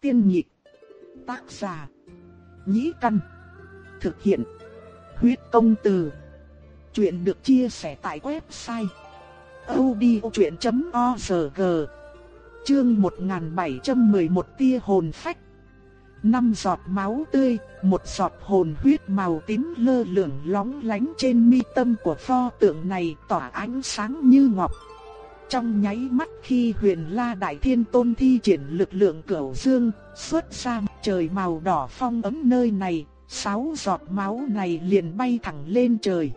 Tiên nhị Tác giả. Nhĩ căn. Thực hiện. Huyết công từ. Chuyện được chia sẻ tại website. odchuyện.org Chương 1711 tia hồn phách Năm giọt máu tươi, một giọt hồn huyết màu tím lơ lửng lóng lánh trên mi tâm của pho tượng này tỏa ánh sáng như ngọc. Trong nháy mắt khi huyền la đại thiên tôn thi triển lực lượng cửu dương, xuất ra trời màu đỏ phong ấm nơi này, sáu giọt máu này liền bay thẳng lên trời.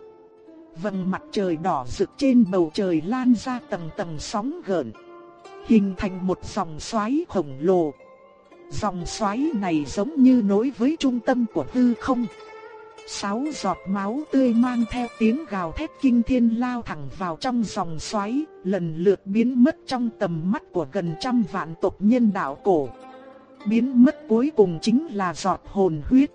Vầng mặt trời đỏ rực trên bầu trời lan ra tầng tầng sóng gợn, hình thành một dòng xoáy khổng lồ. Dòng xoáy này giống như nối với trung tâm của hư không. Sáu giọt máu tươi mang theo tiếng gào thét kinh thiên lao thẳng vào trong dòng xoáy, lần lượt biến mất trong tầm mắt của gần trăm vạn tộc nhân đạo cổ. Biến mất cuối cùng chính là giọt hồn huyết.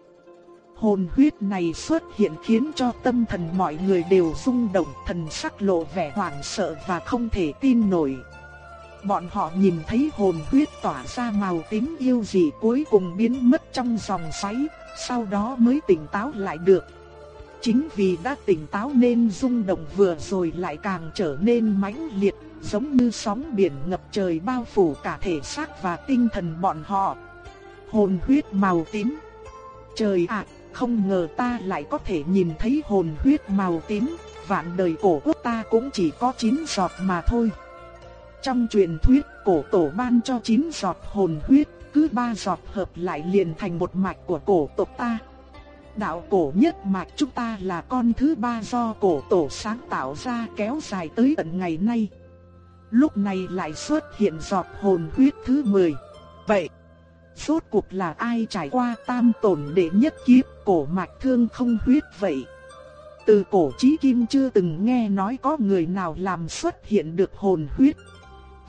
Hồn huyết này xuất hiện khiến cho tâm thần mọi người đều rung động, thần sắc lộ vẻ hoảng sợ và không thể tin nổi. Bọn họ nhìn thấy hồn huyết tỏa ra màu tím yêu dị cuối cùng biến mất trong dòng xoáy, sau đó mới tỉnh táo lại được. Chính vì đã tỉnh táo nên rung động vừa rồi lại càng trở nên mãnh liệt, giống như sóng biển ngập trời bao phủ cả thể xác và tinh thần bọn họ. Hồn huyết màu tím. Trời ạ, không ngờ ta lại có thể nhìn thấy hồn huyết màu tím, vạn đời cổ quốc ta cũng chỉ có 9 giọt mà thôi. Trong truyền thuyết, cổ tổ ban cho 9 giọt hồn huyết, cứ ba giọt hợp lại liền thành một mạch của cổ tộc ta. Đạo cổ nhất mạch chúng ta là con thứ ba do cổ tổ sáng tạo ra kéo dài tới tận ngày nay. Lúc này lại xuất hiện giọt hồn huyết thứ 10. Vậy, rốt cuộc là ai trải qua tam tổn đệ nhất kiếp cổ mạch thương không huyết vậy? Từ cổ chí kim chưa từng nghe nói có người nào làm xuất hiện được hồn huyết.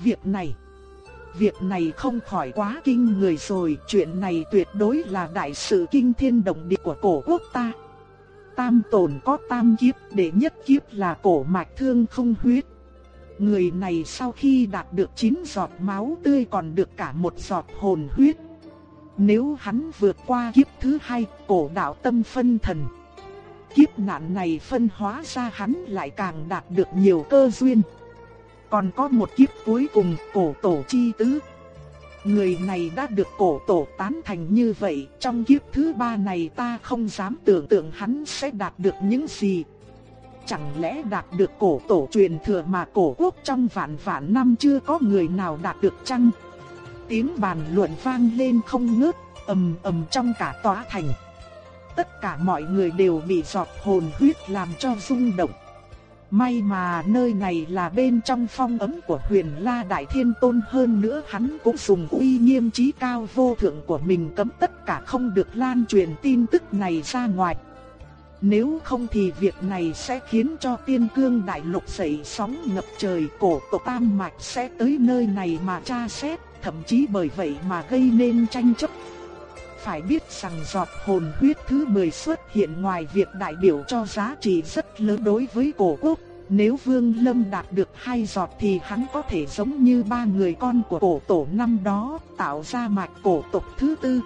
Việc này Việc này không khỏi quá kinh người rồi, chuyện này tuyệt đối là đại sự kinh thiên động địa của cổ quốc ta. Tam tổn có tam kiếp, đệ nhất kiếp là cổ mạch thương không huyết. Người này sau khi đạt được 9 giọt máu tươi còn được cả một giọt hồn huyết. Nếu hắn vượt qua kiếp thứ hai, cổ đạo tâm phân thần. Kiếp nạn này phân hóa ra hắn lại càng đạt được nhiều cơ duyên. Còn có một kiếp cuối cùng, cổ tổ chi tứ. Người này đã được cổ tổ tán thành như vậy, trong kiếp thứ ba này ta không dám tưởng tượng hắn sẽ đạt được những gì. Chẳng lẽ đạt được cổ tổ truyền thừa mà cổ quốc trong vạn vạn năm chưa có người nào đạt được chăng? Tiếng bàn luận vang lên không ngớt, ầm ầm trong cả tòa thành. Tất cả mọi người đều bị giọt hồn huyết làm cho rung động. May mà nơi này là bên trong phong ấm của huyền La Đại Thiên Tôn hơn nữa hắn cũng dùng uy nghiêm trí cao vô thượng của mình cấm tất cả không được lan truyền tin tức này ra ngoài. Nếu không thì việc này sẽ khiến cho tiên cương đại lục dậy sóng ngập trời cổ tộc Tam Mạch sẽ tới nơi này mà tra xét, thậm chí bởi vậy mà gây nên tranh chấp. Phải biết rằng giọt hồn huyết thứ 10 xuất hiện ngoài việc đại biểu cho giá trị rất lớn đối với cổ quốc. Nếu Vương Lâm đạt được hai giọt thì hắn có thể giống như ba người con của cổ tổ năm đó, tạo ra mạch cổ tộc thứ tư.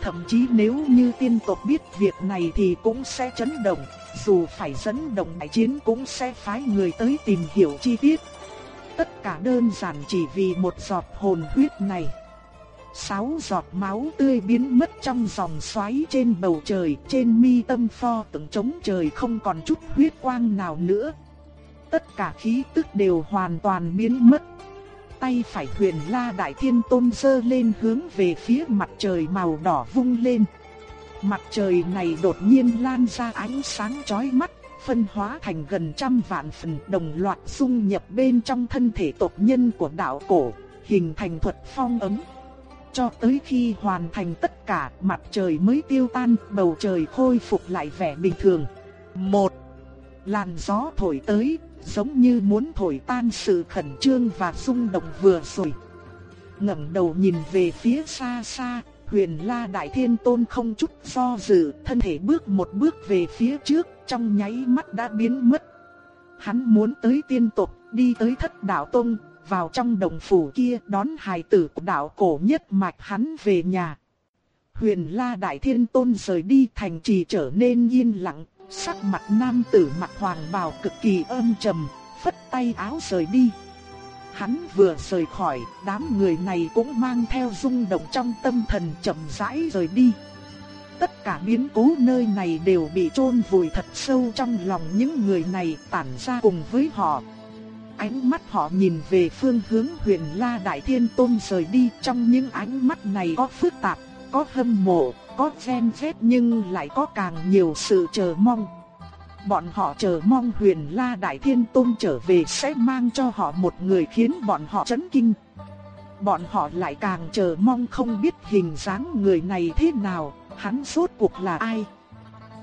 Thậm chí nếu như tiên tộc biết việc này thì cũng sẽ chấn động, dù phải dẫn động đại chiến cũng sẽ phái người tới tìm hiểu chi tiết. Tất cả đơn giản chỉ vì một giọt hồn huyết này. Sáu giọt máu tươi biến mất trong dòng xoáy trên bầu trời, trên mi tâm pho tượng trống trời không còn chút huyết quang nào nữa. Tất cả khí tức đều hoàn toàn biến mất. Tay phải huyền la đại thiên tôn dơ lên hướng về phía mặt trời màu đỏ vung lên. Mặt trời này đột nhiên lan ra ánh sáng chói mắt, phân hóa thành gần trăm vạn phần đồng loạt dung nhập bên trong thân thể tộc nhân của đạo cổ, hình thành thuật phong ấm. Cho tới khi hoàn thành tất cả, mặt trời mới tiêu tan, bầu trời khôi phục lại vẻ bình thường. Một, làn gió thổi tới, giống như muốn thổi tan sự khẩn trương và rung động vừa rồi. ngẩng đầu nhìn về phía xa xa, Huyền La Đại Thiên Tôn không chút do dự, thân thể bước một bước về phía trước, trong nháy mắt đã biến mất. Hắn muốn tới tiên tộc, đi tới thất đạo tông, vào trong đồng phủ kia đón hài tử của đạo cổ nhất mạch hắn về nhà. Huyền La Đại Thiên Tôn rời đi thành trì trở nên yên lặng, sắc mặt nam tử mặt hoàng bào cực kỳ âm trầm, phất tay áo rời đi. Hắn vừa rời khỏi, đám người này cũng mang theo rung động trong tâm thần chậm rãi rời đi. Tất cả biến cố nơi này đều bị chôn vùi thật sâu trong lòng những người này tản ra cùng với họ. Ánh mắt họ nhìn về phương hướng huyền La Đại Thiên Tôn rời đi trong những ánh mắt này có phức tạp, có hâm mộ, có ghen ghét nhưng lại có càng nhiều sự chờ mong. Bọn họ chờ mong huyền La Đại Thiên Tôn trở về sẽ mang cho họ một người khiến bọn họ chấn kinh. Bọn họ lại càng chờ mong không biết hình dáng người này thế nào, hắn suốt cuộc là ai.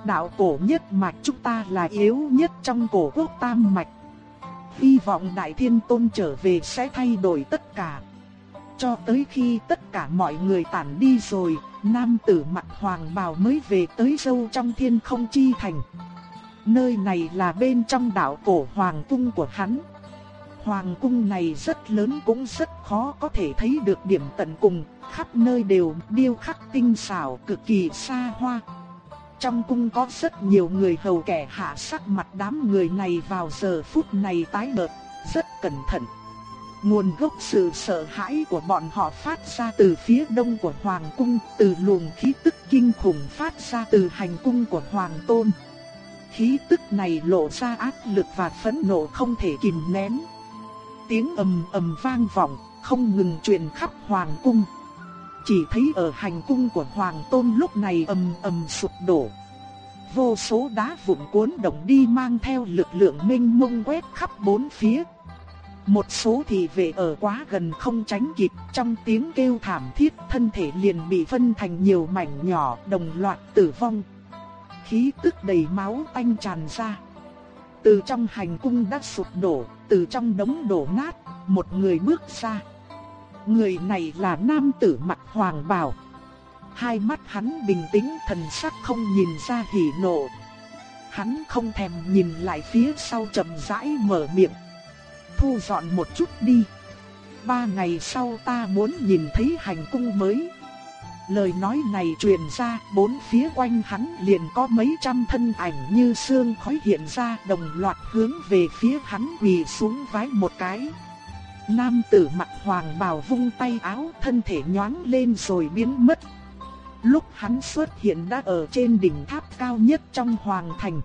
Đạo cổ nhất mạch chúng ta là yếu nhất trong cổ quốc tam mạch. Hy vọng Đại Thiên Tôn trở về sẽ thay đổi tất cả. Cho tới khi tất cả mọi người tản đi rồi, nam tử mặt hoàng bào mới về tới sâu trong thiên không chi thành. Nơi này là bên trong đảo cổ hoàng cung của hắn. Hoàng cung này rất lớn cũng rất khó có thể thấy được điểm tận cùng, khắp nơi đều điêu khắc tinh xảo cực kỳ xa hoa. Trong cung có rất nhiều người hầu kẻ hạ sắc mặt đám người này vào giờ phút này tái nhợt, rất cẩn thận. Nguồn gốc sự sợ hãi của bọn họ phát ra từ phía đông của Hoàng cung, từ luồng khí tức kinh khủng phát ra từ hành cung của Hoàng Tôn. Khí tức này lộ ra áp lực và phẫn nộ không thể kìm nén. Tiếng ầm ầm vang vọng, không ngừng truyền khắp Hoàng cung. Chỉ thấy ở hành cung của Hoàng Tôn lúc này ầm ầm sụp đổ. Vô số đá vụn cuốn động đi mang theo lực lượng mênh mông quét khắp bốn phía. Một số thì về ở quá gần không tránh kịp, trong tiếng kêu thảm thiết thân thể liền bị phân thành nhiều mảnh nhỏ đồng loạt tử vong. Khí tức đầy máu tanh tràn ra. Từ trong hành cung đã sụp đổ, từ trong đống đổ nát, một người bước ra. Người này là nam tử mặt hoàng bào. Hai mắt hắn bình tĩnh thần sắc không nhìn ra hỉ nộ. Hắn không thèm nhìn lại phía sau chậm rãi mở miệng thu dọn một chút đi. Ba ngày sau ta muốn nhìn thấy hành cung mới. Lời nói này truyền ra, bốn phía quanh hắn liền có mấy trăm thân ảnh như sương khói hiện ra đồng loạt hướng về phía hắn quỳ xuống vái một cái. Nam tử mặc hoàng bào vung tay áo thân thể nhoáng lên rồi biến mất. Lúc hắn xuất hiện đã ở trên đỉnh tháp cao nhất trong hoàng thành.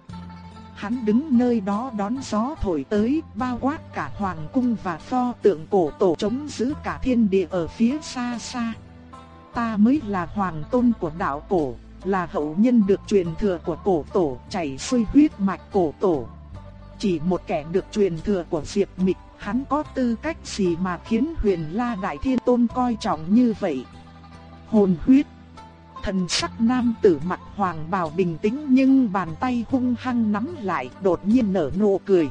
Hắn đứng nơi đó đón gió thổi tới, bao quát cả hoàng cung và pho tượng cổ tổ chống giữ cả thiên địa ở phía xa xa. Ta mới là hoàng tôn của đạo cổ, là hậu nhân được truyền thừa của cổ tổ, chảy xuôi huyết mạch cổ tổ. Chỉ một kẻ được truyền thừa của Diệp Mịch, hắn có tư cách gì mà khiến huyền la đại thiên tôn coi trọng như vậy? Hồn huyết Thần sắc nam tử mặt hoàng bào bình tĩnh nhưng bàn tay hung hăng nắm lại đột nhiên nở nụ cười.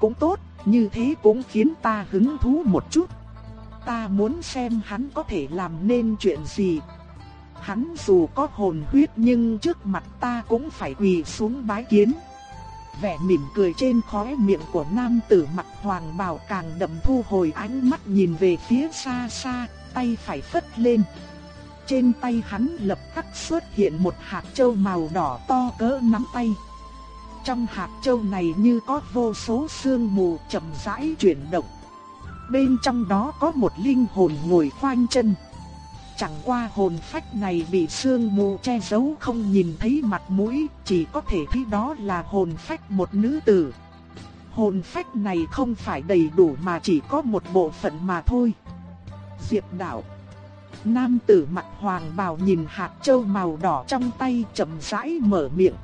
Cũng tốt, như thế cũng khiến ta hứng thú một chút. Ta muốn xem hắn có thể làm nên chuyện gì. Hắn dù có hồn huyết nhưng trước mặt ta cũng phải quỳ xuống bái kiến. Vẻ mỉm cười trên khóe miệng của nam tử mặt hoàng bào càng đậm thu hồi ánh mắt nhìn về phía xa xa, tay phải phất lên. Trên tay hắn lập tức xuất hiện một hạt châu màu đỏ to cỡ nắm tay. Trong hạt châu này như có vô số sương mù chậm rãi chuyển động. Bên trong đó có một linh hồn ngồi khoanh chân. Chẳng qua hồn phách này bị sương mù che giấu không nhìn thấy mặt mũi, chỉ có thể thấy đó là hồn phách một nữ tử. Hồn phách này không phải đầy đủ mà chỉ có một bộ phận mà thôi. Diệp đạo Nam tử mặt hoàng bào nhìn hạt châu màu đỏ trong tay chậm rãi mở miệng.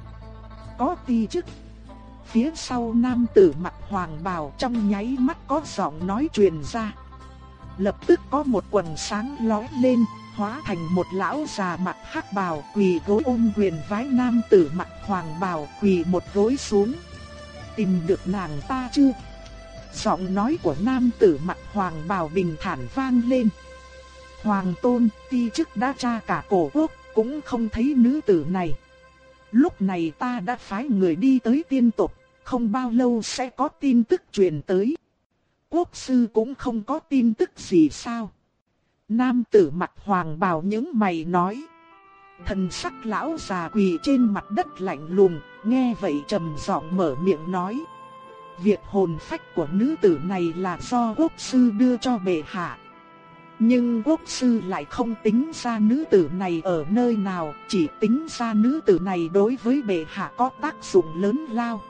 Có ti chức. Phía sau nam tử mặt hoàng bào trong nháy mắt có giọng nói truyền ra. Lập tức có một quần sáng lóe lên, hóa thành một lão già mặt hắc bào quỳ gối ôm quyền vái nam tử mặt hoàng bào quỳ một gối xuống. Tìm được nàng ta chưa? Giọng nói của nam tử mặt hoàng bào bình thản vang lên. Hoàng tôn ti chức đã tra cả cổ quốc, cũng không thấy nữ tử này. Lúc này ta đã phái người đi tới tiên tộc, không bao lâu sẽ có tin tức truyền tới. quốc sư cũng không có tin tức gì sao? Nam tử mặt hoàng bào những mày nói. Thần sắc lão già quỳ trên mặt đất lạnh lùng, nghe vậy trầm giọng mở miệng nói. Việc hồn phách của nữ tử này là do quốc sư đưa cho bệ hạ. Nhưng quốc sư lại không tính ra nữ tử này ở nơi nào, chỉ tính ra nữ tử này đối với bệ hạ có tác dụng lớn lao.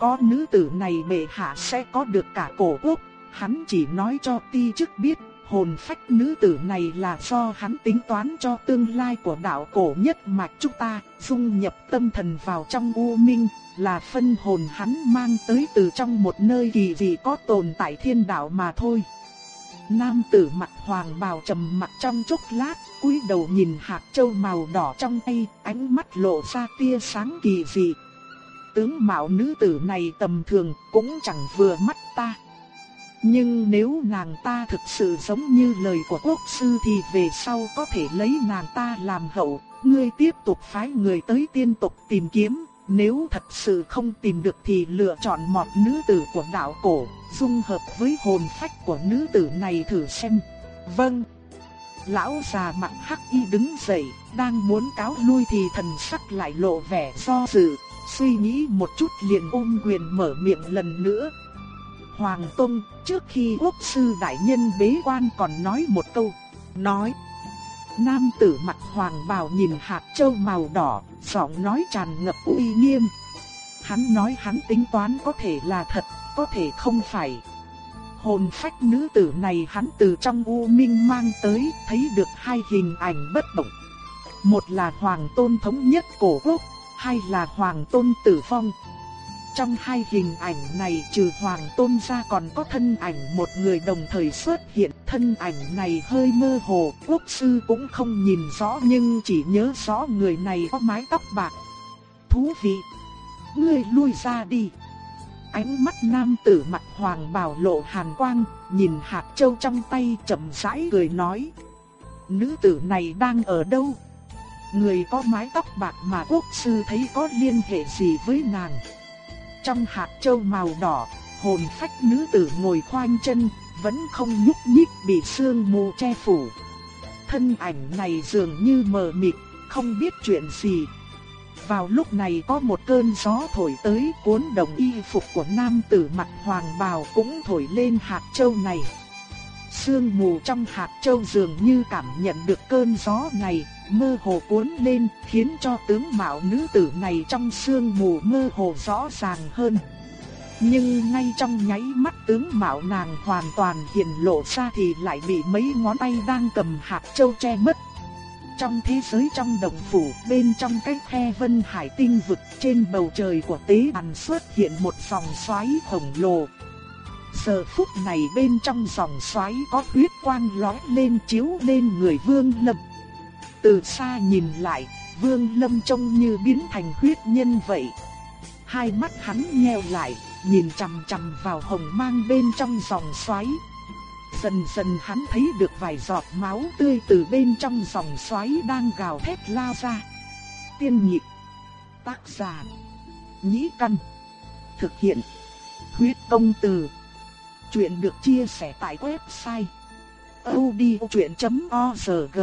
Có nữ tử này bệ hạ sẽ có được cả cổ quốc, hắn chỉ nói cho ti chức biết hồn phách nữ tử này là do hắn tính toán cho tương lai của đạo cổ nhất mạch chúng ta, dung nhập tâm thần vào trong u minh, là phân hồn hắn mang tới từ trong một nơi kỳ dị có tồn tại thiên đạo mà thôi. Nam tử mặt hoàng bào trầm mặt trong chốc lát, cúi đầu nhìn hạt châu màu đỏ trong tay, ánh mắt lộ ra tia sáng kỳ dị. Tướng mạo nữ tử này tầm thường cũng chẳng vừa mắt ta. Nhưng nếu nàng ta thực sự giống như lời của quốc sư thì về sau có thể lấy nàng ta làm hậu, ngươi tiếp tục phái người tới tiên tộc tìm kiếm, nếu thật sự không tìm được thì lựa chọn một nữ tử của đạo cổ, dung hợp với hồn phách của nữ tử này thử xem. Vâng. Lão già mặt hắc y đứng dậy, đang muốn cáo lui thì thần sắc lại lộ vẻ do dự, suy nghĩ một chút liền ôm quyền mở miệng lần nữa, Hoàng Tông, trước khi quốc sư đại nhân bế quan còn nói một câu, nói. Nam tử mặt hoàng bào nhìn hạt châu màu đỏ, giọng nói tràn ngập uy nghiêm. Hắn nói hắn tính toán có thể là thật, có thể không phải. Hồn phách nữ tử này hắn từ trong u minh mang tới, thấy được hai hình ảnh bất động. Một là hoàng tôn thống nhất cổ quốc, hai là hoàng tôn tử phong. Trong hai hình ảnh này trừ Hoàng Tôn ra còn có thân ảnh một người đồng thời xuất hiện. Thân ảnh này hơi mơ hồ, quốc sư cũng không nhìn rõ nhưng chỉ nhớ rõ người này có mái tóc bạc. Thú vị! Ngươi lui ra đi! Ánh mắt nam tử mặt hoàng bảo lộ hàn quang, nhìn hạt châu trong tay chậm rãi cười nói. Nữ tử này đang ở đâu? Người có mái tóc bạc mà quốc sư thấy có liên hệ gì với nàng? Trong hạt châu màu đỏ, hồn phách nữ tử ngồi khoanh chân, vẫn không nhúc nhích bị sương mù che phủ. Thân ảnh này dường như mờ mịt, không biết chuyện gì. Vào lúc này có một cơn gió thổi tới cuốn đồng y phục của nam tử mặt hoàng bào cũng thổi lên hạt châu này. Sương mù trong hạt châu dường như cảm nhận được cơn gió này, mơ hồ cuốn lên, khiến cho tướng mạo nữ tử này trong sương mù mơ hồ rõ ràng hơn. Nhưng ngay trong nháy mắt tướng mạo nàng hoàn toàn hiện lộ ra thì lại bị mấy ngón tay đang cầm hạt châu che mất. Trong thế giới trong đồng phủ, bên trong cái khe vân hải tinh vực trên bầu trời của tế đàn xuất hiện một dòng xoáy khổng lồ. Giờ phút này bên trong dòng xoáy có huyết quang lóe lên chiếu lên người vương lập. Từ xa nhìn lại, Vương Lâm trông như biến thành huyết nhân vậy. Hai mắt hắn nheo lại, nhìn chằm chằm vào hồng mang bên trong dòng xoáy. Dần dần hắn thấy được vài giọt máu tươi từ bên trong dòng xoáy đang gào thét lao ra. Tiên nhịp, tác giả, nhĩ căn, thực hiện, huyết công từ. Chuyện được chia sẻ tại website odchuyện.org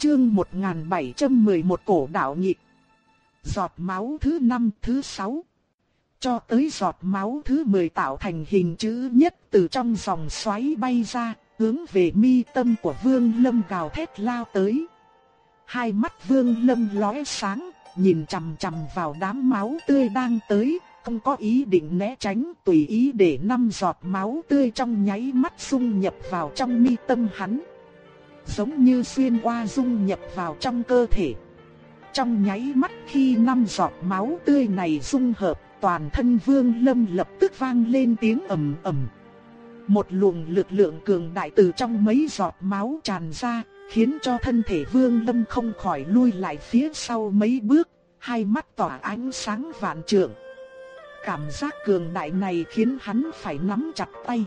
Chương 1711 cổ đạo nhịp. Giọt máu thứ 5 thứ 6. Cho tới giọt máu thứ 10 tạo thành hình chữ nhất từ trong dòng xoáy bay ra, hướng về mi tâm của Vương Lâm gào thét lao tới. Hai mắt Vương Lâm lóe sáng, nhìn chằm chằm vào đám máu tươi đang tới, không có ý định né tránh, tùy ý để năm giọt máu tươi trong nháy mắt xung nhập vào trong mi tâm hắn giống như xuyên qua dung nhập vào trong cơ thể. Trong nháy mắt khi năm giọt máu tươi này dung hợp, toàn thân Vương Lâm lập tức vang lên tiếng ầm ầm. Một luồng lực lượng cường đại từ trong mấy giọt máu tràn ra, khiến cho thân thể Vương Lâm không khỏi lui lại phía sau mấy bước, hai mắt tỏa ánh sáng vạn trượng. Cảm giác cường đại này khiến hắn phải nắm chặt tay.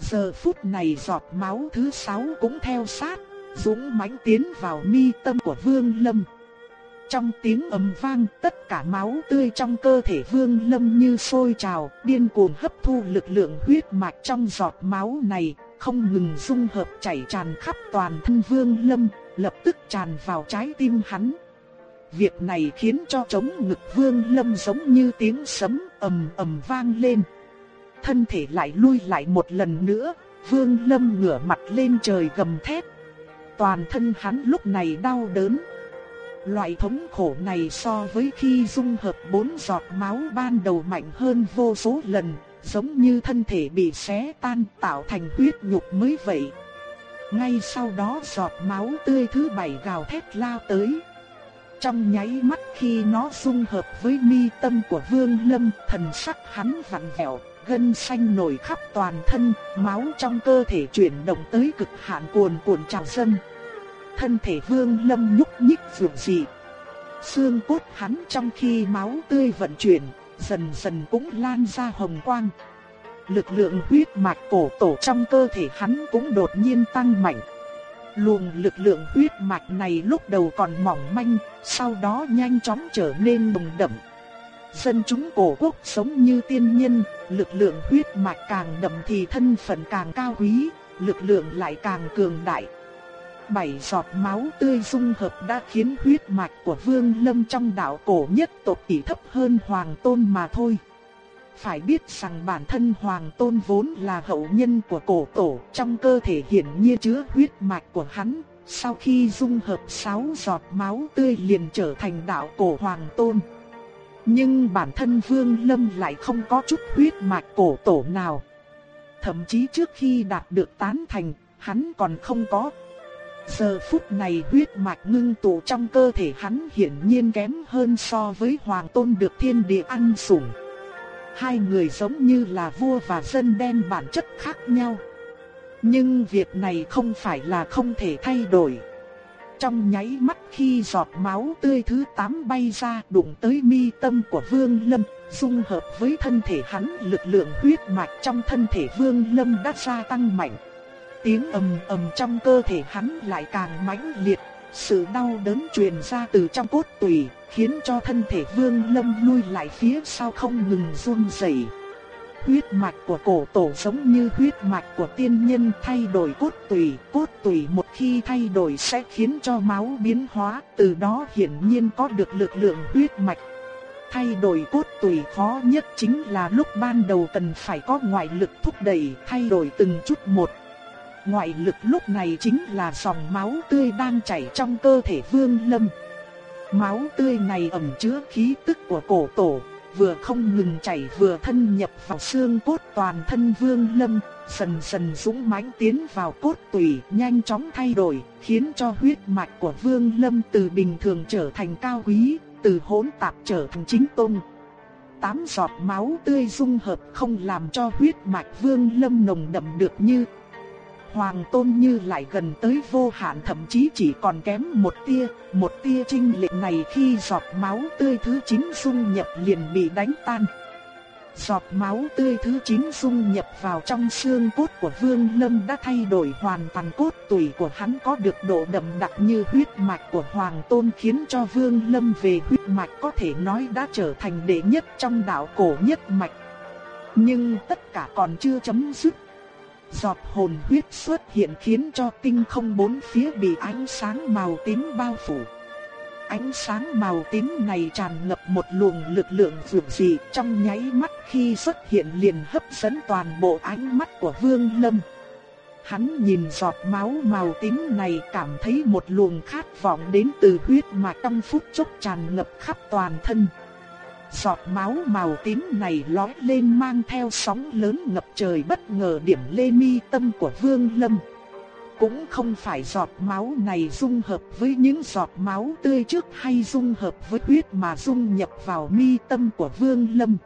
Giờ phút này giọt máu thứ sáu cũng theo sát, dũng mãnh tiến vào mi tâm của Vương Lâm. Trong tiếng ầm vang, tất cả máu tươi trong cơ thể Vương Lâm như sôi trào, điên cuồng hấp thu lực lượng huyết mạch trong giọt máu này, không ngừng dung hợp chảy tràn khắp toàn thân Vương Lâm, lập tức tràn vào trái tim hắn. Việc này khiến cho trống ngực Vương Lâm giống như tiếng sấm ầm ầm vang lên. Thân thể lại lui lại một lần nữa, Vương Lâm ngửa mặt lên trời gầm thét. Toàn thân hắn lúc này đau đớn. Loại thống khổ này so với khi dung hợp bốn giọt máu ban đầu mạnh hơn vô số lần, giống như thân thể bị xé tan tạo thành huyết nhục mới vậy. Ngay sau đó giọt máu tươi thứ bảy gào thét lao tới. Trong nháy mắt khi nó dung hợp với mi tâm của Vương Lâm, thần sắc hắn vặn vẹo, gân xanh nổi khắp toàn thân, máu trong cơ thể chuyển động tới cực hạn cuồn cuộn trào dâng. Thân thể Vương Lâm nhúc nhích dường rì, Xương cốt hắn trong khi máu tươi vận chuyển, dần dần cũng lan ra hồng quang. Lực lượng huyết mạch cổ tổ trong cơ thể hắn cũng đột nhiên tăng mạnh. Luồng lực lượng huyết mạch này lúc đầu còn mỏng manh, sau đó nhanh chóng trở nên bùng đậm. Dân chúng cổ quốc sống như tiên nhân, lực lượng huyết mạch càng đậm thì thân phận càng cao quý, lực lượng lại càng cường đại. Bảy giọt máu tươi dung hợp đã khiến huyết mạch của Vương Lâm trong đạo cổ nhất tộc tỷ thấp hơn Hoàng Tôn mà thôi. Phải biết rằng bản thân Hoàng Tôn vốn là hậu nhân của cổ tổ, trong cơ thể hiển nhiên chứa huyết mạch của hắn, sau khi dung hợp sáu giọt máu tươi liền trở thành đạo cổ Hoàng Tôn. Nhưng bản thân Vương Lâm lại không có chút huyết mạch cổ tổ nào. Thậm chí trước khi đạt được tán thành, hắn còn không có. Giờ phút này huyết mạch ngưng tụ trong cơ thể hắn hiển nhiên kém hơn so với Hoàng Tôn được thiên địa ăn sủng. Hai người giống như là vua và dân đen bản chất khác nhau. Nhưng việc này không phải là không thể thay đổi. Trong nháy mắt khi giọt máu tươi thứ 8 bay ra đụng tới mi tâm của Vương Lâm, dung hợp với thân thể hắn lực lượng huyết mạch trong thân thể Vương Lâm đã gia tăng mạnh. Tiếng ầm ầm trong cơ thể hắn lại càng mãnh liệt, sự đau đớn truyền ra từ trong cốt tủy, khiến cho thân thể Vương Lâm lui lại phía sau không ngừng run rẩy. Huyết mạch của cổ tổ giống như huyết mạch của tiên nhân thay đổi cốt tủy, cốt tủy một khi thay đổi sẽ khiến cho máu biến hóa, từ đó hiển nhiên có được lực lượng huyết mạch. Thay đổi cốt tủy khó nhất chính là lúc ban đầu cần phải có ngoại lực thúc đẩy, thay đổi từng chút một. Ngoại lực lúc này chính là dòng máu tươi đang chảy trong cơ thể Vương Lâm. Máu tươi này ẩn chứa khí tức của cổ tổ, vừa không ngừng chảy vừa thân nhập vào xương cốt toàn thân Vương Lâm, dần dần dũng mãnh tiến vào cốt tủy, nhanh chóng thay đổi, khiến cho huyết mạch của Vương Lâm từ bình thường trở thành cao quý, từ hỗn tạp trở thành chính tôn. Tám giọt máu tươi dung hợp không làm cho huyết mạch Vương Lâm nồng đậm được như Hoàng Tôn Như lại gần tới vô hạn thậm chí chỉ còn kém một tia, một tia trinh lệ này khi giọt máu tươi thứ 9 dung nhập liền bị đánh tan. Giọt máu tươi thứ 9 dung nhập vào trong xương cốt của Vương Lâm đã thay đổi hoàn toàn cốt tủy của hắn có được độ đậm đặc như huyết mạch của Hoàng Tôn khiến cho Vương Lâm về huyết mạch có thể nói đã trở thành đệ nhất trong đạo cổ nhất mạch. Nhưng tất cả còn chưa chấm dứt. Giọt hồn huyết xuất hiện khiến cho tinh không bốn phía bị ánh sáng màu tím bao phủ. Ánh sáng màu tím này tràn ngập một luồng lực lượng dường dị trong nháy mắt khi xuất hiện liền hấp dẫn toàn bộ ánh mắt của Vương Lâm. Hắn nhìn giọt máu màu tím này cảm thấy một luồng khát vọng đến từ huyết mà trong phút chốc tràn ngập khắp toàn thân. Giọt máu màu tím này lói lên mang theo sóng lớn ngập trời bất ngờ điểm lê mi tâm của Vương Lâm. Cũng không phải giọt máu này dung hợp với những giọt máu tươi trước hay dung hợp với huyết mà dung nhập vào mi tâm của Vương Lâm.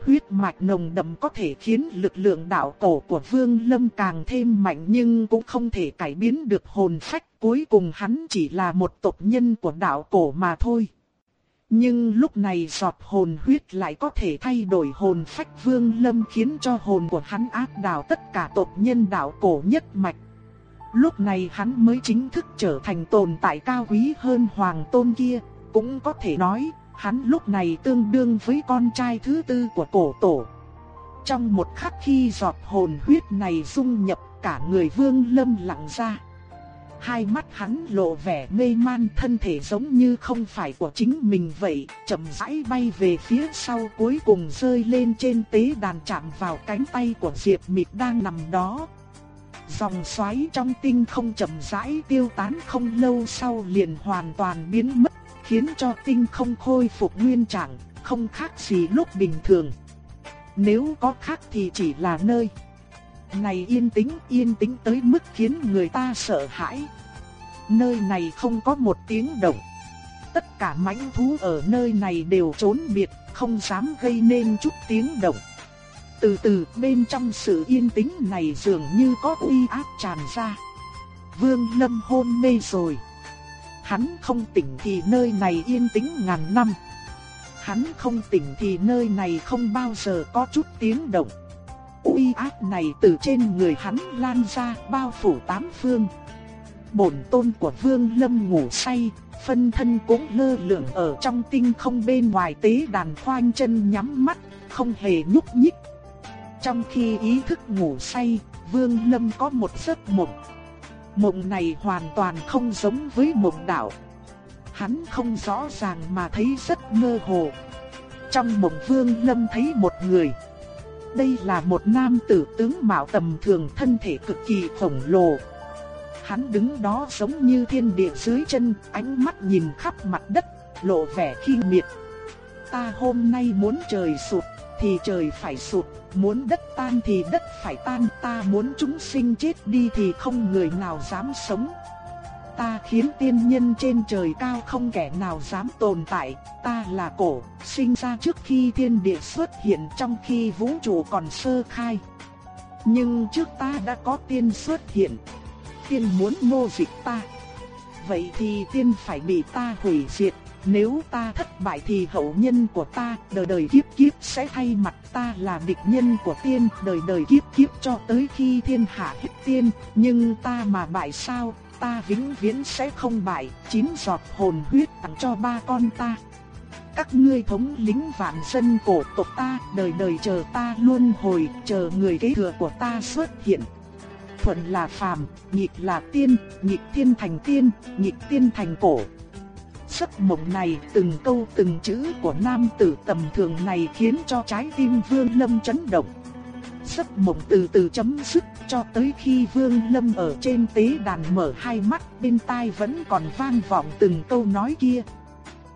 Huyết mạch nồng đậm có thể khiến lực lượng đạo cổ của Vương Lâm càng thêm mạnh nhưng cũng không thể cải biến được hồn phách cuối cùng hắn chỉ là một tộc nhân của đạo cổ mà thôi. Nhưng lúc này giọt hồn huyết lại có thể thay đổi hồn phách vương lâm khiến cho hồn của hắn áp đảo tất cả tộc nhân đạo cổ nhất mạch. Lúc này hắn mới chính thức trở thành tồn tại cao quý hơn hoàng tôn kia, cũng có thể nói, hắn lúc này tương đương với con trai thứ tư của cổ tổ. Trong một khắc khi giọt hồn huyết này dung nhập cả người vương lâm lặng ra. Hai mắt hắn lộ vẻ mê man thân thể giống như không phải của chính mình vậy, chậm rãi bay về phía sau cuối cùng rơi lên trên tế đàn chạm vào cánh tay của Diệp Mịch đang nằm đó. Dòng xoáy trong tinh không chậm rãi tiêu tán không lâu sau liền hoàn toàn biến mất, khiến cho tinh không khôi phục nguyên trạng, không khác gì lúc bình thường. Nếu có khác thì chỉ là nơi này yên tĩnh, yên tĩnh tới mức khiến người ta sợ hãi. Nơi này không có một tiếng động. Tất cả mãnh thú ở nơi này đều trốn biệt, không dám gây nên chút tiếng động. Từ từ bên trong sự yên tĩnh này dường như có uy áp tràn ra. Vương Lâm hôn mê rồi. Hắn không tỉnh thì nơi này yên tĩnh ngàn năm. Hắn không tỉnh thì nơi này không bao giờ có chút tiếng động. Uy áp này từ trên người hắn lan ra bao phủ tám phương. Bổn tôn của Vương Lâm ngủ say, phân thân cũng lơ lửng ở trong tinh không bên ngoài tế đàn khoanh chân nhắm mắt, không hề nhúc nhích. Trong khi ý thức ngủ say, Vương Lâm có một giấc mộng. Mộng này hoàn toàn không giống với mộng đạo. Hắn không rõ ràng mà thấy rất mơ hồ. Trong mộng Vương Lâm thấy một người. Đây là một nam tử tướng mạo tầm thường thân thể cực kỳ khổng lồ. Hắn đứng đó giống như thiên địa dưới chân, ánh mắt nhìn khắp mặt đất, lộ vẻ khinh miệt. Ta hôm nay muốn trời sụp thì trời phải sụp, muốn đất tan thì đất phải tan, ta muốn chúng sinh chết đi thì không người nào dám sống. Ta khiến tiên nhân trên trời cao không kẻ nào dám tồn tại, ta là cổ, sinh ra trước khi thiên địa xuất hiện trong khi vũ trụ còn sơ khai. Nhưng trước ta đã có tiên xuất hiện, tiên muốn mô dịch ta. Vậy thì tiên phải bị ta hủy diệt, nếu ta thất bại thì hậu nhân của ta đời đời kiếp kiếp sẽ thay mặt ta là địch nhân của tiên đời đời kiếp kiếp cho tới khi thiên hạ hết tiên. Nhưng ta mà bại sao, ta vĩnh viễn sẽ không bại, chín giọt hồn huyết tặng cho ba con ta. Các ngươi thống lính vạn dân cổ tộc ta, đời đời chờ ta luôn hồi, chờ người kế thừa của ta xuất hiện. Thuận là phàm, nghịch là tiên, nghịch thiên thành tiên, nghịch tiên thành cổ. Giấc mộng này từng câu từng chữ của nam tử tầm thường này khiến cho trái tim Vương Lâm chấn động. Giấc mộng từ từ chấm dứt cho tới khi Vương Lâm ở trên tế đàn mở hai mắt bên tai vẫn còn vang vọng từng câu nói kia.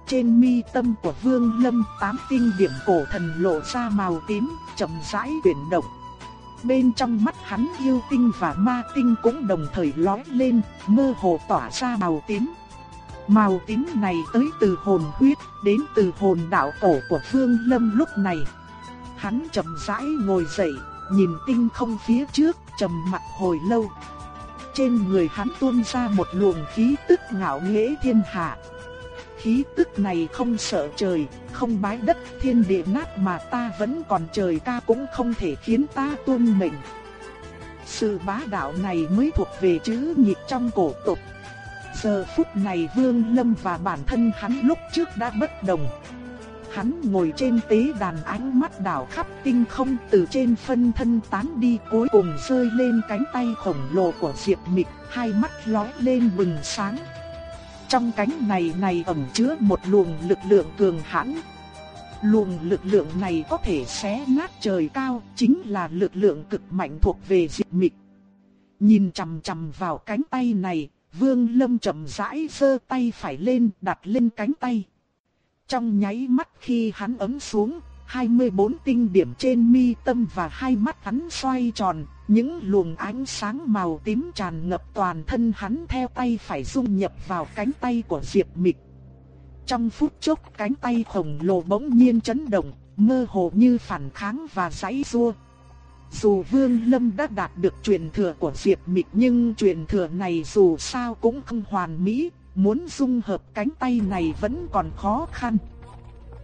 Trên mi tâm của Vương Lâm tám tinh điểm cổ thần lộ ra màu tím, chậm rãi chuyển động. Bên trong mắt hắn yêu tinh và ma tinh cũng đồng thời lóe lên, mơ hồ tỏa ra màu tím. Màu tím này tới từ hồn huyết, đến từ hồn đạo cổ của Phương Lâm lúc này. Hắn chậm rãi ngồi dậy, nhìn tinh không phía trước, trầm mặt hồi lâu. Trên người hắn tuôn ra một luồng khí tức ngạo nghễ thiên hạ. Khí tức này không sợ trời, không bái đất thiên địa nát mà ta vẫn còn trời ca cũng không thể khiến ta tuân mệnh. Sự bá đạo này mới thuộc về chữ nhịp trong cổ tộc. Giờ phút này Vương Lâm và bản thân hắn lúc trước đã bất đồng. Hắn ngồi trên tế đàn ánh mắt đảo khắp tinh không từ trên phân thân tán đi cuối cùng rơi lên cánh tay khổng lồ của Diệp Mịch, hai mắt lóe lên bừng sáng. Trong cánh này này ẩn chứa một luồng lực lượng cường hãn. Luồng lực lượng này có thể xé nát trời cao, chính là lực lượng cực mạnh thuộc về diệt Mịch. Nhìn chằm chằm vào cánh tay này, Vương Lâm chậm rãi giơ tay phải lên, đặt lên cánh tay. Trong nháy mắt khi hắn ấm xuống, 24 tinh điểm trên mi tâm và hai mắt hắn xoay tròn, những luồng ánh sáng màu tím tràn ngập toàn thân hắn theo tay phải dung nhập vào cánh tay của Diệp Mịch. Trong phút chốc cánh tay khổng lồ bỗng nhiên chấn động, mơ hồ như phản kháng và giãy giụa. Dù Vương Lâm đã đạt được truyền thừa của Diệp Mịch nhưng truyền thừa này dù sao cũng không hoàn mỹ, muốn dung hợp cánh tay này vẫn còn khó khăn.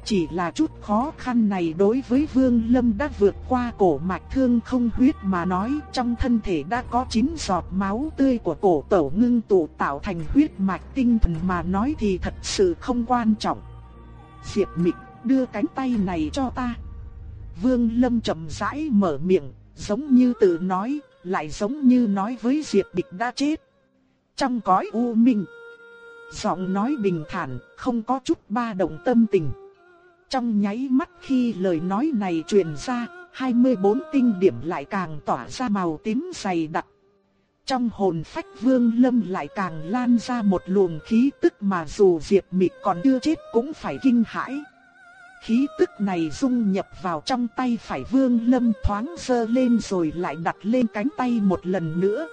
Chỉ là chút khó khăn này đối với Vương Lâm đã vượt qua cổ mạch thương không huyết mà nói trong thân thể đã có 9 giọt máu tươi của cổ tẩu ngưng tụ tạo thành huyết mạch tinh thần mà nói thì thật sự không quan trọng. Diệp Mịch đưa cánh tay này cho ta. Vương Lâm chậm rãi mở miệng, giống như tự nói, lại giống như nói với Diệp Địch đã chết. Trong cõi u minh, giọng nói bình thản, không có chút ba động tâm tình. Trong nháy mắt khi lời nói này truyền ra, 24 tinh điểm lại càng tỏa ra màu tím dày đặc. Trong hồn phách vương lâm lại càng lan ra một luồng khí tức mà dù Diệp Mịch còn chưa chết cũng phải kinh hãi. Khí tức này dung nhập vào trong tay phải vương lâm thoáng sơ lên rồi lại đặt lên cánh tay một lần nữa.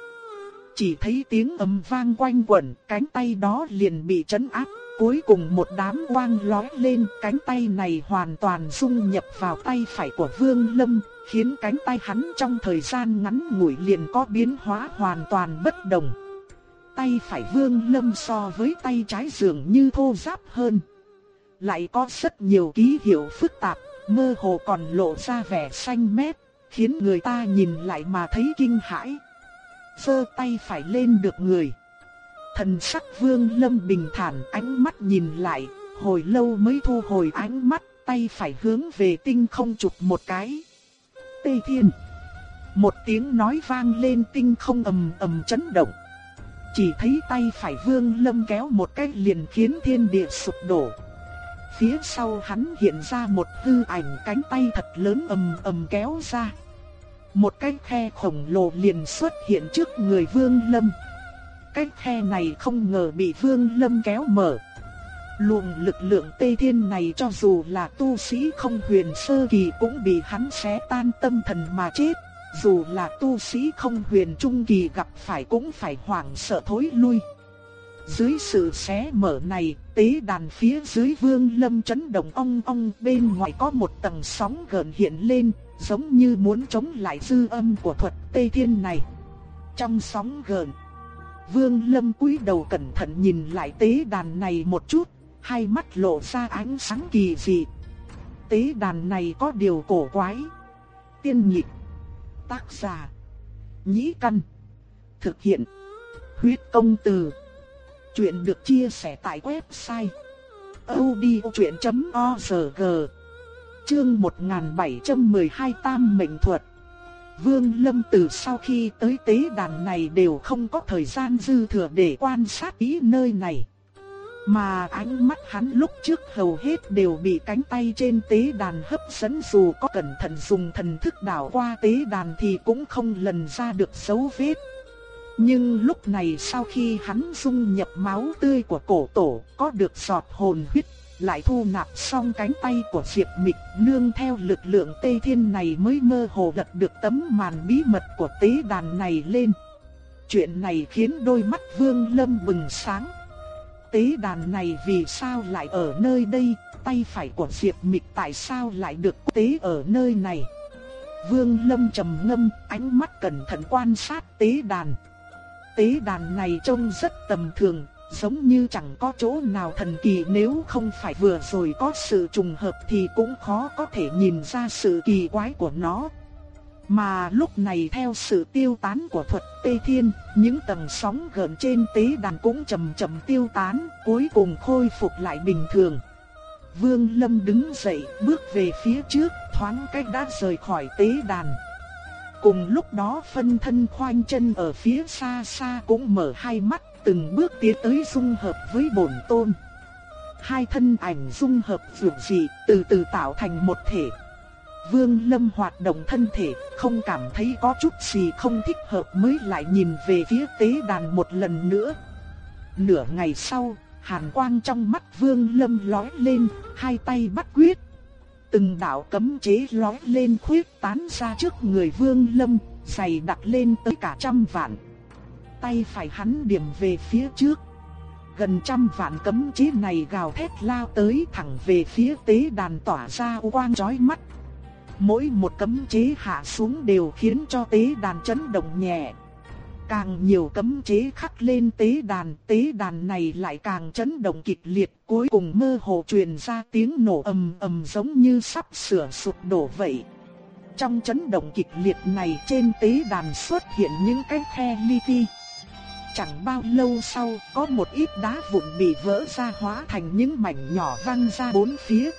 Chỉ thấy tiếng ầm vang quanh quẩn, cánh tay đó liền bị chấn áp. Cuối cùng một đám quang lóe lên, cánh tay này hoàn toàn dung nhập vào tay phải của Vương Lâm, khiến cánh tay hắn trong thời gian ngắn ngủi liền có biến hóa hoàn toàn bất đồng. Tay phải Vương Lâm so với tay trái dường như thô ráp hơn. Lại có rất nhiều ký hiệu phức tạp, mơ hồ còn lộ ra vẻ xanh mét, khiến người ta nhìn lại mà thấy kinh hãi. sơ tay phải lên được người. Thần sắc Vương Lâm bình thản, ánh mắt nhìn lại, hồi lâu mới thu hồi ánh mắt, tay phải hướng về tinh không chụp một cái. Tê Thiên. Một tiếng nói vang lên tinh không ầm ầm chấn động. Chỉ thấy tay phải Vương Lâm kéo một cái liền khiến thiên địa sụp đổ. Phía sau hắn hiện ra một hư ảnh cánh tay thật lớn ầm ầm kéo ra. Một cái khe khổng lồ liền xuất hiện trước người Vương Lâm. Cái khe này không ngờ bị Vương Lâm kéo mở. Luồng lực lượng tây thiên này cho dù là tu sĩ không huyền sơ kỳ cũng bị hắn xé tan tâm thần mà chết. Dù là tu sĩ không huyền trung kỳ gặp phải cũng phải hoảng sợ thối lui. Dưới sự xé mở này, tế đàn phía dưới vương lâm chấn động ong ong bên ngoài có một tầng sóng gợn hiện lên, giống như muốn chống lại dư âm của thuật tây thiên này. Trong sóng gợn, vương lâm cúi đầu cẩn thận nhìn lại tế đàn này một chút, hai mắt lộ ra ánh sáng kỳ dị. Tế đàn này có điều cổ quái. Tiên nhị Tác giả. Nhĩ căn. Thực hiện. Huyết công từ. Chuyện được chia sẻ tại website. odchuyện.org Chương 1712 Tam Mệnh Thuật Vương Lâm từ sau khi tới tế đàn này đều không có thời gian dư thừa để quan sát ý nơi này. Mà ánh mắt hắn lúc trước hầu hết đều bị cánh tay trên tế đàn hấp dẫn, dù có cẩn thận dùng thần thức đảo qua tế đàn thì cũng không lần ra được dấu vết. Nhưng lúc này sau khi hắn dung nhập máu tươi của cổ tổ, có được giọt hồn huyết lại thu nạp xong cánh tay của Diệp Mịch nương theo lực lượng Tây thiên này mới mơ hồ lật được tấm màn bí mật của tế đàn này lên. Chuyện này khiến đôi mắt Vương Lâm bừng sáng tế đàn này vì sao lại ở nơi đây, tay phải của Diệp Mịch tại sao lại được tế ở nơi này. Vương Lâm trầm ngâm, ánh mắt cẩn thận quan sát tế đàn. Tế đàn này trông rất tầm thường, giống như chẳng có chỗ nào thần kỳ nếu không phải vừa rồi có sự trùng hợp thì cũng khó có thể nhìn ra sự kỳ quái của nó. Mà lúc này theo sự tiêu tán của thuật tây Thiên, những tầng sóng gần trên tế đàn cũng chậm chậm tiêu tán, cuối cùng khôi phục lại bình thường. Vương Lâm đứng dậy, bước về phía trước, thoáng cách đã rời khỏi tế đàn. Cùng lúc đó phân thân khoanh chân ở phía xa xa cũng mở hai mắt, từng bước tiến tới dung hợp với bổn tôn. Hai thân ảnh dung hợp dường dị, từ từ tạo thành một thể, Vương Lâm hoạt động thân thể, không cảm thấy có chút gì không thích hợp mới lại nhìn về phía tế đàn một lần nữa. Nửa ngày sau, hàn quang trong mắt Vương Lâm lóe lên, hai tay bắt quyết. Từng đạo cấm chế lóe lên khuyết tán ra trước người Vương Lâm, dày đặt lên tới cả trăm vạn. Tay phải hắn điểm về phía trước. Gần trăm vạn cấm chế này gào thét lao tới thẳng về phía tế đàn tỏa ra quang chói mắt mỗi một cấm chế hạ xuống đều khiến cho tế đàn chấn động nhẹ. càng nhiều cấm chế khắc lên tế đàn, tế đàn này lại càng chấn động kịch liệt, cuối cùng mơ hồ truyền ra tiếng nổ ầm ầm giống như sắp sửa sụp đổ vậy. Trong chấn động kịch liệt này trên tế đàn xuất hiện những cái khe li ti. Chẳng bao lâu sau, có một ít đá vụn bị vỡ ra hóa thành những mảnh nhỏ văng ra bốn phía.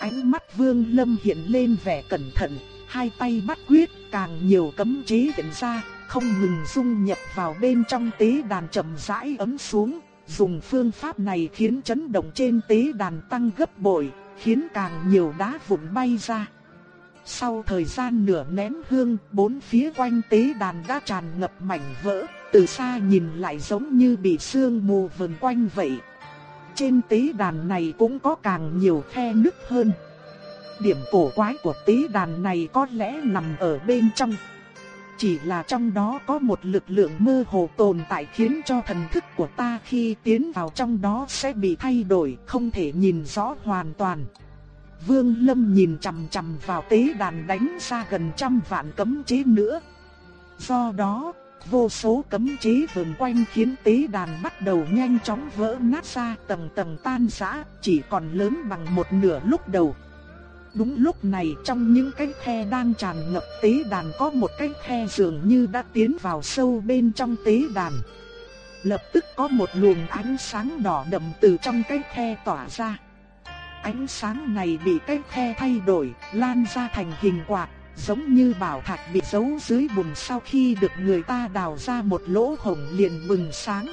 Ánh mắt Vương Lâm hiện lên vẻ cẩn thận, hai tay bắt quyết, càng nhiều cấm chế hiện ra, không ngừng dung nhập vào bên trong tế đàn chậm rãi ấm xuống. Dùng phương pháp này khiến chấn động trên tế đàn tăng gấp bội, khiến càng nhiều đá vụn bay ra. Sau thời gian nửa nén hương, bốn phía quanh tế đàn đã tràn ngập mảnh vỡ, từ xa nhìn lại giống như bị sương mù vần quanh vậy. Trên tế đàn này cũng có càng nhiều khe nứt hơn. Điểm cổ quái của tế đàn này có lẽ nằm ở bên trong. Chỉ là trong đó có một lực lượng mơ hồ tồn tại khiến cho thần thức của ta khi tiến vào trong đó sẽ bị thay đổi, không thể nhìn rõ hoàn toàn. Vương Lâm nhìn chằm chằm vào tế đàn đánh ra gần trăm vạn cấm chế nữa. Do đó, vô số cấm chế vần quanh khiến tế đàn bắt đầu nhanh chóng vỡ nát ra tầng tầng tan rã, chỉ còn lớn bằng một nửa lúc đầu. Đúng lúc này trong những cái khe đang tràn ngập tế đàn có một cái khe dường như đã tiến vào sâu bên trong tế đàn. Lập tức có một luồng ánh sáng đỏ đậm từ trong cái khe tỏa ra. Ánh sáng này bị cái khe thay đổi, lan ra thành hình quạt, giống như bảo thạch bị giấu dưới bùn sau khi được người ta đào ra một lỗ hổng liền bừng sáng.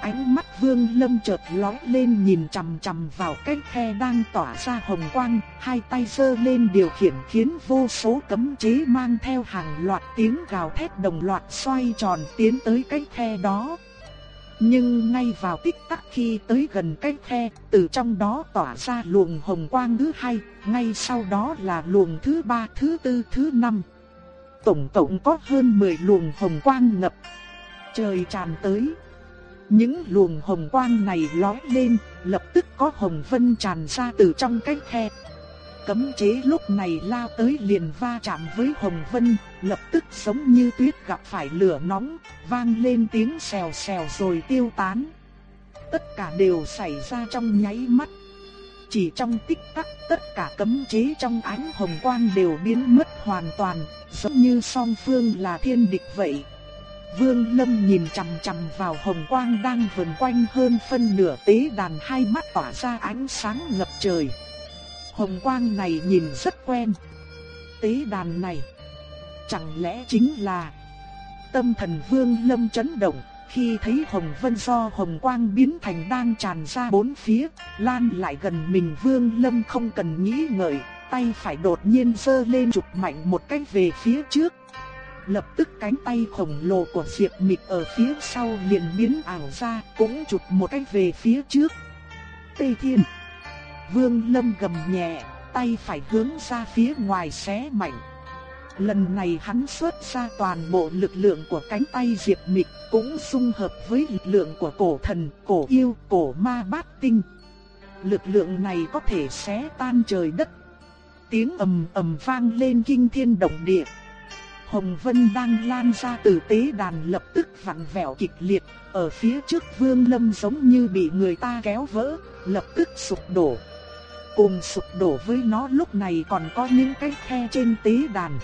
Ánh mắt Vương Lâm chợt lóe lên nhìn chằm chằm vào cái khe đang tỏa ra hồng quang, hai tay giơ lên điều khiển khiến vô số cấm chế mang theo hàng loạt tiếng gào thét đồng loạt xoay tròn tiến tới cái khe đó. Nhưng ngay vào tích tắc khi tới gần cái khe, từ trong đó tỏa ra luồng hồng quang thứ hai, ngay sau đó là luồng thứ ba, thứ tư, thứ năm. Tổng cộng có hơn 10 luồng hồng quang ngập. Trời tràn tới. Những luồng hồng quang này lói lên, lập tức có hồng vân tràn ra từ trong cái khe. Cấm chế lúc này lao tới liền va chạm với hồng vân, lập tức giống như tuyết gặp phải lửa nóng, vang lên tiếng xèo xèo rồi tiêu tán. Tất cả đều xảy ra trong nháy mắt. Chỉ trong tích tắc tất cả cấm chế trong ánh hồng quang đều biến mất hoàn toàn, giống như song phương là thiên địch vậy. Vương Lâm nhìn chằm chằm vào hồng quang đang vần quanh hơn phân nửa tế đàn hai mắt tỏa ra ánh sáng ngập trời. Hồng quang này nhìn rất quen. Tế đàn này, chẳng lẽ chính là Tâm thần Vương Lâm chấn động, khi thấy hồng vân do hồng quang biến thành đang tràn ra bốn phía, lan lại gần mình Vương Lâm không cần nghĩ ngợi, tay phải đột nhiên giơ lên chụp mạnh một cái về phía trước. Lập tức cánh tay khổng lồ của Diệp Mịch ở phía sau liền biến ảo ra, cũng chụp một cái về phía trước. Tây Thiên Vương Lâm gầm nhẹ, tay phải hướng ra phía ngoài xé mạnh. Lần này hắn xuất ra toàn bộ lực lượng của cánh tay Diệp Mịch, cũng xung hợp với lực lượng của cổ thần, cổ yêu, cổ ma bát tinh. Lực lượng này có thể xé tan trời đất. Tiếng ầm ầm vang lên kinh thiên động địa. Hồng Vân đang lan ra từ tế đàn lập tức vặn vẹo kịch liệt, ở phía trước Vương Lâm giống như bị người ta kéo vỡ, lập tức sụp đổ. Cùng sụp đổ với nó, lúc này còn có những cái khe trên tế đàn.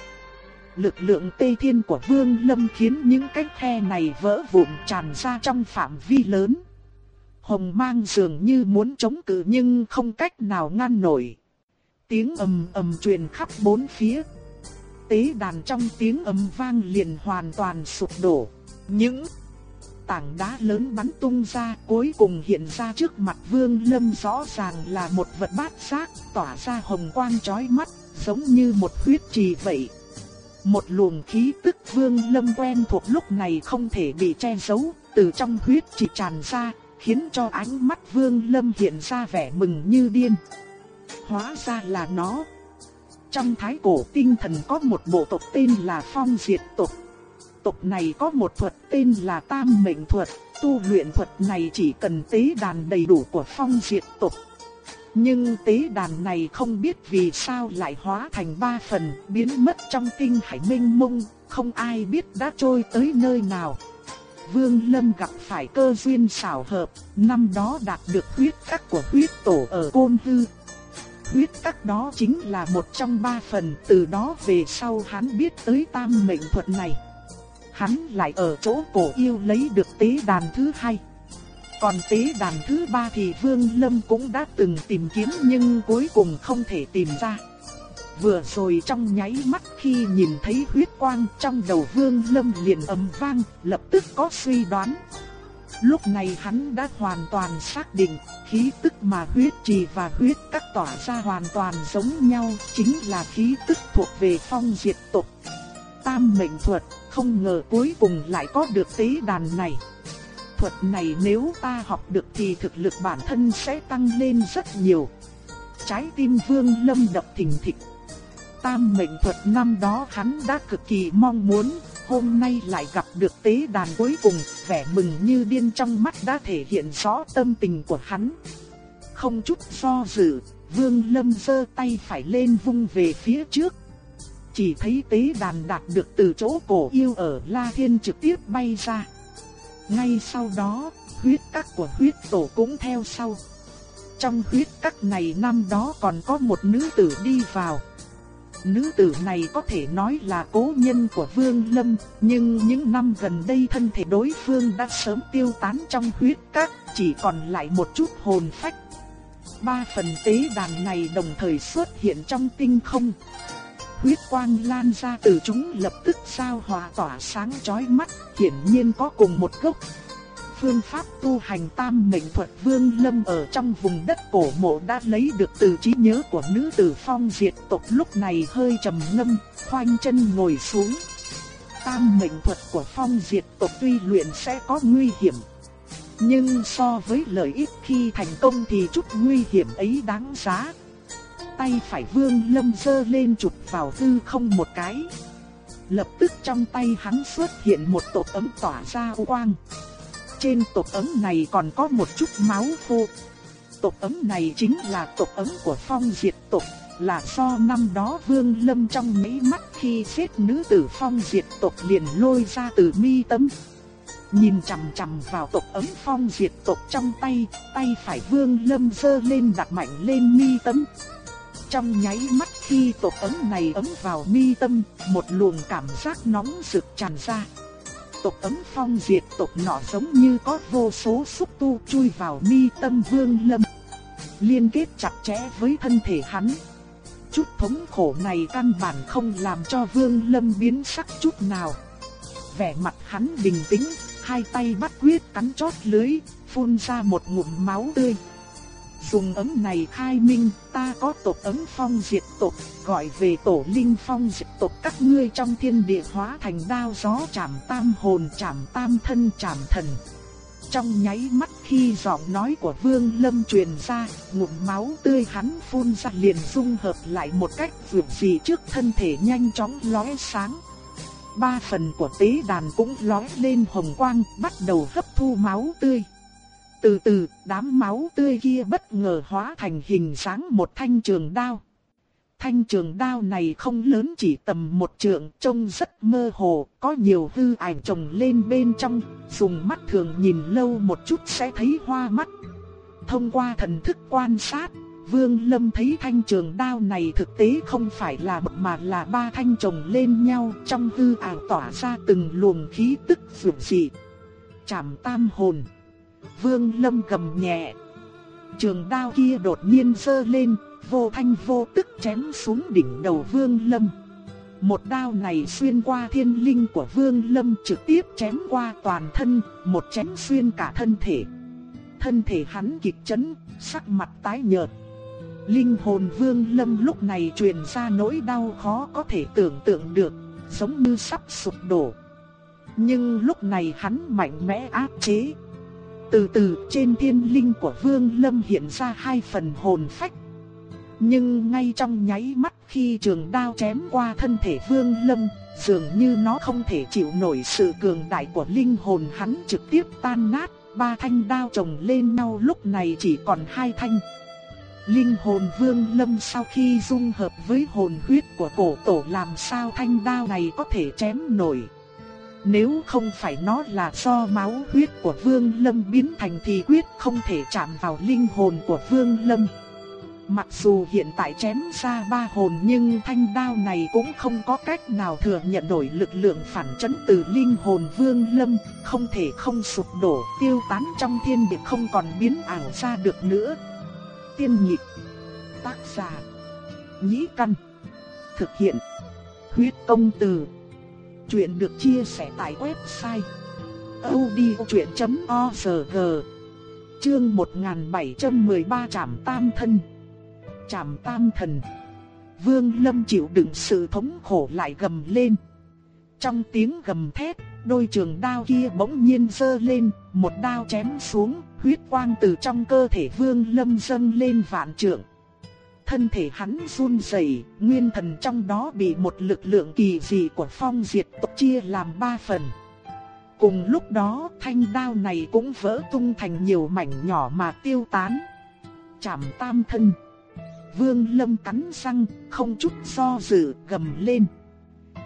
Lực lượng tây thiên của Vương Lâm khiến những cái khe này vỡ vụn tràn ra trong phạm vi lớn. Hồng mang dường như muốn chống cự nhưng không cách nào ngăn nổi. Tiếng ầm ầm truyền khắp bốn phía. Tế đàn trong tiếng ầm vang liền hoàn toàn sụp đổ. Những tảng đá lớn bắn tung ra cuối cùng hiện ra trước mặt Vương Lâm rõ ràng là một vật bát giác tỏa ra hồng quang chói mắt giống như một huyết trì vậy. Một luồng khí tức Vương Lâm quen thuộc lúc này không thể bị che giấu, từ trong huyết trì tràn ra, khiến cho ánh mắt Vương Lâm hiện ra vẻ mừng như điên. Hóa ra là nó. Trong thái cổ tinh thần có một bộ tộc tên là Phong Diệt tộc tộc này có một thuật tên là Tam Mệnh Thuật, tu luyện thuật này chỉ cần tế đàn đầy đủ của phong diệt tộc. Nhưng tế đàn này không biết vì sao lại hóa thành ba phần, biến mất trong kinh hải minh mông, không ai biết đã trôi tới nơi nào. Vương Lâm gặp phải cơ duyên xảo hợp, năm đó đạt được huyết các của huyết tổ ở Côn Hư. Huyết các đó chính là một trong ba phần, từ đó về sau hắn biết tới tam mệnh thuật này. Hắn lại ở chỗ cổ yêu lấy được tế đàn thứ hai. Còn tế đàn thứ ba thì Vương Lâm cũng đã từng tìm kiếm nhưng cuối cùng không thể tìm ra. Vừa rồi trong nháy mắt khi nhìn thấy huyết quang trong đầu Vương Lâm liền ầm vang, lập tức có suy đoán. Lúc này hắn đã hoàn toàn xác định, khí tức mà huyết trì và huyết các tỏa ra hoàn toàn giống nhau, chính là khí tức thuộc về phong diệt tộc. Tam mệnh thuật, không ngờ cuối cùng lại có được tế đàn này. Thuật này nếu ta học được thì thực lực bản thân sẽ tăng lên rất nhiều. Trái tim Vương Lâm đập thình thịch. Tam mệnh thuật năm đó hắn đã cực kỳ mong muốn, hôm nay lại gặp được tế đàn cuối cùng, vẻ mừng như điên trong mắt đã thể hiện rõ tâm tình của hắn. Không chút do dự, Vương Lâm giơ tay phải lên vung về phía trước. Chỉ thấy tế đàn đạt được từ chỗ cổ yêu ở La Thiên trực tiếp bay ra. Ngay sau đó, huyết các của huyết tổ cũng theo sau. Trong huyết các này năm đó còn có một nữ tử đi vào. Nữ tử này có thể nói là cố nhân của Vương Lâm, nhưng những năm gần đây thân thể đối phương đã sớm tiêu tán trong huyết các, chỉ còn lại một chút hồn phách. Ba phần tế đàn này đồng thời xuất hiện trong tinh không. Huyết quang lan ra từ chúng lập tức sao hòa tỏa sáng chói mắt, hiển nhiên có cùng một gốc phương pháp tu hành tam mệnh thuật vương lâm ở trong vùng đất cổ mộ đã lấy được từ trí nhớ của nữ tử phong diệt tộc lúc này hơi trầm ngâm, khoanh chân ngồi xuống. Tam mệnh thuật của phong diệt tộc tuy luyện sẽ có nguy hiểm. Nhưng so với lợi ích khi thành công thì chút nguy hiểm ấy đáng giá. Tay phải vương lâm dơ lên chụp vào hư không một cái. Lập tức trong tay hắn xuất hiện một tổ ấm tỏa ra quang. Trên tổ ấm này còn có một chút máu khô. tổ ấm này chính là tổ ấm của phong diệt tộc, là do năm đó Vương Lâm trong mấy mắt khi giết nữ tử phong diệt tộc liền lôi ra từ mi tâm. Nhìn chằm chằm vào tộc ấm phong diệt tộc trong tay, tay phải Vương Lâm giơ lên đặt mạnh lên mi tâm. Trong nháy mắt khi tổ ấm này ấm vào mi tâm, một luồng cảm giác nóng rực tràn ra tộc ấm phong diệt tộc nọ giống như có vô số xúc tu chui vào mi tâm vương lâm. Liên kết chặt chẽ với thân thể hắn. Chút thống khổ này căn bản không làm cho vương lâm biến sắc chút nào. Vẻ mặt hắn bình tĩnh, hai tay bắt quyết cắn chót lưới, phun ra một ngụm máu tươi. Dùng ấm này khai minh, ta có tộc ấm phong diệt tộc, gọi về tổ linh phong diệt tộc các ngươi trong thiên địa hóa thành đao gió chạm tam hồn chạm tam thân chạm thần. Trong nháy mắt khi giọng nói của Vương Lâm truyền ra, ngụm máu tươi hắn phun ra liền dung hợp lại một cách vượt dị trước thân thể nhanh chóng lóe sáng. Ba phần của tế đàn cũng lóe lên hồng quang, bắt đầu hấp thu máu tươi. Từ từ, đám máu tươi kia bất ngờ hóa thành hình dáng một thanh trường đao. Thanh trường đao này không lớn chỉ tầm một trượng, trông rất mơ hồ, có nhiều hư ảnh chồng lên bên trong, dùng mắt thường nhìn lâu một chút sẽ thấy hoa mắt. Thông qua thần thức quan sát, Vương Lâm thấy thanh trường đao này thực tế không phải là một mà là ba thanh chồng lên nhau trong hư ảo tỏa ra từng luồng khí tức vượt dị. chạm tam hồn. Vương Lâm gầm nhẹ. Trường đao kia đột nhiên giơ lên, vô thanh vô tức chém xuống đỉnh đầu Vương Lâm. Một đao này xuyên qua thiên linh của Vương Lâm trực tiếp chém qua toàn thân, một chém xuyên cả thân thể. Thân thể hắn kịch chấn, sắc mặt tái nhợt. Linh hồn Vương Lâm lúc này truyền ra nỗi đau khó có thể tưởng tượng được, giống như sắp sụp đổ. Nhưng lúc này hắn mạnh mẽ áp chế. Từ từ trên thiên linh của Vương Lâm hiện ra hai phần hồn phách. Nhưng ngay trong nháy mắt khi trường đao chém qua thân thể Vương Lâm, dường như nó không thể chịu nổi sự cường đại của linh hồn hắn trực tiếp tan nát, ba thanh đao chồng lên nhau lúc này chỉ còn hai thanh. Linh hồn vương lâm sau khi dung hợp với hồn huyết của cổ tổ làm sao thanh đao này có thể chém nổi. Nếu không phải nó là do máu huyết của vương lâm biến thành thì quyết không thể chạm vào linh hồn của vương lâm. Mặc dù hiện tại chém ra ba hồn nhưng thanh đao này cũng không có cách nào thừa nhận nổi lực lượng phản chấn từ linh hồn vương lâm, không thể không sụp đổ, tiêu tán trong thiên địa không còn biến ảo ra được nữa. Tiên nhị tác giả, nhĩ căn, thực hiện, huyết công từ. Chuyện được chia sẻ tại website odchuyện.org Chương 1713 Trảm Tam Thân. Trảm Tam Thần. Vương Lâm chịu đựng sự thống khổ lại gầm lên. Trong tiếng gầm thét, đôi trường đao kia bỗng nhiên giơ lên Một đao chém xuống, huyết quang từ trong cơ thể Vương Lâm dâng lên vạn trượng thân thể hắn run rẩy, nguyên thần trong đó bị một lực lượng kỳ dị của phong diệt tộc chia làm ba phần. Cùng lúc đó thanh đao này cũng vỡ tung thành nhiều mảnh nhỏ mà tiêu tán. Chảm tam thân. Vương lâm cắn răng, không chút do dự, gầm lên.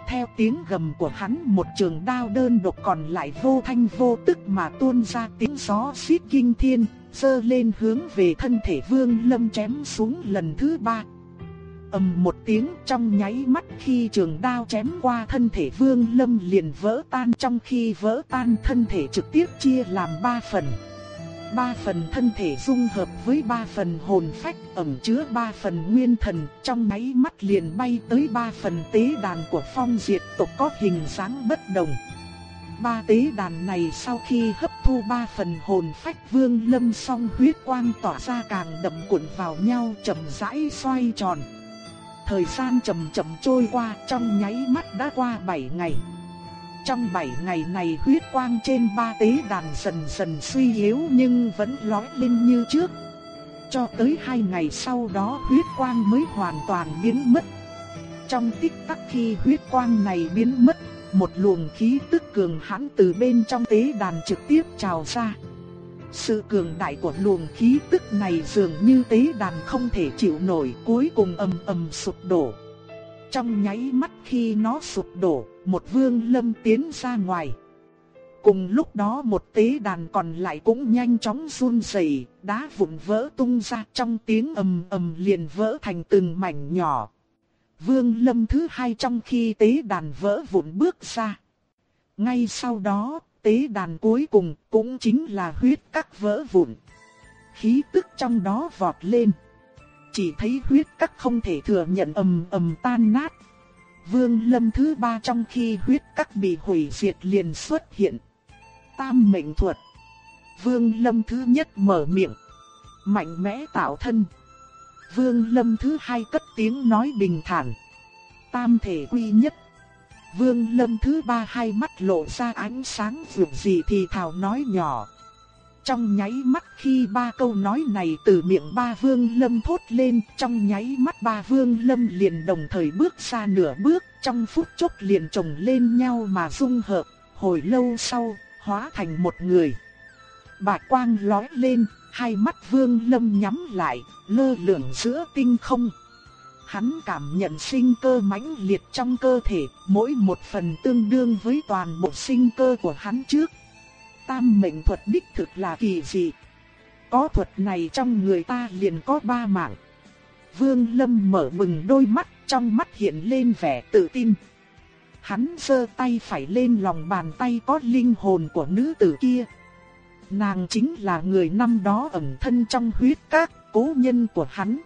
Theo tiếng gầm của hắn một trường đao đơn độc còn lại vô thanh vô tức mà tuôn ra tiếng gió xít kinh thiên, sơ lên hướng về thân thể vương lâm chém xuống lần thứ ba. ầm một tiếng trong nháy mắt khi trường đao chém qua thân thể vương lâm liền vỡ tan, trong khi vỡ tan thân thể trực tiếp chia làm ba phần. Ba phần thân thể dung hợp với ba phần hồn phách ẩn chứa ba phần nguyên thần, trong máy mắt liền bay tới ba phần tế đàn của phong diệt tộc có hình dáng bất đồng. Ba tế đàn này sau khi hấp thu ba phần hồn phách vương lâm song huyết quang tỏa ra càng đậm cuộn vào nhau chậm rãi xoay tròn. Thời gian chậm chậm trôi qua, trong nháy mắt đã qua 7 ngày. Trong 7 ngày này huyết quang trên ba tế đàn dần dần suy yếu nhưng vẫn lói lên như trước. Cho tới hai ngày sau đó huyết quang mới hoàn toàn biến mất. Trong tích tắc khi huyết quang này biến mất, một luồng khí tức cường hãn từ bên trong tế đàn trực tiếp trào ra. Sự cường đại của luồng khí tức này dường như tế đàn không thể chịu nổi cuối cùng ầm ầm sụp đổ. Trong nháy mắt khi nó sụp đổ, một vương lâm tiến ra ngoài. Cùng lúc đó một tế đàn còn lại cũng nhanh chóng run rẩy, đá vụn vỡ tung ra trong tiếng ầm ầm liền vỡ thành từng mảnh nhỏ. Vương Lâm thứ hai trong khi tế đàn vỡ vụn bước ra. Ngay sau đó, tế đàn cuối cùng cũng chính là huyết các vỡ vụn. Khí tức trong đó vọt lên. Chỉ thấy huyết các không thể thừa nhận ầm ầm tan nát. Vương Lâm thứ ba trong khi huyết các bị hủy diệt liền xuất hiện. Tam mệnh thuật. Vương Lâm thứ nhất mở miệng. Mạnh mẽ tạo thân. Vương Lâm thứ hai cất tiếng nói bình thản. Tam thể quy nhất. Vương Lâm thứ ba hai mắt lộ ra ánh sáng vượt gì thì thào nói nhỏ. Trong nháy mắt khi ba câu nói này từ miệng ba vương lâm thốt lên, trong nháy mắt ba vương lâm liền đồng thời bước ra nửa bước, trong phút chốc liền chồng lên nhau mà dung hợp, hồi lâu sau, hóa thành một người. Bạch quang lói lên, hai mắt vương lâm nhắm lại, lơ lửng giữa tinh không. Hắn cảm nhận sinh cơ mãnh liệt trong cơ thể, mỗi một phần tương đương với toàn bộ sinh cơ của hắn trước. Tam mệnh thuật đích thực là kỳ dị. Có thuật này trong người ta liền có ba mạng. Vương Lâm mở bừng đôi mắt, trong mắt hiện lên vẻ tự tin. Hắn giơ tay phải lên lòng bàn tay có linh hồn của nữ tử kia. Nàng chính là người năm đó ẩn thân trong huyết các cố nhân của hắn.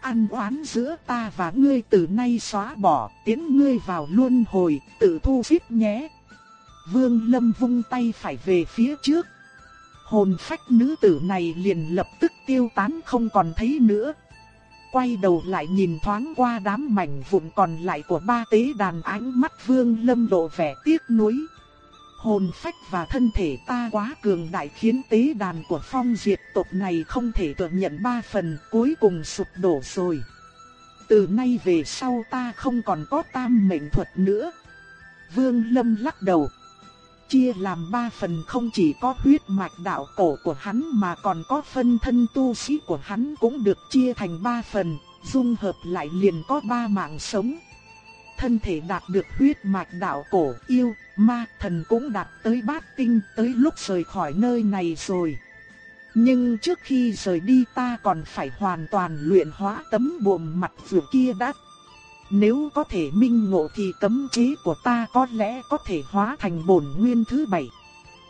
Ăn oán giữa ta và ngươi từ nay xóa bỏ, tiến ngươi vào luân hồi, tự thu phép nhé. Vương Lâm vung tay phải về phía trước. Hồn phách nữ tử này liền lập tức tiêu tán không còn thấy nữa. Quay đầu lại nhìn thoáng qua đám mảnh vụn còn lại của ba tế đàn ánh mắt Vương Lâm lộ vẻ tiếc nuối hồn phách và thân thể ta quá cường đại khiến tế đàn của phong diệt tộc này không thể thừa nhận ba phần cuối cùng sụp đổ rồi. Từ nay về sau ta không còn có tam mệnh thuật nữa. Vương Lâm lắc đầu. chia làm ba phần không chỉ có huyết mạch đạo cổ của hắn mà còn có phân thân tu sĩ của hắn cũng được chia thành ba phần, dung hợp lại liền có ba mạng sống. Thân thể đạt được huyết mạch đạo cổ yêu, ma, thần cũng đạt tới bát tinh tới lúc rời khỏi nơi này rồi. Nhưng trước khi rời đi ta còn phải hoàn toàn luyện hóa tấm buồm mặt vừa kia đã. Nếu có thể minh ngộ thì cấm chế của ta có lẽ có thể hóa thành bổn nguyên thứ bảy.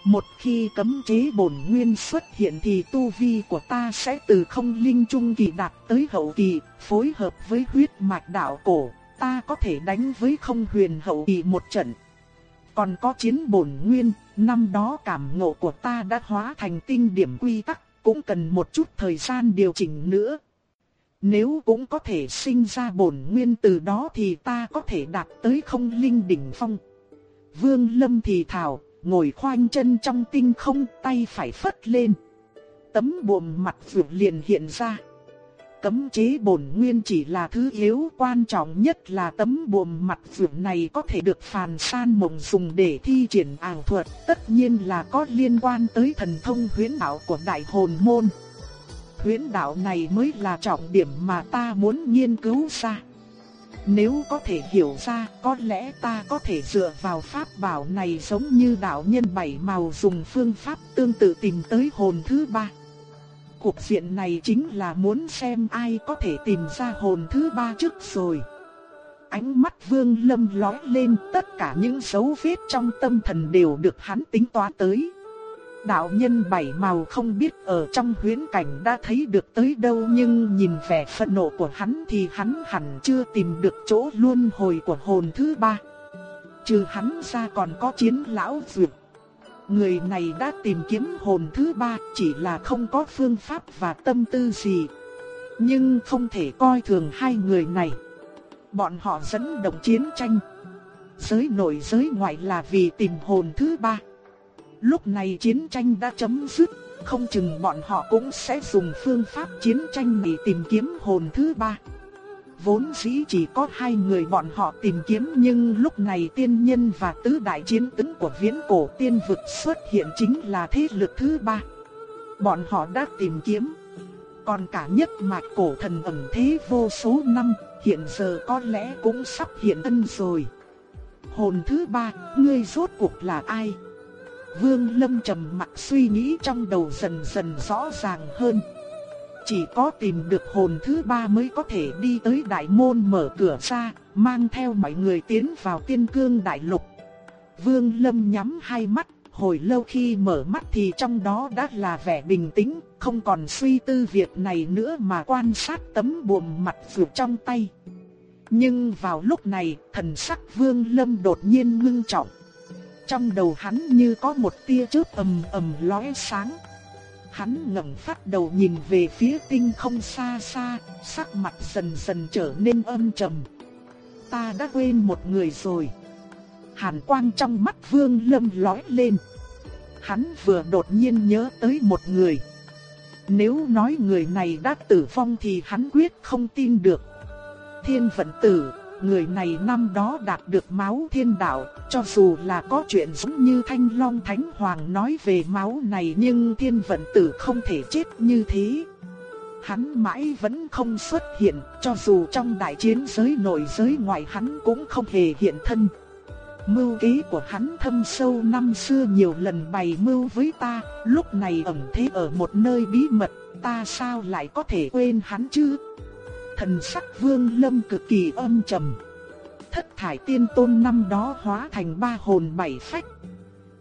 Một khi cấm chế bổn nguyên xuất hiện thì tu vi của ta sẽ từ không linh trung kỳ đạt tới hậu kỳ, phối hợp với huyết mạch đạo cổ, ta có thể đánh với không huyền hậu kỳ một trận. Còn có chiến bổn nguyên, năm đó cảm ngộ của ta đã hóa thành tinh điểm quy tắc, cũng cần một chút thời gian điều chỉnh nữa. Nếu cũng có thể sinh ra bổn nguyên từ đó thì ta có thể đạt tới không linh đỉnh phong. Vương Lâm thì thảo, ngồi khoanh chân trong tinh không, tay phải phất lên. Tấm buồm mặt vượt liền hiện ra. Cấm chế bổn nguyên chỉ là thứ yếu quan trọng nhất là tấm buồm mặt phượng này có thể được phàn san mộng dùng để thi triển ảo thuật, tất nhiên là có liên quan tới thần thông huyễn đạo của đại hồn môn. Huyễn đạo này mới là trọng điểm mà ta muốn nghiên cứu ra. Nếu có thể hiểu ra, có lẽ ta có thể dựa vào pháp bảo này giống như đạo nhân bảy màu dùng phương pháp tương tự tìm tới hồn thứ ba. Cuộc diện này chính là muốn xem ai có thể tìm ra hồn thứ ba trước rồi. Ánh mắt vương lâm lói lên, tất cả những dấu vết trong tâm thần đều được hắn tính toán tới. Đạo nhân bảy màu không biết ở trong huyễn cảnh đã thấy được tới đâu nhưng nhìn vẻ phẫn nộ của hắn thì hắn hẳn chưa tìm được chỗ luân hồi của hồn thứ ba. Trừ hắn ra còn có chiến lão vượt. Người này đã tìm kiếm hồn thứ ba chỉ là không có phương pháp và tâm tư gì. Nhưng không thể coi thường hai người này. Bọn họ dẫn động chiến tranh. Giới nội giới ngoại là vì tìm hồn thứ ba. Lúc này chiến tranh đã chấm dứt, không chừng bọn họ cũng sẽ dùng phương pháp chiến tranh để tìm kiếm hồn thứ ba. Vốn dĩ chỉ có hai người bọn họ tìm kiếm nhưng lúc này tiên nhân và tứ đại chiến tướng của viễn cổ tiên vực xuất hiện chính là thế lực thứ ba. Bọn họ đã tìm kiếm. Còn cả nhất mạch cổ thần ẩn thế vô số năm, hiện giờ có lẽ cũng sắp hiện thân rồi. Hồn thứ ba, ngươi rốt cuộc là ai? Vương Lâm trầm mặc suy nghĩ trong đầu dần dần rõ ràng hơn. Chỉ có tìm được hồn thứ ba mới có thể đi tới đại môn mở cửa ra, mang theo mọi người tiến vào tiên cương đại lục. Vương Lâm nhắm hai mắt, hồi lâu khi mở mắt thì trong đó đã là vẻ bình tĩnh, không còn suy tư việc này nữa mà quan sát tấm buồm mặt vượt trong tay. Nhưng vào lúc này, thần sắc Vương Lâm đột nhiên ngưng trọng. Trong đầu hắn như có một tia chớp ầm ầm lóe sáng. Hắn ngẩng phát đầu nhìn về phía tinh không xa xa, sắc mặt dần dần trở nên âm trầm. Ta đã quên một người rồi. Hàn quang trong mắt Vương Lâm lóe lên. Hắn vừa đột nhiên nhớ tới một người. Nếu nói người này đã tử vong thì hắn quyết không tin được. Thiên vận tử, người này năm đó đạt được máu thiên đạo, cho dù là có chuyện giống như Thanh Long Thánh Hoàng nói về máu này nhưng thiên vận tử không thể chết như thế. Hắn mãi vẫn không xuất hiện, cho dù trong đại chiến giới nội giới ngoài hắn cũng không hề hiện thân. Mưu kế của hắn thâm sâu năm xưa nhiều lần bày mưu với ta, lúc này ẩn thế ở một nơi bí mật, ta sao lại có thể quên hắn chứ? Thần sắc vương lâm cực kỳ âm trầm. Thất thải tiên tôn năm đó hóa thành ba hồn bảy phách.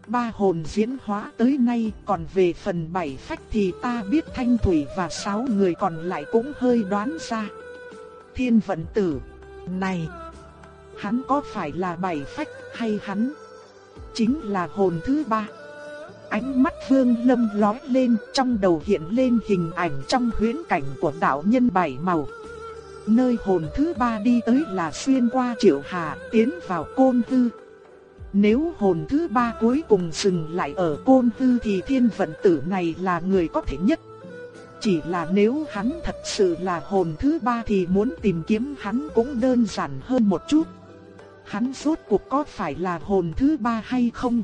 Ba hồn diễn hóa tới nay còn về phần bảy phách thì ta biết thanh thủy và sáu người còn lại cũng hơi đoán ra. Thiên vận tử, này, hắn có phải là bảy phách hay hắn chính là hồn thứ ba? Ánh mắt vương lâm lói lên trong đầu hiện lên hình ảnh trong huyễn cảnh của đạo nhân bảy màu. Nơi hồn thứ ba đi tới là xuyên qua triệu hà, tiến vào côn tư. Nếu hồn thứ ba cuối cùng dừng lại ở côn tư thì thiên vận tử này là người có thể nhất. Chỉ là nếu hắn thật sự là hồn thứ ba thì muốn tìm kiếm hắn cũng đơn giản hơn một chút. Hắn rốt cuộc có phải là hồn thứ ba hay không?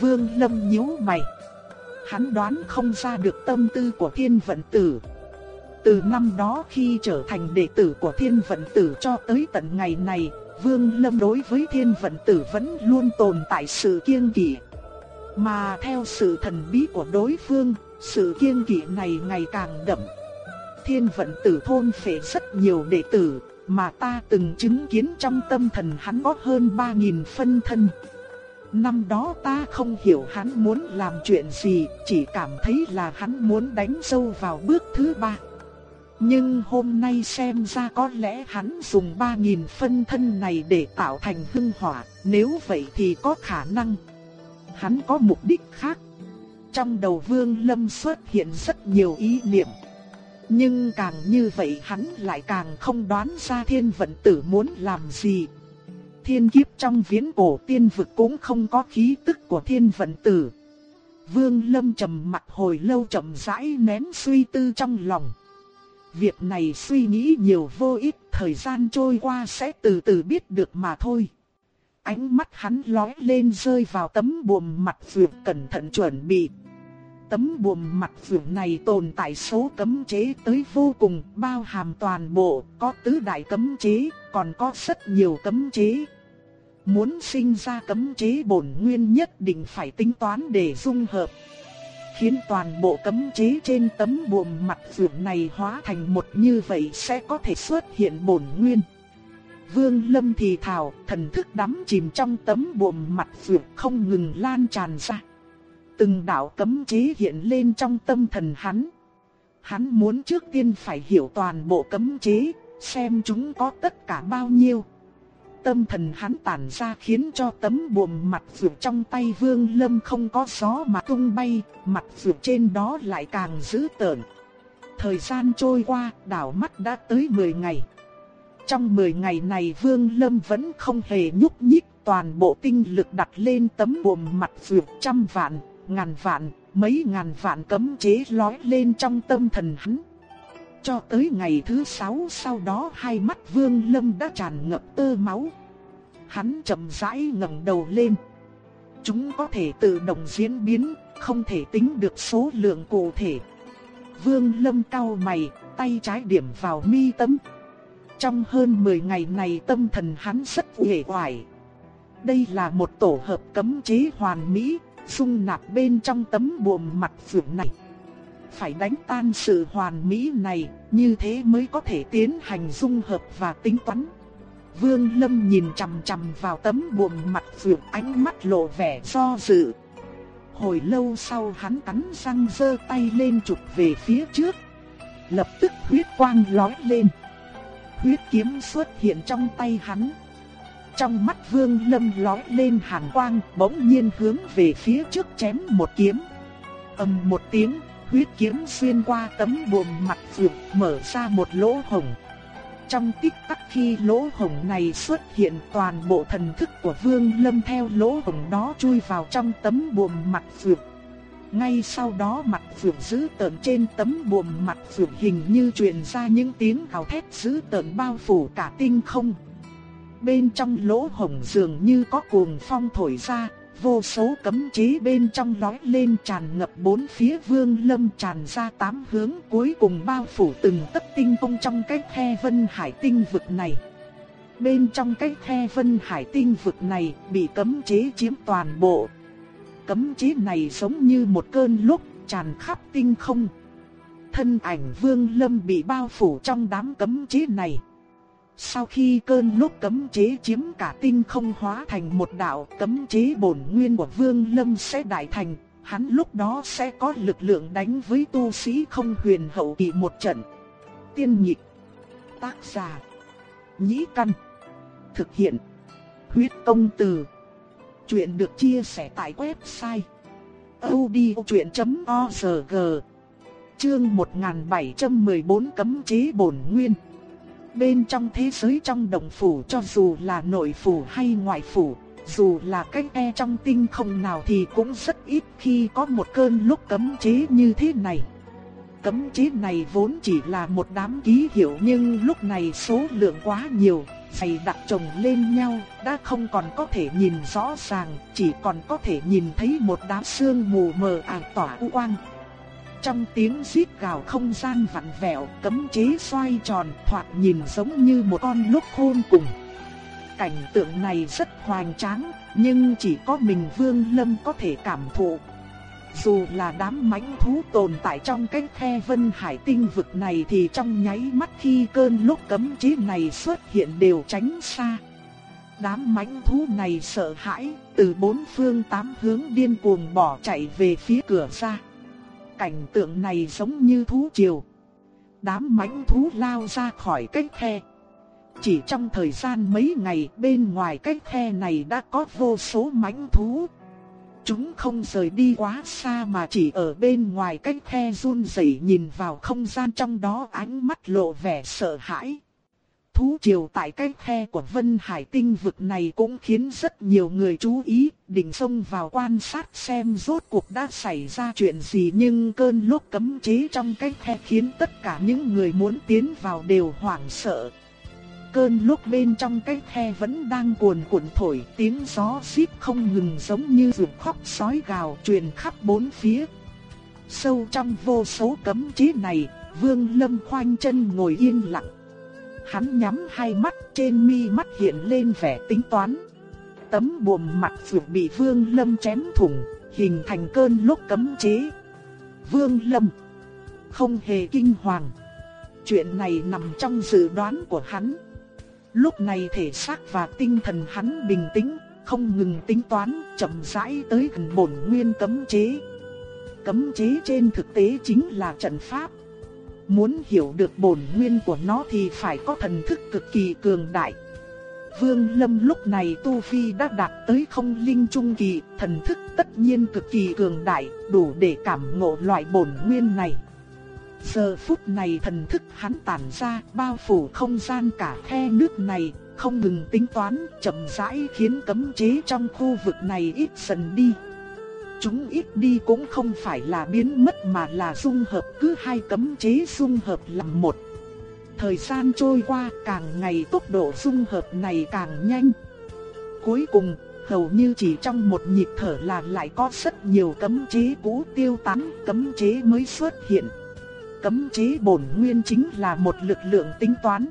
Vương Lâm nhíu mày. Hắn đoán không ra được tâm tư của thiên vận tử. Từ năm đó khi trở thành đệ tử của thiên vận tử cho tới tận ngày này, Vương Lâm đối với thiên vận tử vẫn luôn tồn tại sự kiêng kỵ. Mà theo sự thần bí của đối phương, sự kiêng kỵ này ngày càng đậm. Thiên vận tử thôn phệ rất nhiều đệ tử, mà ta từng chứng kiến trong tâm thần hắn có hơn 3.000 phân thân. Năm đó ta không hiểu hắn muốn làm chuyện gì, chỉ cảm thấy là hắn muốn đánh sâu vào bước thứ ba. Nhưng hôm nay xem ra có lẽ hắn dùng 3.000 phân thân này để tạo thành hưng hỏa, nếu vậy thì có khả năng. Hắn có mục đích khác. Trong đầu Vương Lâm xuất hiện rất nhiều ý niệm. Nhưng càng như vậy hắn lại càng không đoán ra thiên vận tử muốn làm gì. Thiên kiếp trong viễn cổ tiên vực cũng không có khí tức của thiên vận tử. Vương Lâm trầm mặt hồi lâu chậm rãi nén suy tư trong lòng. Việc này suy nghĩ nhiều vô ích, thời gian trôi qua sẽ từ từ biết được mà thôi. Ánh mắt hắn lóe lên rơi vào tấm buồm mặt vượt cẩn thận chuẩn bị. Tấm buồm mặt vượt này tồn tại số cấm chế tới vô cùng, bao hàm toàn bộ, có tứ đại cấm chế, còn có rất nhiều cấm chế. Muốn sinh ra cấm chế bổn nguyên nhất định phải tính toán để dung hợp khiến toàn bộ cấm chế trên tấm buồm mặt phượng này hóa thành một như vậy sẽ có thể xuất hiện bổn nguyên. Vương Lâm thì thào, thần thức đắm chìm trong tấm buồm mặt phượng không ngừng lan tràn ra. Từng đạo cấm chế hiện lên trong tâm thần hắn. Hắn muốn trước tiên phải hiểu toàn bộ cấm chế, xem chúng có tất cả bao nhiêu tâm thần hắn tản ra khiến cho tấm buồm mặt vượt trong tay Vương Lâm không có gió mà tung bay, mặt vượt trên đó lại càng dữ tợn. Thời gian trôi qua, đảo mắt đã tới 10 ngày. Trong 10 ngày này Vương Lâm vẫn không hề nhúc nhích, toàn bộ tinh lực đặt lên tấm buồm mặt vượt trăm vạn, ngàn vạn, mấy ngàn vạn cấm chế lói lên trong tâm thần hắn. Cho tới ngày thứ sáu sau đó hai mắt Vương Lâm đã tràn ngập tơ máu. Hắn chậm rãi ngẩng đầu lên. Chúng có thể tự động diễn biến, không thể tính được số lượng cụ thể. Vương Lâm cau mày, tay trái điểm vào mi tâm. Trong hơn 10 ngày này tâm thần hắn rất uể oải. Đây là một tổ hợp cấm chế hoàn mỹ, dung nạp bên trong tấm buồm mặt phượng này phải đánh tan sự hoàn mỹ này, như thế mới có thể tiến hành dung hợp và tính toán. Vương Lâm nhìn chằm chằm vào tấm buồm mặt vượt ánh mắt lộ vẻ do dự. Hồi lâu sau hắn cắn răng giơ tay lên chụp về phía trước. Lập tức huyết quang lóe lên. Huyết kiếm xuất hiện trong tay hắn. Trong mắt Vương Lâm lóe lên hàn quang, bỗng nhiên hướng về phía trước chém một kiếm. Ầm một tiếng, huyết kiếm xuyên qua tấm buồm mặt vượt mở ra một lỗ hổng. Trong tích tắc khi lỗ hổng này xuất hiện toàn bộ thần thức của Vương Lâm theo lỗ hổng đó chui vào trong tấm buồm mặt vượt. Ngay sau đó mặt vượt giữ tợn trên tấm buồm mặt vượt hình như truyền ra những tiếng gào thét giữ tợn bao phủ cả tinh không. Bên trong lỗ hổng dường như có cuồng phong thổi ra, vô số cấm chế bên trong lói lên tràn ngập bốn phía vương lâm tràn ra tám hướng cuối cùng bao phủ từng tấc tinh không trong cái khe vân hải tinh vực này. Bên trong cái khe vân hải tinh vực này bị cấm chế chiếm toàn bộ. Cấm chế này giống như một cơn lốc tràn khắp tinh không. Thân ảnh vương lâm bị bao phủ trong đám cấm chế này. Sau khi cơn lốc cấm chế chiếm cả tinh không hóa thành một đạo cấm chế bổn nguyên của Vương Lâm sẽ đại thành, hắn lúc đó sẽ có lực lượng đánh với tu sĩ không huyền hậu kỳ một trận. Tiên nhịp, tác giả, nhĩ căn, thực hiện, huyết công từ. Chuyện được chia sẻ tại website odchuyện.org Chương 1714 cấm chế bổn nguyên bên trong thế giới trong động phủ cho dù là nội phủ hay ngoại phủ, dù là cách e trong tinh không nào thì cũng rất ít khi có một cơn lúc cấm chế như thế này. Cấm chế này vốn chỉ là một đám ký hiệu nhưng lúc này số lượng quá nhiều, dày đặc chồng lên nhau, đã không còn có thể nhìn rõ ràng, chỉ còn có thể nhìn thấy một đám sương mù mờ ảo tỏa u quang. Trong tiếng rít gào không gian vặn vẹo, cấm chế xoay tròn, thoạt nhìn giống như một con lúc khôn cùng. Cảnh tượng này rất hoành tráng, nhưng chỉ có mình Vương Lâm có thể cảm thụ. Dù là đám mãnh thú tồn tại trong cái khe vân hải tinh vực này thì trong nháy mắt khi cơn lúc cấm chế này xuất hiện đều tránh xa. Đám mãnh thú này sợ hãi, từ bốn phương tám hướng điên cuồng bỏ chạy về phía cửa ra. Cảnh tượng này giống như thú triều. Đám mãnh thú lao ra khỏi cái khe. Chỉ trong thời gian mấy ngày, bên ngoài cái khe này đã có vô số mãnh thú. Chúng không rời đi quá xa mà chỉ ở bên ngoài cái khe run rẩy nhìn vào không gian trong đó ánh mắt lộ vẻ sợ hãi. Thú triều tại cái khe của Vân Hải tinh vực này cũng khiến rất nhiều người chú ý, định xông vào quan sát xem rốt cuộc đã xảy ra chuyện gì nhưng cơn lốc cấm chế trong cái khe khiến tất cả những người muốn tiến vào đều hoảng sợ cơn lốc bên trong cái khe vẫn đang cuồn cuộn thổi, tiếng gió xít không ngừng giống như ruột khóc sói gào truyền khắp bốn phía. Sâu trong vô số cấm chế này, Vương Lâm khoanh chân ngồi yên lặng. Hắn nhắm hai mắt, trên mi mắt hiện lên vẻ tính toán. Tấm buồm mặt vừa bị Vương Lâm chém thủng, hình thành cơn lốc cấm chế. Vương Lâm không hề kinh hoàng. Chuyện này nằm trong dự đoán của hắn. Lúc này thể xác và tinh thần hắn bình tĩnh, không ngừng tính toán, chậm rãi tới gần bổn nguyên cấm chế. Cấm chế trên thực tế chính là trận pháp. Muốn hiểu được bổn nguyên của nó thì phải có thần thức cực kỳ cường đại. Vương Lâm lúc này tu vi đã đạt tới không linh trung kỳ, thần thức tất nhiên cực kỳ cường đại, đủ để cảm ngộ loại bổn nguyên này. Giờ phút này thần thức hắn tản ra, bao phủ không gian cả khe nước này, không ngừng tính toán, chậm rãi khiến cấm chế trong khu vực này ít dần đi. Chúng ít đi cũng không phải là biến mất mà là dung hợp, cứ hai cấm chế dung hợp làm một. Thời gian trôi qua, càng ngày tốc độ dung hợp này càng nhanh. Cuối cùng, hầu như chỉ trong một nhịp thở là lại có rất nhiều cấm chế cũ tiêu tán, cấm chế mới xuất hiện cấm chế bổn nguyên chính là một lực lượng tính toán.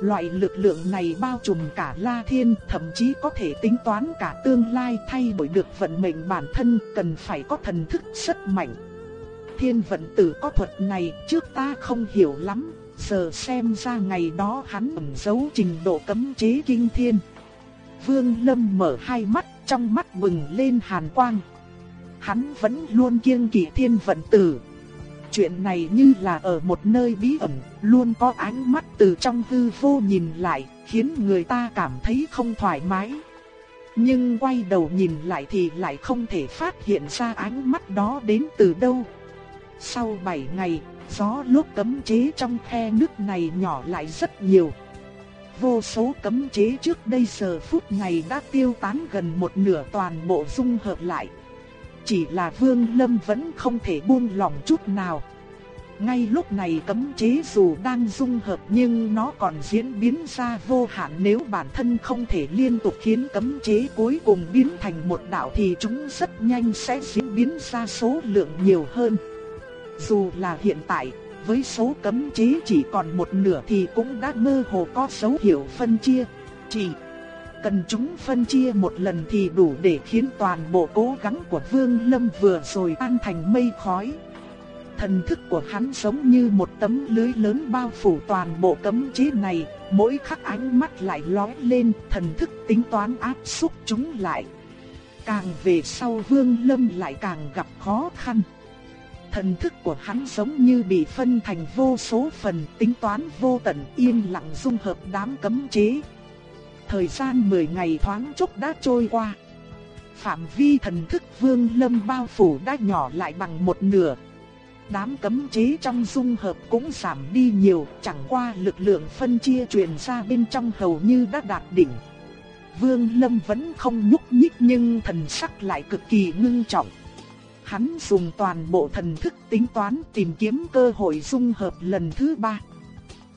Loại lực lượng này bao trùm cả La Thiên, thậm chí có thể tính toán cả tương lai thay đổi được vận mệnh bản thân, cần phải có thần thức rất mạnh. Thiên vận tử có thuật này trước ta không hiểu lắm, giờ xem ra ngày đó hắn ẩn giấu trình độ cấm chế kinh thiên. Vương Lâm mở hai mắt, trong mắt bừng lên hàn quang. Hắn vẫn luôn kiêng kỵ thiên vận tử, Chuyện này như là ở một nơi bí ẩn, luôn có ánh mắt từ trong hư vô nhìn lại, khiến người ta cảm thấy không thoải mái. Nhưng quay đầu nhìn lại thì lại không thể phát hiện ra ánh mắt đó đến từ đâu. Sau 7 ngày, gió lúc cấm chế trong khe nước này nhỏ lại rất nhiều. Vô số cấm chế trước đây giờ phút này đã tiêu tán gần một nửa toàn bộ dung hợp lại. Chỉ là Vương Lâm vẫn không thể buông lỏng chút nào. Ngay lúc này cấm chế dù đang dung hợp nhưng nó còn diễn biến ra vô hạn nếu bản thân không thể liên tục khiến cấm chế cuối cùng biến thành một đạo thì chúng rất nhanh sẽ diễn biến ra số lượng nhiều hơn. Dù là hiện tại, với số cấm chế chỉ còn một nửa thì cũng đã mơ hồ có dấu hiệu phân chia. Chỉ cần chúng phân chia một lần thì đủ để khiến toàn bộ cố gắng của Vương Lâm vừa rồi tan thành mây khói. Thần thức của hắn giống như một tấm lưới lớn bao phủ toàn bộ cấm chế này, mỗi khắc ánh mắt lại lóe lên, thần thức tính toán áp xúc chúng lại. Càng về sau Vương Lâm lại càng gặp khó khăn. Thần thức của hắn giống như bị phân thành vô số phần tính toán vô tận yên lặng dung hợp đám cấm chế. Thời gian 10 ngày thoáng chốc đã trôi qua. Phạm vi thần thức vương lâm bao phủ đã nhỏ lại bằng một nửa. Đám cấm chế trong dung hợp cũng giảm đi nhiều, chẳng qua lực lượng phân chia truyền ra bên trong hầu như đã đạt đỉnh. Vương Lâm vẫn không nhúc nhích nhưng thần sắc lại cực kỳ ngưng trọng. Hắn dùng toàn bộ thần thức tính toán tìm kiếm cơ hội dung hợp lần thứ ba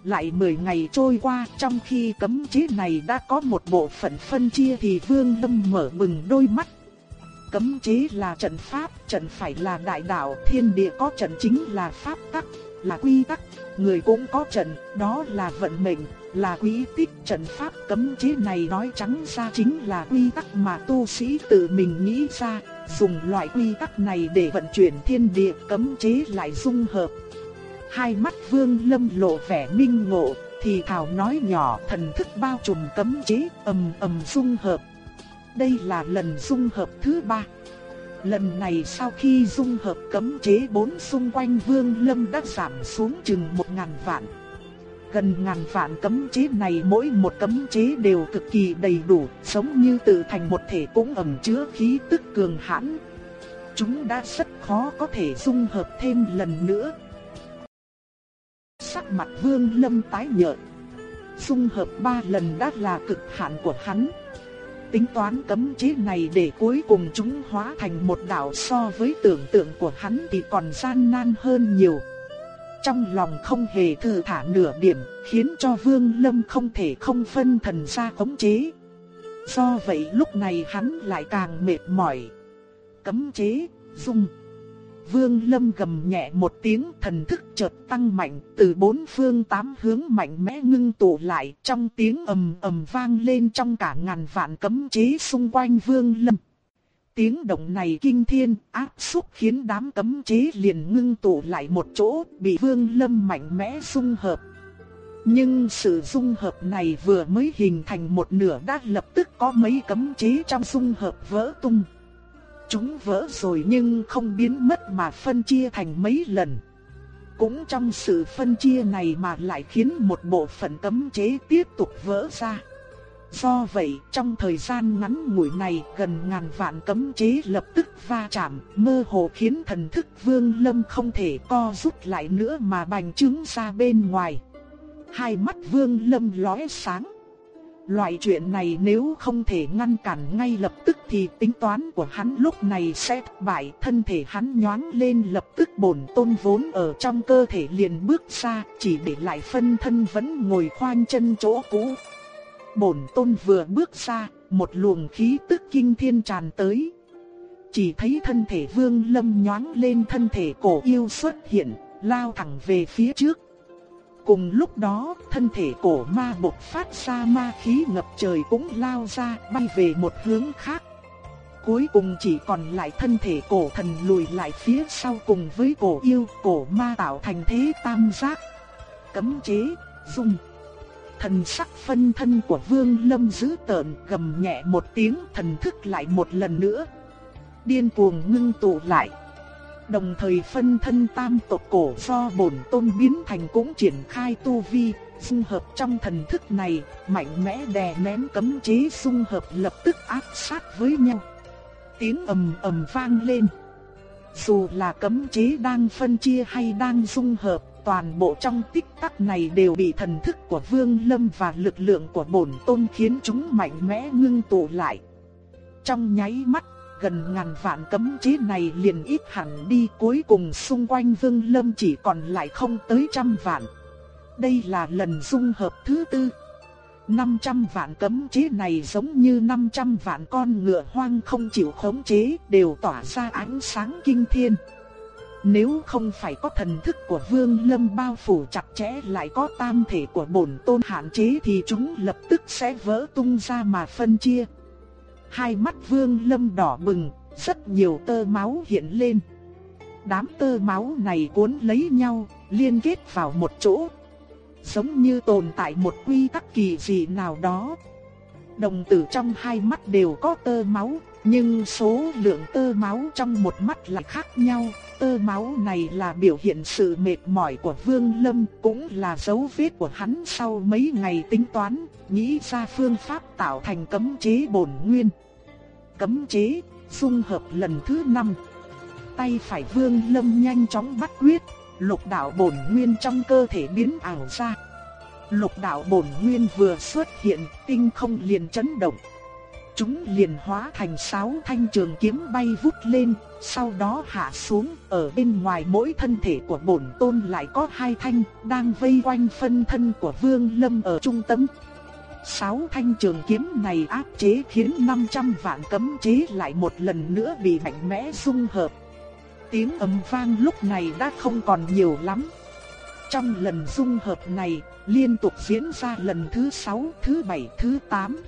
lại 10 ngày trôi qua, trong khi cấm chế này đã có một bộ phận phân chia thì Vương Lâm mở bừng đôi mắt. Cấm chế là trận pháp, trận phải là đại đạo, thiên địa có trận chính là pháp tắc, là quy tắc, người cũng có trận, đó là vận mệnh, là quý tích trận pháp cấm chế này nói trắng ra chính là quy tắc mà tu sĩ tự mình nghĩ ra, dùng loại quy tắc này để vận chuyển thiên địa cấm chế lại dung hợp. Hai mắt vương lâm lộ vẻ minh ngộ, thì thảo nói nhỏ thần thức bao trùm cấm chế ầm ầm dung hợp. Đây là lần dung hợp thứ ba. Lần này sau khi dung hợp cấm chế bốn xung quanh vương lâm đã giảm xuống chừng một ngàn vạn. Gần ngàn vạn cấm chế này mỗi một cấm chế đều cực kỳ đầy đủ, giống như tự thành một thể cũng ẩn chứa khí tức cường hãn. Chúng đã rất khó có thể dung hợp thêm lần nữa. Sắc mặt vương lâm tái nhợt. Dung hợp ba lần đã là cực hạn của hắn. Tính toán cấm chế này để cuối cùng chúng hóa thành một đạo so với tưởng tượng của hắn thì còn gian nan hơn nhiều. Trong lòng không hề thư thả nửa điểm, khiến cho Vương Lâm không thể không phân thần ra khống chế. Do vậy lúc này hắn lại càng mệt mỏi. Cấm chế, dung. Vương Lâm gầm nhẹ một tiếng thần thức chợt tăng mạnh, từ bốn phương tám hướng mạnh mẽ ngưng tụ lại, trong tiếng ầm ầm vang lên trong cả ngàn vạn cấm chế xung quanh Vương Lâm. Tiếng động này kinh thiên, áp xúc khiến đám cấm chế liền ngưng tụ lại một chỗ, bị Vương Lâm mạnh mẽ dung hợp. Nhưng sự dung hợp này vừa mới hình thành một nửa đã lập tức có mấy cấm chế trong dung hợp vỡ tung. Chúng vỡ rồi nhưng không biến mất mà phân chia thành mấy lần. Cũng trong sự phân chia này mà lại khiến một bộ phận cấm chế tiếp tục vỡ ra. Do vậy, trong thời gian ngắn ngủi này, gần ngàn vạn cấm chế lập tức va chạm, mơ hồ khiến thần thức Vương Lâm không thể co rút lại nữa mà bành trướng ra bên ngoài. Hai mắt Vương Lâm lóe sáng. Loại chuyện này nếu không thể ngăn cản ngay lập tức thì tính toán của hắn lúc này sẽ thất bại, thân thể hắn nhoáng lên lập tức bổn tôn vốn ở trong cơ thể liền bước ra, chỉ để lại phân thân vẫn ngồi khoanh chân chỗ cũ. Bổn tôn vừa bước ra, một luồng khí tức kinh thiên tràn tới. Chỉ thấy thân thể vương lâm nhoáng lên thân thể cổ yêu xuất hiện, lao thẳng về phía trước. Cùng lúc đó, thân thể cổ ma bộc phát ra ma khí ngập trời cũng lao ra, bay về một hướng khác. Cuối cùng chỉ còn lại thân thể cổ thần lùi lại phía sau cùng với cổ yêu, cổ ma tạo thành thế tam giác. Cấm chế, dung. Thần sắc phân thân của Vương Lâm giữ tợn gầm nhẹ một tiếng thần thức lại một lần nữa. Điên cuồng ngưng tụ lại. Đồng thời phân thân tam tộc cổ do bổn tôn biến thành cũng triển khai tu vi, dung hợp trong thần thức này, mạnh mẽ đè nén cấm chế dung hợp lập tức áp sát với nhau. Tiếng ầm ầm vang lên. Dù là cấm chế đang phân chia hay đang dung hợp, toàn bộ trong tích tắc này đều bị thần thức của Vương Lâm và lực lượng của bổn tôn khiến chúng mạnh mẽ ngưng tụ lại. Trong nháy mắt, gần ngàn vạn cấm chế này liền ít hẳn đi, cuối cùng xung quanh Vương Lâm chỉ còn lại không tới trăm vạn. Đây là lần dung hợp thứ tư. 500 vạn cấm chế này giống như 500 vạn con ngựa hoang không chịu khống chế, đều tỏa ra ánh sáng kinh thiên. Nếu không phải có thần thức của Vương Lâm bao phủ chặt chẽ lại có tam thể của bổn tôn hạn chế thì chúng lập tức sẽ vỡ tung ra mà phân chia. Hai mắt Vương Lâm đỏ bừng, rất nhiều tơ máu hiện lên. Đám tơ máu này cuốn lấy nhau, liên kết vào một chỗ. Giống như tồn tại một quy tắc kỳ dị nào đó. Đồng tử trong hai mắt đều có tơ máu, nhưng số lượng tơ máu trong một mắt lại khác nhau, tơ máu này là biểu hiện sự mệt mỏi của Vương Lâm, cũng là dấu vết của hắn sau mấy ngày tính toán, nghĩ ra phương pháp tạo thành cấm chế bổn nguyên. Cấm chế, dung hợp lần thứ năm. Tay phải Vương Lâm nhanh chóng bắt quyết, lục đạo bổn nguyên trong cơ thể biến ảo ra. Lục đạo bổn nguyên vừa xuất hiện, tinh không liền chấn động chúng liền hóa thành sáu thanh trường kiếm bay vút lên, sau đó hạ xuống, ở bên ngoài mỗi thân thể của bổn tôn lại có hai thanh, đang vây quanh phân thân của Vương Lâm ở trung tâm. Sáu thanh trường kiếm này áp chế khiến 500 vạn cấm chế lại một lần nữa bị mạnh mẽ dung hợp. Tiếng ầm vang lúc này đã không còn nhiều lắm. Trong lần dung hợp này, liên tục diễn ra lần thứ 6, thứ 7, thứ 8.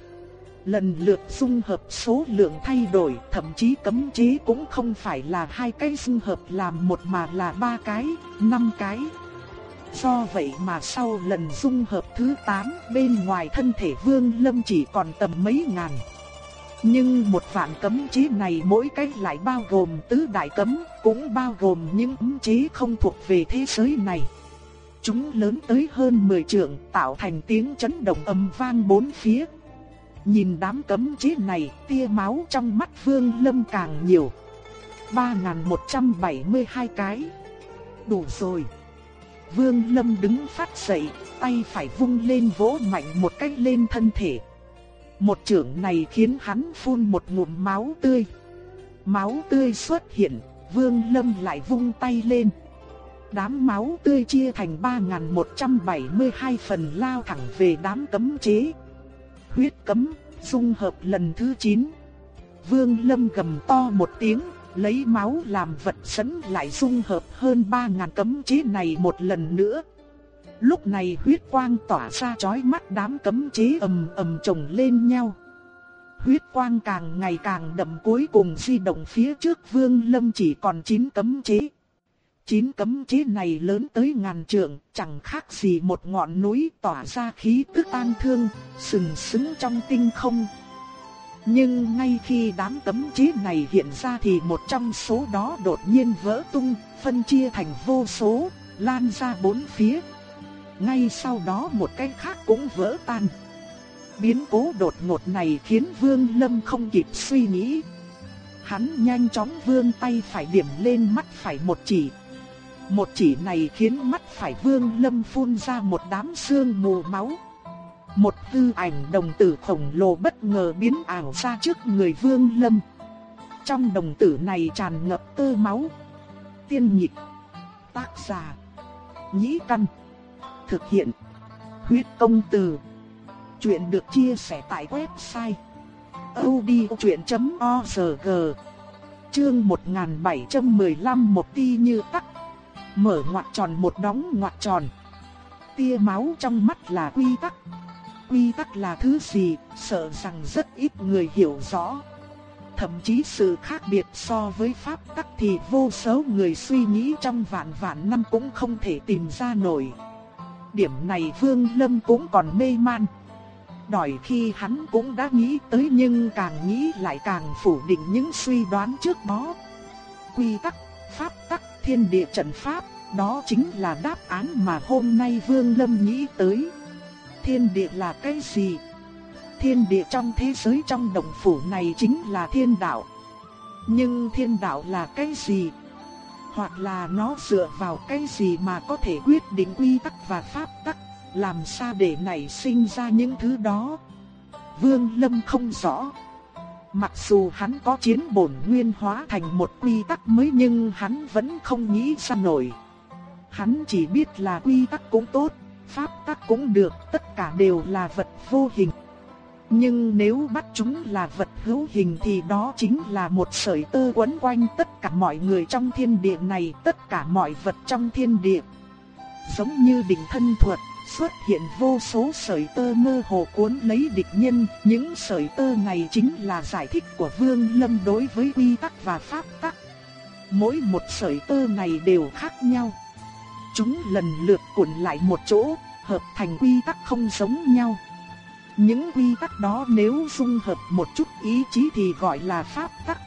Lần lượt dung hợp số lượng thay đổi, thậm chí cấm chế cũng không phải là hai cái dung hợp làm một mà là ba cái, năm cái. Do vậy mà sau lần dung hợp thứ 8, bên ngoài thân thể Vương Lâm chỉ còn tầm mấy ngàn. Nhưng một vạn cấm chế này mỗi cái lại bao gồm tứ đại cấm, cũng bao gồm những cấm chế không thuộc về thế giới này. Chúng lớn tới hơn 10 trượng, tạo thành tiếng chấn động âm vang bốn phía. Nhìn đám cấm chế này, tia máu trong mắt Vương Lâm càng nhiều. 3172 cái. Đủ rồi. Vương Lâm đứng phát dậy, tay phải vung lên vỗ mạnh một cái lên thân thể. Một chưởng này khiến hắn phun một ngụm máu tươi. Máu tươi xuất hiện, Vương Lâm lại vung tay lên. Đám máu tươi chia thành 3172 phần lao thẳng về đám cấm chế. Huyết cấm, dung hợp lần thứ 9. Vương Lâm gầm to một tiếng, lấy máu làm vật sẵn lại dung hợp hơn 3000 cấm chế này một lần nữa. Lúc này huyết quang tỏa ra chói mắt đám cấm chế ầm ầm chồng lên nhau. Huyết quang càng ngày càng đậm cuối cùng di động phía trước Vương Lâm chỉ còn 9 cấm chế. Chín cấm chế này lớn tới ngàn trượng, chẳng khác gì một ngọn núi tỏa ra khí tức an thương, sừng sững trong tinh không. Nhưng ngay khi đám cấm chế này hiện ra thì một trong số đó đột nhiên vỡ tung, phân chia thành vô số, lan ra bốn phía. Ngay sau đó một cái khác cũng vỡ tan. Biến cố đột ngột này khiến Vương Lâm không kịp suy nghĩ. Hắn nhanh chóng vươn tay phải điểm lên mắt phải một chỉ, một chỉ này khiến mắt phải vương lâm phun ra một đám sương mù máu. Một tư ảnh đồng tử khổng lồ bất ngờ biến ảo ra trước người vương lâm. Trong đồng tử này tràn ngập tơ máu. Tiên nhịp. Tác giả. Nhĩ căn. Thực hiện. Huyết công từ. Chuyện được chia sẻ tại website. odchuyện.org Chương 1715 một ti như tắc mở ngoặt tròn một đóng ngoặt tròn. Tia máu trong mắt là quy tắc. Quy tắc là thứ gì, sợ rằng rất ít người hiểu rõ. Thậm chí sự khác biệt so với pháp tắc thì vô số người suy nghĩ trong vạn vạn năm cũng không thể tìm ra nổi. Điểm này Vương Lâm cũng còn mê man. Đòi khi hắn cũng đã nghĩ tới nhưng càng nghĩ lại càng phủ định những suy đoán trước đó. Quy tắc, pháp tắc thiên địa trận pháp, đó chính là đáp án mà hôm nay Vương Lâm nghĩ tới. Thiên địa là cái gì? Thiên địa trong thế giới trong động phủ này chính là thiên đạo. Nhưng thiên đạo là cái gì? Hoặc là nó dựa vào cái gì mà có thể quyết định quy tắc và pháp tắc? Làm sao để nảy sinh ra những thứ đó? Vương Lâm không rõ. Mặc dù hắn có chiến bổn nguyên hóa thành một quy tắc mới nhưng hắn vẫn không nghĩ ra nổi. Hắn chỉ biết là quy tắc cũng tốt, pháp tắc cũng được, tất cả đều là vật vô hình. Nhưng nếu bắt chúng là vật hữu hình thì đó chính là một sợi tơ quấn quanh tất cả mọi người trong thiên địa này, tất cả mọi vật trong thiên địa. Giống như đỉnh thân thuật, xuất hiện vô số sợi tơ mơ hồ cuốn lấy địch nhân, những sợi tơ này chính là giải thích của Vương Lâm đối với quy tắc và pháp tắc. Mỗi một sợi tơ này đều khác nhau. Chúng lần lượt cuộn lại một chỗ, hợp thành quy tắc không giống nhau. Những quy tắc đó nếu dung hợp một chút ý chí thì gọi là pháp tắc.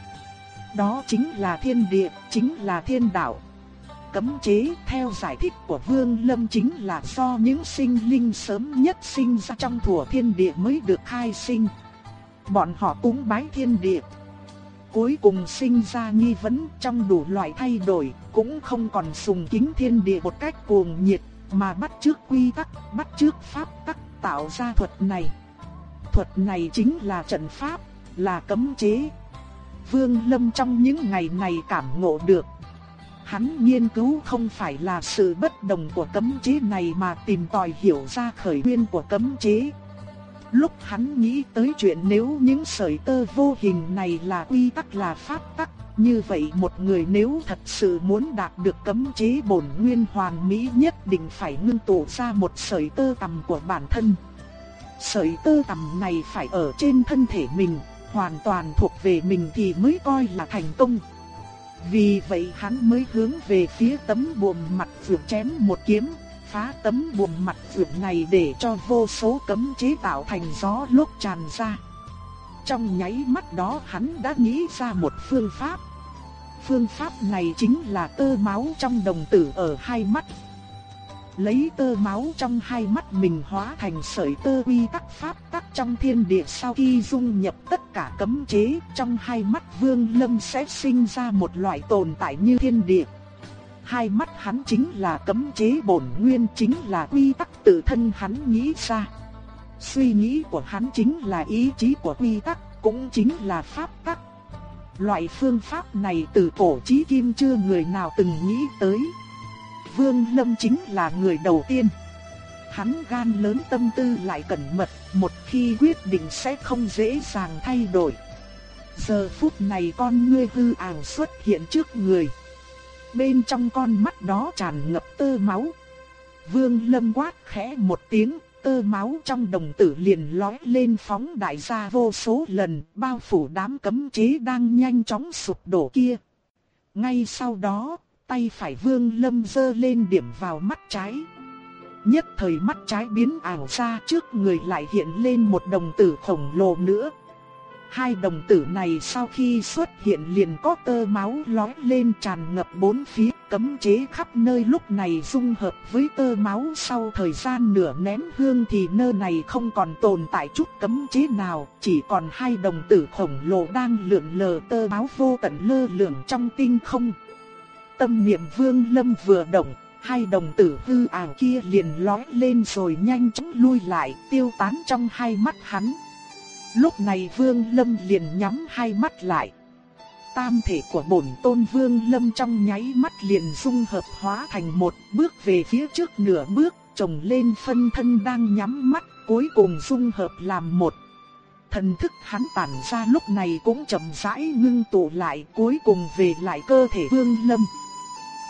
Đó chính là thiên địa, chính là thiên đạo cấm chế theo giải thích của Vương Lâm chính là do những sinh linh sớm nhất sinh ra trong thủa thiên địa mới được khai sinh. Bọn họ cúng bái thiên địa. Cuối cùng sinh ra nghi vấn trong đủ loại thay đổi, cũng không còn sùng kính thiên địa một cách cuồng nhiệt, mà bắt trước quy tắc, bắt trước pháp tắc tạo ra thuật này. Thuật này chính là trận pháp. là cấm chế. Vương Lâm trong những ngày này cảm ngộ được. Hắn nghiên cứu không phải là sự bất đồng của cấm chế này mà tìm tòi hiểu ra khởi nguyên của cấm chế. Lúc hắn nghĩ tới chuyện nếu những sợi tơ vô hình này là quy tắc là pháp tắc, như vậy một người nếu thật sự muốn đạt được cấm chế bổn nguyên hoàn mỹ nhất định phải ngưng tụ ra một sợi tơ tầm của bản thân. Sợi tơ tầm này phải ở trên thân thể mình, hoàn toàn thuộc về mình thì mới coi là thành công. Vì vậy hắn mới hướng về phía tấm buồm mặt phượng chém một kiếm, phá tấm buồm mặt phượng này để cho vô số cấm chế tạo thành gió lốc tràn ra. Trong nháy mắt đó hắn đã nghĩ ra một phương pháp. Phương pháp này chính là tơ máu trong đồng tử ở hai mắt. Lấy tơ máu trong hai mắt mình hóa thành sợi tơ quy tắc pháp tắc trong thiên địa sau khi dung nhập tất cả cấm chế trong hai mắt vương lâm sẽ sinh ra một loại tồn tại như thiên địa. Hai mắt hắn chính là cấm chế bổn nguyên chính là quy tắc tự thân hắn nghĩ ra. Suy nghĩ của hắn chính là ý chí của quy tắc, cũng chính là pháp tắc. Loại phương pháp này từ cổ chí kim chưa người nào từng nghĩ tới. Vương Lâm chính là người đầu tiên. Hắn gan lớn tâm tư lại cẩn mật, một khi quyết định sẽ không dễ dàng thay đổi. Giờ phút này con ngươi hư ảo xuất hiện trước người. Bên trong con mắt đó tràn ngập tơ máu. Vương Lâm quát khẽ một tiếng, tơ máu trong đồng tử liền lói lên phóng đại ra vô số lần, bao phủ đám cấm chế đang nhanh chóng sụp đổ kia. Ngay sau đó, tay phải Vương Lâm dơ lên điểm vào mắt trái. Nhất thời mắt trái biến ảo ra trước người lại hiện lên một đồng tử khổng lồ nữa. Hai đồng tử này sau khi xuất hiện liền có tơ máu lói lên tràn ngập bốn phía, cấm chế khắp nơi lúc này dung hợp với tơ máu sau thời gian nửa nén hương thì nơi này không còn tồn tại chút cấm chế nào, chỉ còn hai đồng tử khổng lồ đang lượn lờ tơ máu vô tận lơ lửng trong tinh không. Tâm niệm vương lâm vừa động, hai đồng tử hư ảo kia liền lói lên rồi nhanh chóng lui lại, tiêu tán trong hai mắt hắn. Lúc này Vương Lâm liền nhắm hai mắt lại. Tam thể của bổn tôn Vương Lâm trong nháy mắt liền dung hợp hóa thành một bước về phía trước nửa bước, trồng lên phân thân đang nhắm mắt, cuối cùng dung hợp làm một. Thần thức hắn tản ra lúc này cũng chậm rãi ngưng tụ lại, cuối cùng về lại cơ thể Vương Lâm.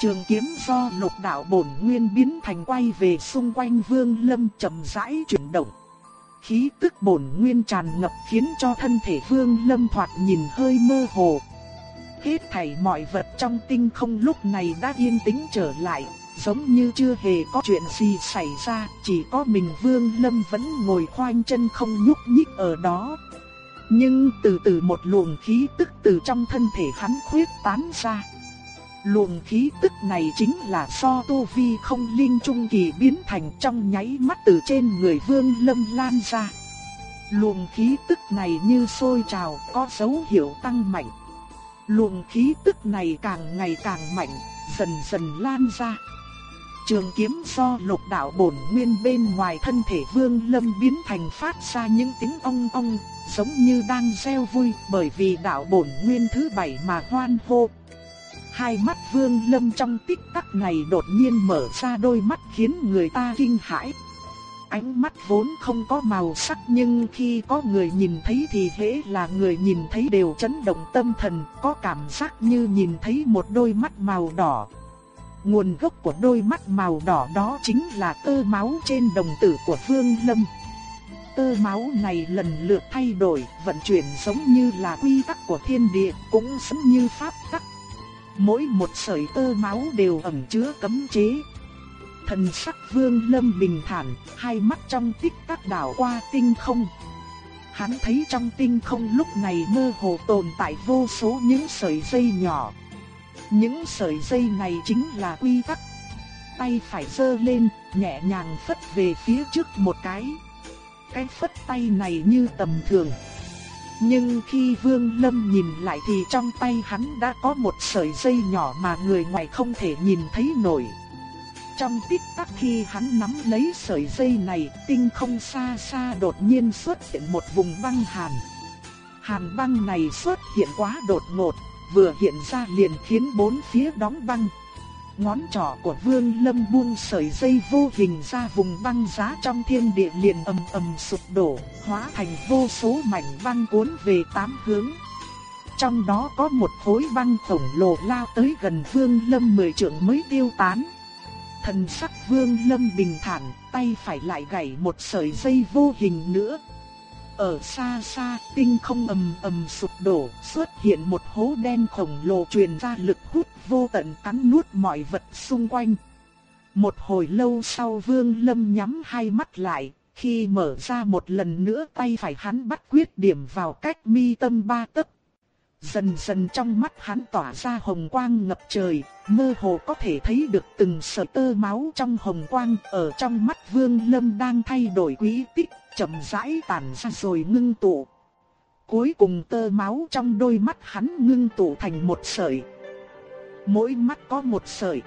Trường kiếm do lục đạo bổn nguyên biến thành quay về xung quanh Vương Lâm chậm rãi chuyển động khí tức bổn nguyên tràn ngập khiến cho thân thể Vương Lâm thoạt nhìn hơi mơ hồ. Hết thảy mọi vật trong tinh không lúc này đã yên tĩnh trở lại, giống như chưa hề có chuyện gì xảy ra, chỉ có mình Vương Lâm vẫn ngồi khoanh chân không nhúc nhích ở đó. Nhưng từ từ một luồng khí tức từ trong thân thể hắn khuyết tán ra. Luồng khí tức này chính là do tu vi không linh trung kỳ biến thành trong nháy mắt từ trên người vương lâm lan ra. Luồng khí tức này như sôi trào có dấu hiệu tăng mạnh. Luồng khí tức này càng ngày càng mạnh, dần dần lan ra. Trường kiếm do lục đạo bổn nguyên bên ngoài thân thể vương lâm biến thành phát ra những tiếng ong ong, giống như đang reo vui bởi vì đạo bổn nguyên thứ bảy mà hoan hô. Hai mắt vương lâm trong tích tắc này đột nhiên mở ra đôi mắt khiến người ta kinh hãi. Ánh mắt vốn không có màu sắc nhưng khi có người nhìn thấy thì hễ là người nhìn thấy đều chấn động tâm thần, có cảm giác như nhìn thấy một đôi mắt màu đỏ. Nguồn gốc của đôi mắt màu đỏ đó chính là tơ máu trên đồng tử của Vương Lâm. Tơ máu này lần lượt thay đổi, vận chuyển giống như là quy tắc của thiên địa, cũng giống như pháp tắc Mỗi một sợi tơ máu đều ẩn chứa cấm chế. Thần sắc vương lâm bình thản, hai mắt trong tích tắc đảo qua tinh không. Hắn thấy trong tinh không lúc này mơ hồ tồn tại vô số những sợi dây nhỏ. Những sợi dây này chính là quy tắc. Tay phải giơ lên, nhẹ nhàng phất về phía trước một cái. Cái phất tay này như tầm thường. Nhưng khi Vương Lâm nhìn lại thì trong tay hắn đã có một sợi dây nhỏ mà người ngoài không thể nhìn thấy nổi. Trong tích tắc khi hắn nắm lấy sợi dây này, tinh không xa xa đột nhiên xuất hiện một vùng băng hàn. Hàn băng này xuất hiện quá đột ngột, vừa hiện ra liền khiến bốn phía đóng băng. Ngón trỏ của Vương Lâm buông sợi dây vô hình ra vùng băng giá trong thiên địa liền ầm ầm sụp đổ, hóa thành vô số mảnh băng cuốn về tám hướng. Trong đó có một khối băng khổng lồ lao tới gần Vương Lâm mười trượng mới tiêu tán. Thần sắc Vương Lâm bình thản, tay phải lại gảy một sợi dây vô hình nữa. Ở xa xa, tinh không ầm ầm sụp đổ, xuất hiện một hố đen khổng lồ truyền ra lực hút vô tận cắn nuốt mọi vật xung quanh. Một hồi lâu sau Vương Lâm nhắm hai mắt lại, khi mở ra một lần nữa tay phải hắn bắt quyết điểm vào cách mi tâm ba tấc. Dần dần trong mắt hắn tỏa ra hồng quang ngập trời, mơ hồ có thể thấy được từng sợi tơ máu trong hồng quang ở trong mắt Vương Lâm đang thay đổi quý tích, chậm rãi tản ra rồi ngưng tụ. Cuối cùng tơ máu trong đôi mắt hắn ngưng tụ thành một sợi. Mỗi mắt có một sợi.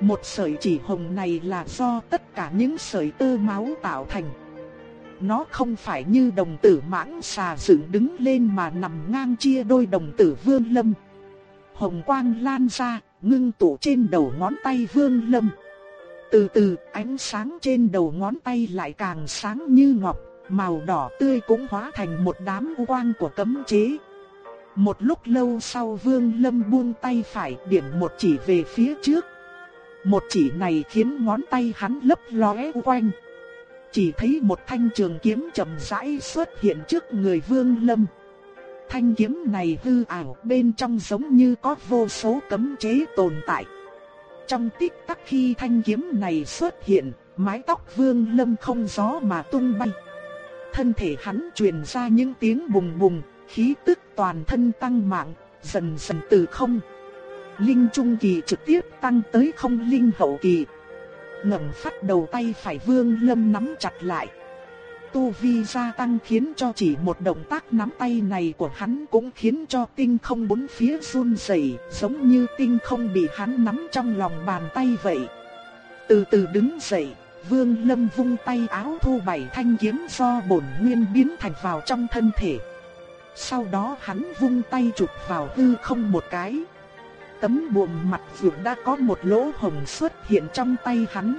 Một sợi chỉ hồng này là do tất cả những sợi tơ máu tạo thành. Nó không phải như đồng tử mãng xà dựng đứng lên mà nằm ngang chia đôi đồng tử vương lâm. Hồng quang lan ra, ngưng tụ trên đầu ngón tay vương lâm. Từ từ, ánh sáng trên đầu ngón tay lại càng sáng như ngọc, màu đỏ tươi cũng hóa thành một đám quang của cấm chế. Một lúc lâu sau Vương Lâm buông tay phải điểm một chỉ về phía trước. Một chỉ này khiến ngón tay hắn lấp lóe quanh. Chỉ thấy một thanh trường kiếm chậm rãi xuất hiện trước người Vương Lâm. Thanh kiếm này hư ảo bên trong giống như có vô số cấm chế tồn tại. Trong tích tắc khi thanh kiếm này xuất hiện, mái tóc Vương Lâm không gió mà tung bay. Thân thể hắn truyền ra những tiếng bùng bùng, khí tức toàn thân tăng mạng, dần dần từ không. Linh trung kỳ trực tiếp tăng tới không linh hậu kỳ. Ngẩng phát đầu tay phải Vương Lâm nắm chặt lại. Tu vi gia tăng khiến cho chỉ một động tác nắm tay này của hắn cũng khiến cho tinh không bốn phía run rẩy, giống như tinh không bị hắn nắm trong lòng bàn tay vậy. Từ từ đứng dậy, Vương Lâm vung tay áo thu bảy thanh kiếm do bổn nguyên biến thành vào trong thân thể. Sau đó hắn vung tay chụp vào hư không một cái. Tấm buồm mặt vượt đã có một lỗ hồng xuất hiện trong tay hắn.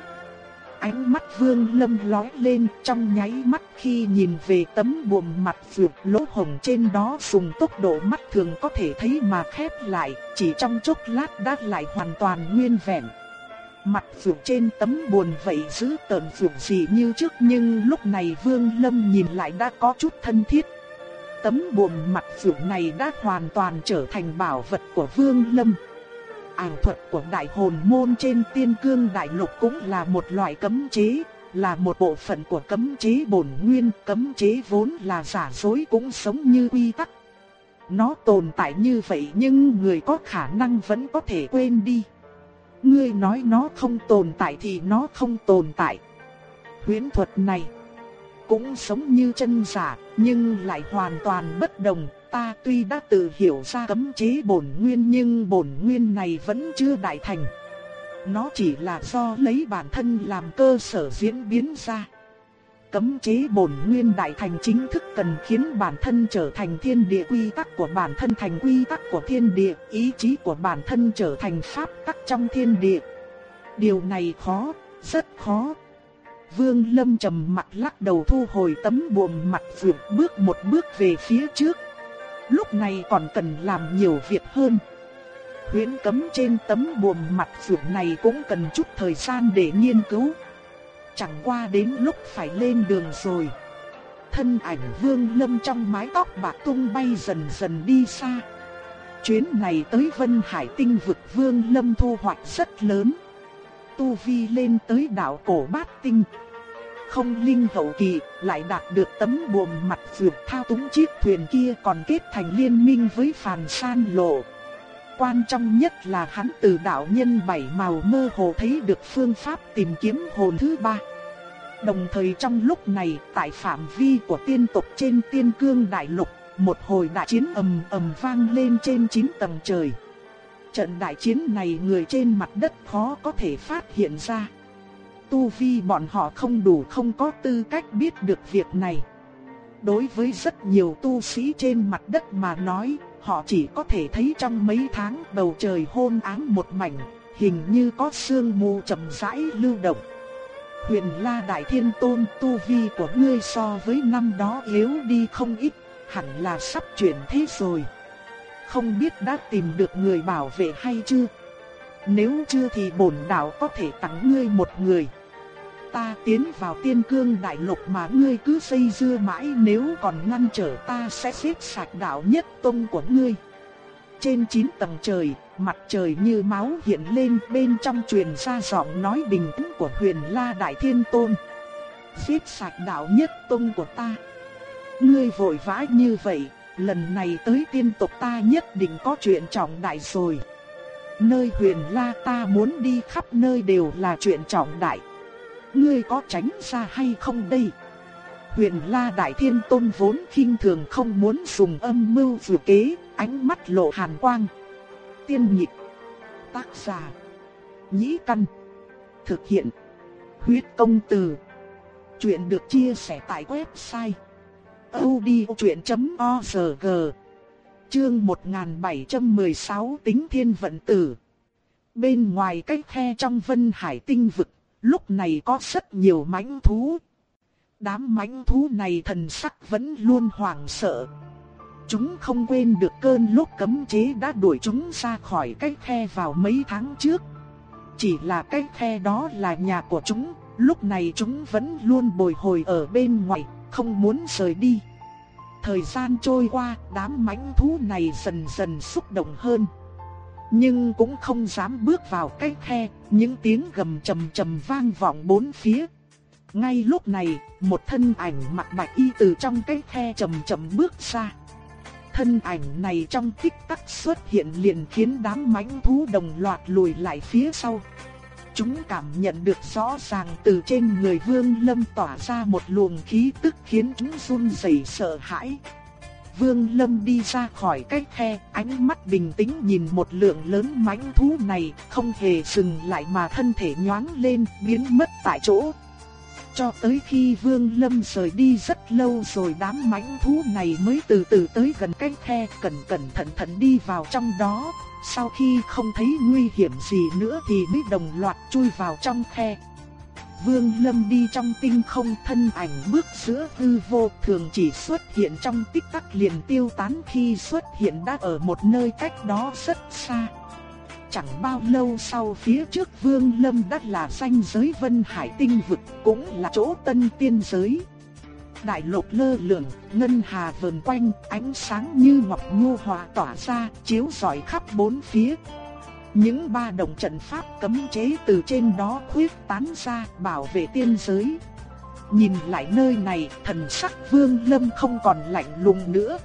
Ánh mắt vương lâm lói lên trong nháy mắt khi nhìn về tấm buồm mặt vượt lỗ hồng trên đó dùng tốc độ mắt thường có thể thấy mà khép lại, chỉ trong chốc lát đã lại hoàn toàn nguyên vẹn. Mặt vượt trên tấm buồn vậy giữ tợn vượt gì như trước nhưng lúc này vương lâm nhìn lại đã có chút thân thiết. Tấm buồm mặt vượt này đã hoàn toàn trở thành bảo vật của vương lâm ảo thuật của đại hồn môn trên tiên cương đại lục cũng là một loại cấm chế, là một bộ phận của cấm chế bổn nguyên, cấm chế vốn là giả dối cũng sống như quy tắc. Nó tồn tại như vậy nhưng người có khả năng vẫn có thể quên đi. Ngươi nói nó không tồn tại thì nó không tồn tại. Huyễn thuật này cũng sống như chân giả, nhưng lại hoàn toàn bất đồng, ta tuy đã tự hiểu ra cấm chế bổn nguyên nhưng bổn nguyên này vẫn chưa đại thành. Nó chỉ là do lấy bản thân làm cơ sở diễn biến ra. Cấm chế bổn nguyên đại thành chính thức cần khiến bản thân trở thành thiên địa quy tắc của bản thân thành quy tắc của thiên địa, ý chí của bản thân trở thành pháp tắc trong thiên địa. Điều này khó, rất khó. Vương Lâm trầm mặt lắc đầu thu hồi tấm buồm mặt vượt bước một bước về phía trước lúc này còn cần làm nhiều việc hơn. Huyễn cấm trên tấm buồm mặt phượng này cũng cần chút thời gian để nghiên cứu. Chẳng qua đến lúc phải lên đường rồi. Thân ảnh vương lâm trong mái tóc bạc tung bay dần dần đi xa. Chuyến này tới Vân Hải tinh vực vương lâm thu hoạch rất lớn. Tu Vi lên tới đảo cổ bát tinh không linh hậu kỳ, lại đạt được tấm buồm mặt vượt thao túng chiếc thuyền kia còn kết thành liên minh với phàn san lộ. Quan trọng nhất là hắn từ đạo nhân bảy màu mơ hồ thấy được phương pháp tìm kiếm hồn thứ ba. Đồng thời trong lúc này, tại phạm vi của tiên tộc trên tiên cương đại lục, một hồi đại chiến ầm ầm vang lên trên chín tầng trời. Trận đại chiến này người trên mặt đất khó có thể phát hiện ra tu vi bọn họ không đủ không có tư cách biết được việc này. Đối với rất nhiều tu sĩ trên mặt đất mà nói, họ chỉ có thể thấy trong mấy tháng bầu trời hôn ám một mảnh, hình như có sương mù chậm rãi lưu động. Huyền La Đại Thiên Tôn tu vi của ngươi so với năm đó yếu đi không ít, hẳn là sắp chuyển thế rồi. Không biết đã tìm được người bảo vệ hay chưa? Nếu chưa thì bổn đạo có thể tặng ngươi một người. Ta tiến vào tiên cương đại lục mà ngươi cứ xây dưa mãi nếu còn ngăn trở ta sẽ xếp sạch đạo nhất tông của ngươi. Trên chín tầng trời, mặt trời như máu hiện lên bên trong truyền ra giọng nói bình tĩnh của huyền la đại thiên tôn. Xếp sạch đạo nhất tông của ta. Ngươi vội vã như vậy, lần này tới tiên tộc ta nhất định có chuyện trọng đại rồi. Nơi huyền la ta muốn đi khắp nơi đều là chuyện trọng đại. Ngươi có tránh ra hay không đây? Huyền la đại thiên tôn vốn khinh thường không muốn dùng âm mưu vừa kế, ánh mắt lộ hàn quang. Tiên nhịp, tác giả, nhĩ căn, thực hiện, huyết công từ. Chuyện được chia sẻ tại website odchuyện.org Chương 1716 tính thiên vận tử Bên ngoài cách khe trong vân hải tinh vực, lúc này có rất nhiều mãnh thú. Đám mãnh thú này thần sắc vẫn luôn hoảng sợ. Chúng không quên được cơn lốc cấm chế đã đuổi chúng ra khỏi cái khe vào mấy tháng trước. Chỉ là cái khe đó là nhà của chúng, lúc này chúng vẫn luôn bồi hồi ở bên ngoài, không muốn rời đi. Thời gian trôi qua, đám mãnh thú này dần dần xúc động hơn. Nhưng cũng không dám bước vào cái khe, những tiếng gầm trầm trầm vang vọng bốn phía. Ngay lúc này, một thân ảnh mặc bạch y từ trong cái khe trầm trầm bước ra. Thân ảnh này trong tích tắc xuất hiện liền khiến đám mãnh thú đồng loạt lùi lại phía sau. Chúng cảm nhận được rõ ràng từ trên người Vương Lâm tỏa ra một luồng khí tức khiến chúng run rẩy sợ hãi. Vương Lâm đi ra khỏi cái khe, ánh mắt bình tĩnh nhìn một lượng lớn mãnh thú này, không hề dừng lại mà thân thể nhoáng lên, biến mất tại chỗ. Cho tới khi Vương Lâm rời đi rất lâu rồi đám mãnh thú này mới từ từ tới gần cái khe, cẩn cẩn thận thận đi vào trong đó, sau khi không thấy nguy hiểm gì nữa thì mới đồng loạt chui vào trong khe. Vương Lâm đi trong tinh không thân ảnh bước giữa hư vô thường chỉ xuất hiện trong tích tắc liền tiêu tán khi xuất hiện đã ở một nơi cách đó rất xa. Chẳng bao lâu sau phía trước Vương Lâm đã là danh giới Vân Hải tinh vực cũng là chỗ tân tiên giới. Đại lục lơ lửng, ngân hà vờn quanh, ánh sáng như ngọc nhu hòa tỏa ra, chiếu rọi khắp bốn phía. Những ba đồng trận pháp cấm chế từ trên đó khuyết tán ra bảo vệ tiên giới. Nhìn lại nơi này, thần sắc Vương Lâm không còn lạnh lùng nữa.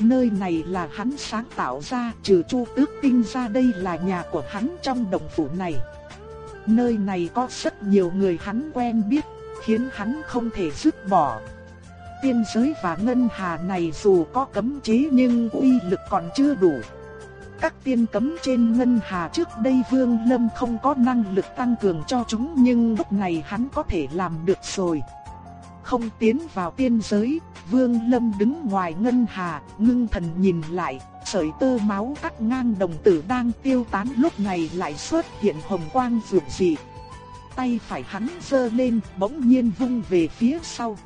Nơi này là hắn sáng tạo ra, trừ Chu Tước Tinh ra đây là nhà của hắn trong đồng phủ này. Nơi này có rất nhiều người hắn quen biết, khiến hắn không thể dứt bỏ. Tiên giới và ngân hà này dù có cấm chế nhưng uy lực còn chưa đủ. Các tiên cấm trên ngân hà trước đây Vương Lâm không có năng lực tăng cường cho chúng nhưng lúc này hắn có thể làm được rồi. Không tiến vào tiên giới, Vương Lâm đứng ngoài ngân hà, ngưng thần nhìn lại, sợi tơ máu cắt ngang đồng tử đang tiêu tán lúc này lại xuất hiện hồng quang rực dị. Tay phải hắn giơ lên, bỗng nhiên vung về phía sau.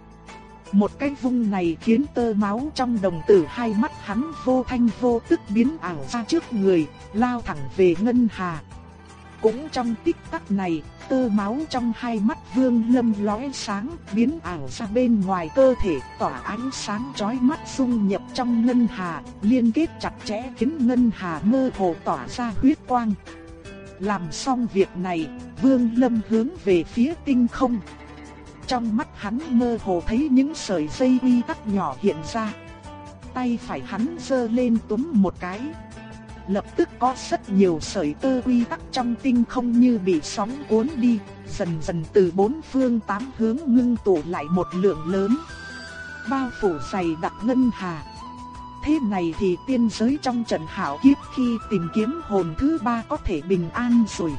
Một cái vung này khiến tơ máu trong đồng tử hai mắt hắn vô thanh vô tức biến ảo ra trước người, lao thẳng về ngân hà. Cũng trong tích tắc này, tơ máu trong hai mắt vương lâm lóe sáng, biến ảo ra bên ngoài cơ thể, tỏa ánh sáng chói mắt xung nhập trong ngân hà, liên kết chặt chẽ khiến ngân hà mơ hồ tỏa ra huyết quang. Làm xong việc này, vương lâm hướng về phía tinh không. Trong mắt hắn mơ hồ thấy những sợi dây uy tắc nhỏ hiện ra. Tay phải hắn giơ lên túm một cái. Lập tức có rất nhiều sợi tơ uy tắc trong tinh không như bị sóng cuốn đi, dần dần từ bốn phương tám hướng ngưng tụ lại một lượng lớn. Bao phủ dày đặc ngân hà. Thế này thì tiên giới trong trận hảo kiếp khi tìm kiếm hồn thứ ba có thể bình an rồi.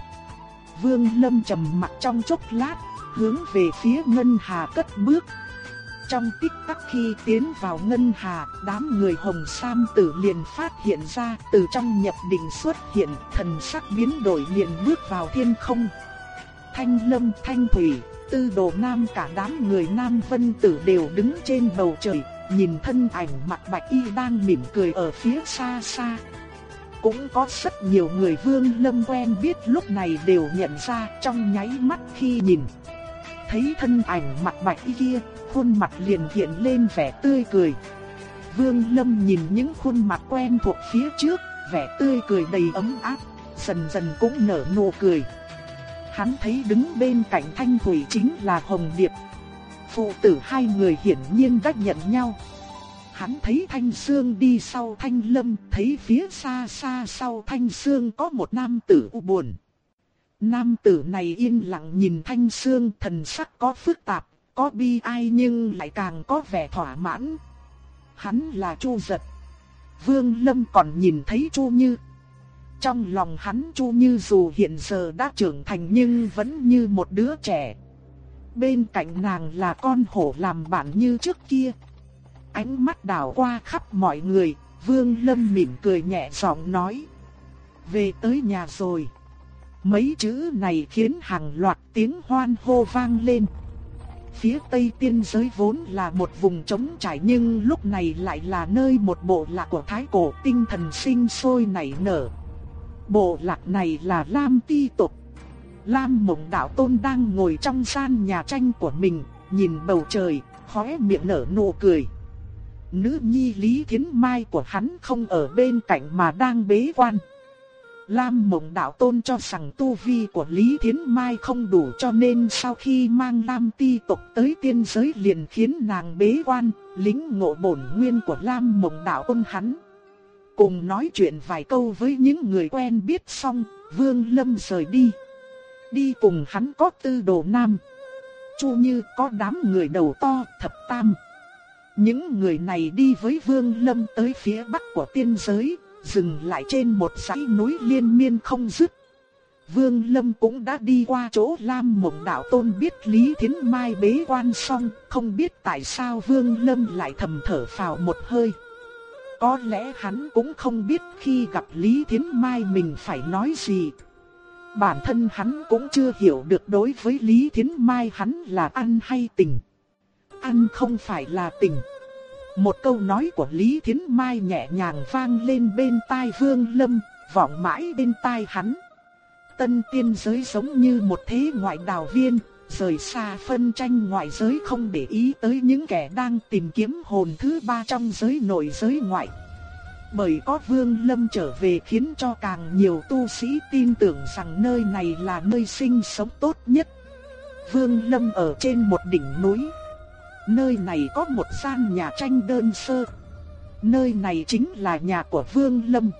Vương Lâm trầm mặt trong chốc lát, hướng về phía ngân hà cất bước. trong tích tắc khi tiến vào ngân hà, đám người hồng sam tử liền phát hiện ra từ trong nhập định xuất hiện, thần sắc biến đổi liền bước vào thiên không. Thanh lâm thanh thủy, tư đồ nam cả đám người nam vân tử đều đứng trên bầu trời, nhìn thân ảnh mặt bạch y đang mỉm cười ở phía xa xa. Cũng có rất nhiều người vương lâm quen biết lúc này đều nhận ra trong nháy mắt khi nhìn. Thấy thân ảnh mặt bạch kia, khuôn mặt liền hiện lên vẻ tươi cười. Vương lâm nhìn những khuôn mặt quen thuộc phía trước, vẻ tươi cười đầy ấm áp, dần dần cũng nở nụ cười. Hắn thấy đứng bên cạnh Thanh Thủy chính là Hồng Điệp. Phụ tử hai người hiển nhiên đã nhận nhau. Hắn thấy Thanh Sương đi sau Thanh Lâm, thấy phía xa xa sau Thanh Sương có một nam tử u buồn. Nam tử này yên lặng nhìn Thanh Sương thần sắc có phức tạp, có bi ai nhưng lại càng có vẻ thỏa mãn. Hắn là Chu Giật. Vương Lâm còn nhìn thấy Chu Như. Trong lòng hắn Chu Như dù hiện giờ đã trưởng thành nhưng vẫn như một đứa trẻ. Bên cạnh nàng là con hổ làm bạn như trước kia. Ánh mắt đảo qua khắp mọi người, Vương Lâm mỉm cười nhẹ giọng nói. Về tới nhà rồi. Mấy chữ này khiến hàng loạt tiếng hoan hô vang lên. Phía tây tiên giới vốn là một vùng trống trải nhưng lúc này lại là nơi một bộ lạc của thái cổ tinh thần sinh sôi nảy nở. Bộ lạc này là Lam Ti Tộc. Lam Mộng Đạo Tôn đang ngồi trong gian nhà tranh của mình, nhìn bầu trời, khóe miệng nở nụ cười. Nữ nhi Lý Thiến Mai của hắn không ở bên cạnh mà đang bế quan. Lam Mộng Đạo Tôn cho rằng tu vi của Lý Thiến Mai không đủ cho nên sau khi mang Lam Ti tộc tới tiên giới liền khiến nàng bế quan, lính ngộ bổn nguyên của Lam Mộng Đạo Tôn hắn. Cùng nói chuyện vài câu với những người quen biết xong, Vương Lâm rời đi. Đi cùng hắn có tư đồ nam. Chu như có đám người đầu to, thập tam. Những người này đi với Vương Lâm tới phía bắc của tiên giới, dừng lại trên một dãy núi liên miên không dứt. Vương Lâm cũng đã đi qua chỗ Lam Mộng Đạo Tôn biết Lý Thiến Mai bế quan xong, không biết tại sao Vương Lâm lại thầm thở phào một hơi. Có lẽ hắn cũng không biết khi gặp Lý Thiến Mai mình phải nói gì. Bản thân hắn cũng chưa hiểu được đối với Lý Thiến Mai hắn là ăn hay tình. Ăn không phải là tình. Một câu nói của Lý Thiến Mai nhẹ nhàng vang lên bên tai Vương Lâm, vọng mãi bên tai hắn. Tân tiên giới giống như một thế ngoại đào viên, rời xa phân tranh ngoại giới không để ý tới những kẻ đang tìm kiếm hồn thứ ba trong giới nội giới ngoại. Bởi có Vương Lâm trở về khiến cho càng nhiều tu sĩ tin tưởng rằng nơi này là nơi sinh sống tốt nhất. Vương Lâm ở trên một đỉnh núi. Nơi này có một gian nhà tranh đơn sơ. Nơi này chính là nhà của Vương Lâm.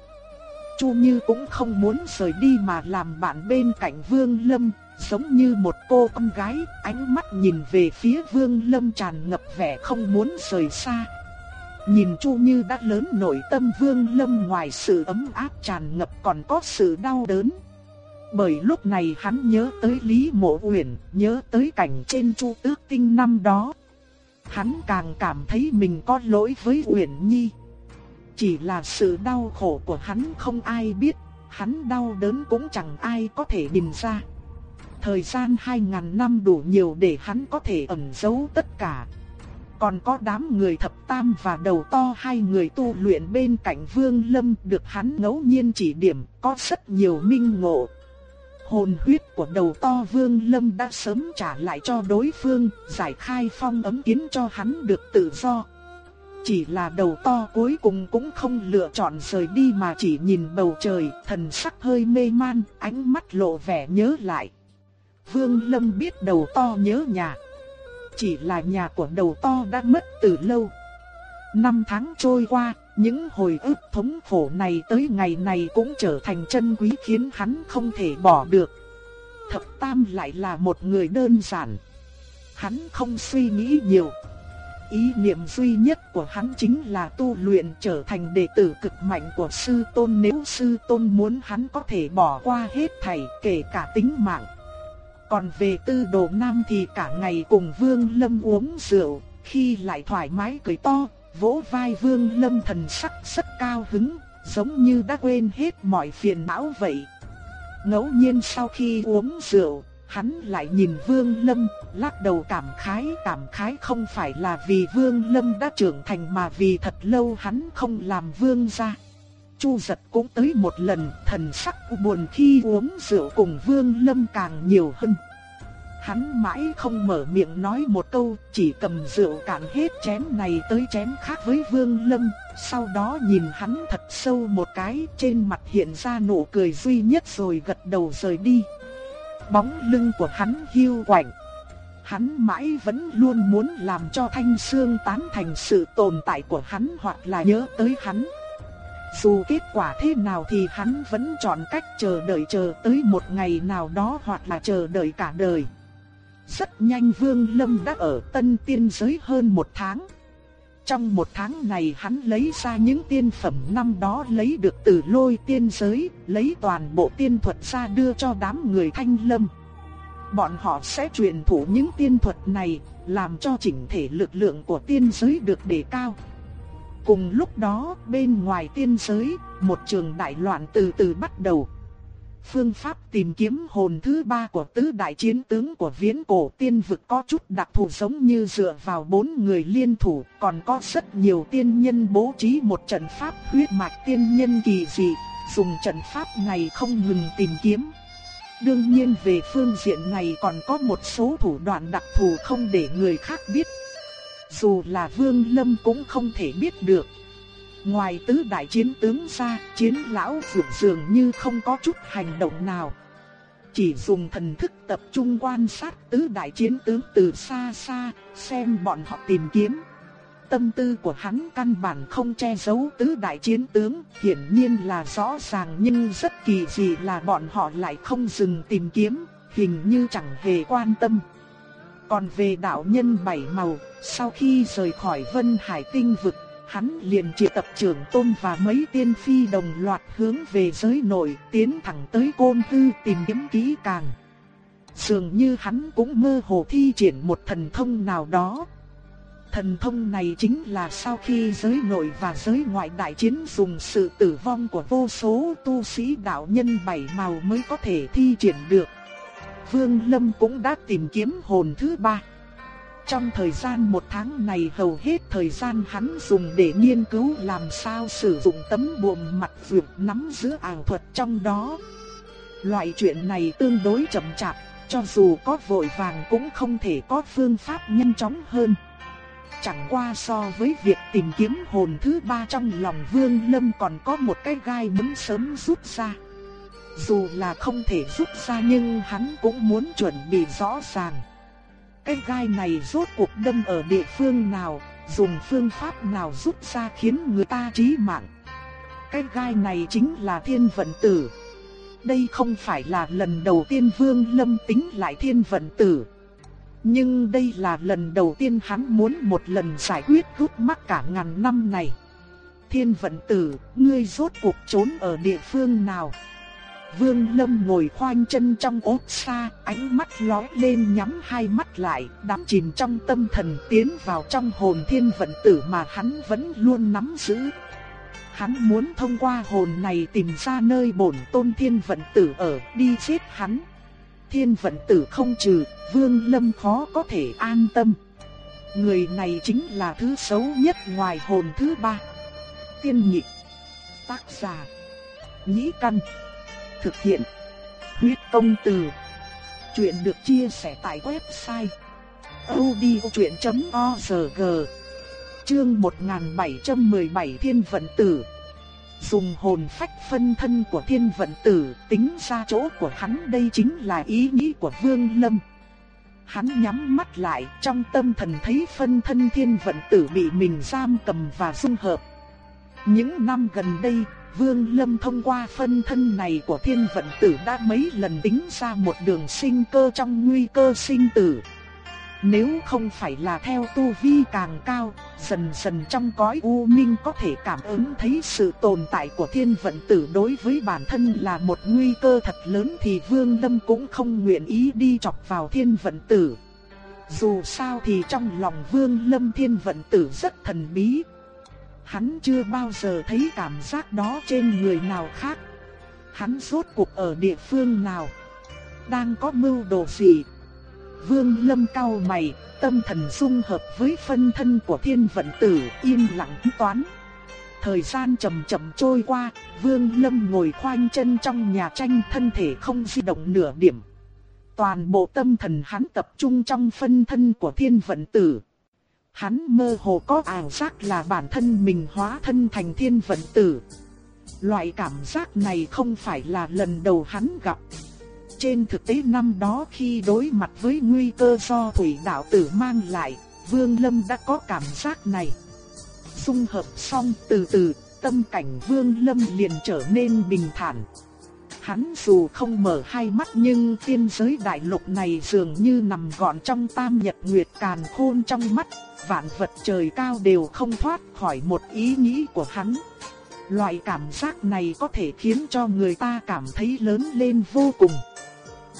Chu Như cũng không muốn rời đi mà làm bạn bên cạnh Vương Lâm, giống như một cô con gái, ánh mắt nhìn về phía Vương Lâm tràn ngập vẻ không muốn rời xa. Nhìn Chu Như đã lớn nội tâm Vương Lâm ngoài sự ấm áp tràn ngập còn có sự đau đớn. Bởi lúc này hắn nhớ tới Lý Mộ Uyển, nhớ tới cảnh trên Chu Tước Tinh năm đó. Hắn càng cảm thấy mình có lỗi với Uyển Nhi. Chỉ là sự đau khổ của hắn không ai biết, hắn đau đớn cũng chẳng ai có thể nhìn ra. Thời gian 2.000 năm đủ nhiều để hắn có thể ẩn giấu tất cả. Còn có đám người thập tam và đầu to hai người tu luyện bên cạnh Vương Lâm được hắn ngẫu nhiên chỉ điểm, có rất nhiều minh ngộ. Hồn huyết của đầu to Vương Lâm đã sớm trả lại cho đối phương, giải khai phong ấm kiến cho hắn được tự do. Chỉ là đầu to cuối cùng cũng không lựa chọn rời đi mà chỉ nhìn bầu trời, thần sắc hơi mê man, ánh mắt lộ vẻ nhớ lại. Vương Lâm biết đầu to nhớ nhà. Chỉ là nhà của đầu to đã mất từ lâu. Năm tháng trôi qua, những hồi ức thống khổ này tới ngày này cũng trở thành chân quý khiến hắn không thể bỏ được. Thập Tam lại là một người đơn giản. Hắn không suy nghĩ nhiều. Ý niệm duy nhất của hắn chính là tu luyện trở thành đệ tử cực mạnh của sư tôn nếu sư tôn muốn hắn có thể bỏ qua hết thảy kể cả tính mạng. Còn về tư đồ nam thì cả ngày cùng Vương Lâm uống rượu, khi lại thoải mái cười to, vỗ vai Vương Lâm thần sắc rất cao hứng, giống như đã quên hết mọi phiền não vậy. Ngẫu nhiên sau khi uống rượu, hắn lại nhìn Vương Lâm, lắc đầu cảm khái, cảm khái không phải là vì Vương Lâm đã trưởng thành mà vì thật lâu hắn không làm vương gia. Chu giật cũng tới một lần, thần sắc buồn khi uống rượu cùng Vương Lâm càng nhiều hơn. Hắn mãi không mở miệng nói một câu, chỉ cầm rượu cạn hết chén này tới chén khác với Vương Lâm, sau đó nhìn hắn thật sâu một cái, trên mặt hiện ra nụ cười duy nhất rồi gật đầu rời đi. Bóng lưng của hắn hiu quạnh. Hắn mãi vẫn luôn muốn làm cho Thanh Sương tán thành sự tồn tại của hắn hoặc là nhớ tới hắn. Dù kết quả thế nào thì hắn vẫn chọn cách chờ đợi chờ tới một ngày nào đó hoặc là chờ đợi cả đời. Rất nhanh Vương Lâm đã ở tân tiên giới hơn một tháng. Trong một tháng này hắn lấy ra những tiên phẩm năm đó lấy được từ lôi tiên giới, lấy toàn bộ tiên thuật ra đưa cho đám người thanh lâm. Bọn họ sẽ truyền thụ những tiên thuật này, làm cho chỉnh thể lực lượng của tiên giới được đề cao. Cùng lúc đó, bên ngoài tiên giới, một trường đại loạn từ từ bắt đầu. Phương pháp tìm kiếm hồn thứ ba của tứ đại chiến tướng của viễn cổ tiên vực có chút đặc thù giống như dựa vào bốn người liên thủ, còn có rất nhiều tiên nhân bố trí một trận pháp huyết mạch tiên nhân kỳ dị, dùng trận pháp này không ngừng tìm kiếm. Đương nhiên về phương diện này còn có một số thủ đoạn đặc thù không để người khác biết. Dù là Vương Lâm cũng không thể biết được. Ngoài tứ đại chiến tướng ra, chiến lão dường dường như không có chút hành động nào. Chỉ dùng thần thức tập trung quan sát tứ đại chiến tướng từ xa xa, xem bọn họ tìm kiếm. Tâm tư của hắn căn bản không che giấu tứ đại chiến tướng, hiển nhiên là rõ ràng nhưng rất kỳ dị là bọn họ lại không dừng tìm kiếm, hình như chẳng hề quan tâm. Còn về đạo nhân bảy màu, sau khi rời khỏi Vân Hải tinh vực, hắn liền triệu tập trưởng tôn và mấy tiên phi đồng loạt hướng về giới nội tiến thẳng tới côn tư tìm kiếm kỹ càng. Dường như hắn cũng mơ hồ thi triển một thần thông nào đó. Thần thông này chính là sau khi giới nội và giới ngoại đại chiến dùng sự tử vong của vô số tu sĩ đạo nhân bảy màu mới có thể thi triển được. Vương Lâm cũng đã tìm kiếm hồn thứ ba. Trong thời gian một tháng này hầu hết thời gian hắn dùng để nghiên cứu làm sao sử dụng tấm buồm mặt vượt nắm giữ ảo thuật trong đó. Loại chuyện này tương đối chậm chạp, cho dù có vội vàng cũng không thể có phương pháp nhanh chóng hơn. Chẳng qua so với việc tìm kiếm hồn thứ ba trong lòng Vương Lâm còn có một cái gai bấm sớm rút ra. Dù là không thể rút ra nhưng hắn cũng muốn chuẩn bị rõ ràng. Cái gai này rốt cuộc đâm ở địa phương nào, dùng phương pháp nào rút ra khiến người ta trí mạng. Cái gai này chính là thiên vận tử. Đây không phải là lần đầu tiên Vương Lâm tính lại thiên vận tử. Nhưng đây là lần đầu tiên hắn muốn một lần giải quyết gút mắc cả ngàn năm này. Thiên vận tử, ngươi rốt cuộc trốn ở địa phương nào? Vương Lâm ngồi khoanh chân trong ốp xa, ánh mắt lóe lên nhắm hai mắt lại, đắm chìm trong tâm thần tiến vào trong hồn thiên vận tử mà hắn vẫn luôn nắm giữ. Hắn muốn thông qua hồn này tìm ra nơi bổn tôn thiên vận tử ở, đi giết hắn. Thiên vận tử không trừ, Vương Lâm khó có thể an tâm. Người này chính là thứ xấu nhất ngoài hồn thứ ba. Tiên nhị Tác giả. Nhĩ căn. Thực hiện. Huyết công từ. Chuyện được chia sẻ tại website. odchuyện.org Chương 1717 Thiên Vận Tử Dùng hồn phách phân thân của Thiên Vận Tử tính ra chỗ của hắn đây chính là ý nghĩ của Vương Lâm. Hắn nhắm mắt lại trong tâm thần thấy phân thân Thiên Vận Tử bị mình giam cầm và dung hợp. Những năm gần đây, Vương Lâm thông qua phân thân này của thiên vận tử đã mấy lần tính ra một đường sinh cơ trong nguy cơ sinh tử. Nếu không phải là theo tu vi càng cao, dần dần trong cõi u minh có thể cảm ứng thấy sự tồn tại của thiên vận tử đối với bản thân là một nguy cơ thật lớn thì Vương Lâm cũng không nguyện ý đi chọc vào thiên vận tử. Dù sao thì trong lòng Vương Lâm Thiên Vận Tử rất thần bí. Hắn chưa bao giờ thấy cảm giác đó trên người nào khác. Hắn rốt cuộc ở địa phương nào? Đang có mưu đồ gì? Vương Lâm cao mày, tâm thần dung hợp với phân thân của thiên vận tử, im lặng toán. Thời gian chậm chậm trôi qua, Vương Lâm ngồi khoanh chân trong nhà tranh thân thể không di động nửa điểm. Toàn bộ tâm thần hắn tập trung trong phân thân của thiên vận tử. Hắn mơ hồ có ảo giác là bản thân mình hóa thân thành thiên vận tử. Loại cảm giác này không phải là lần đầu hắn gặp. Trên thực tế năm đó khi đối mặt với nguy cơ do thủy đạo tử mang lại, Vương Lâm đã có cảm giác này. Dung hợp xong từ từ, tâm cảnh Vương Lâm liền trở nên bình thản. Hắn dù không mở hai mắt nhưng tiên giới đại lục này dường như nằm gọn trong tam nhật nguyệt càn khôn trong mắt, vạn vật trời cao đều không thoát khỏi một ý nghĩ của hắn. Loại cảm giác này có thể khiến cho người ta cảm thấy lớn lên vô cùng.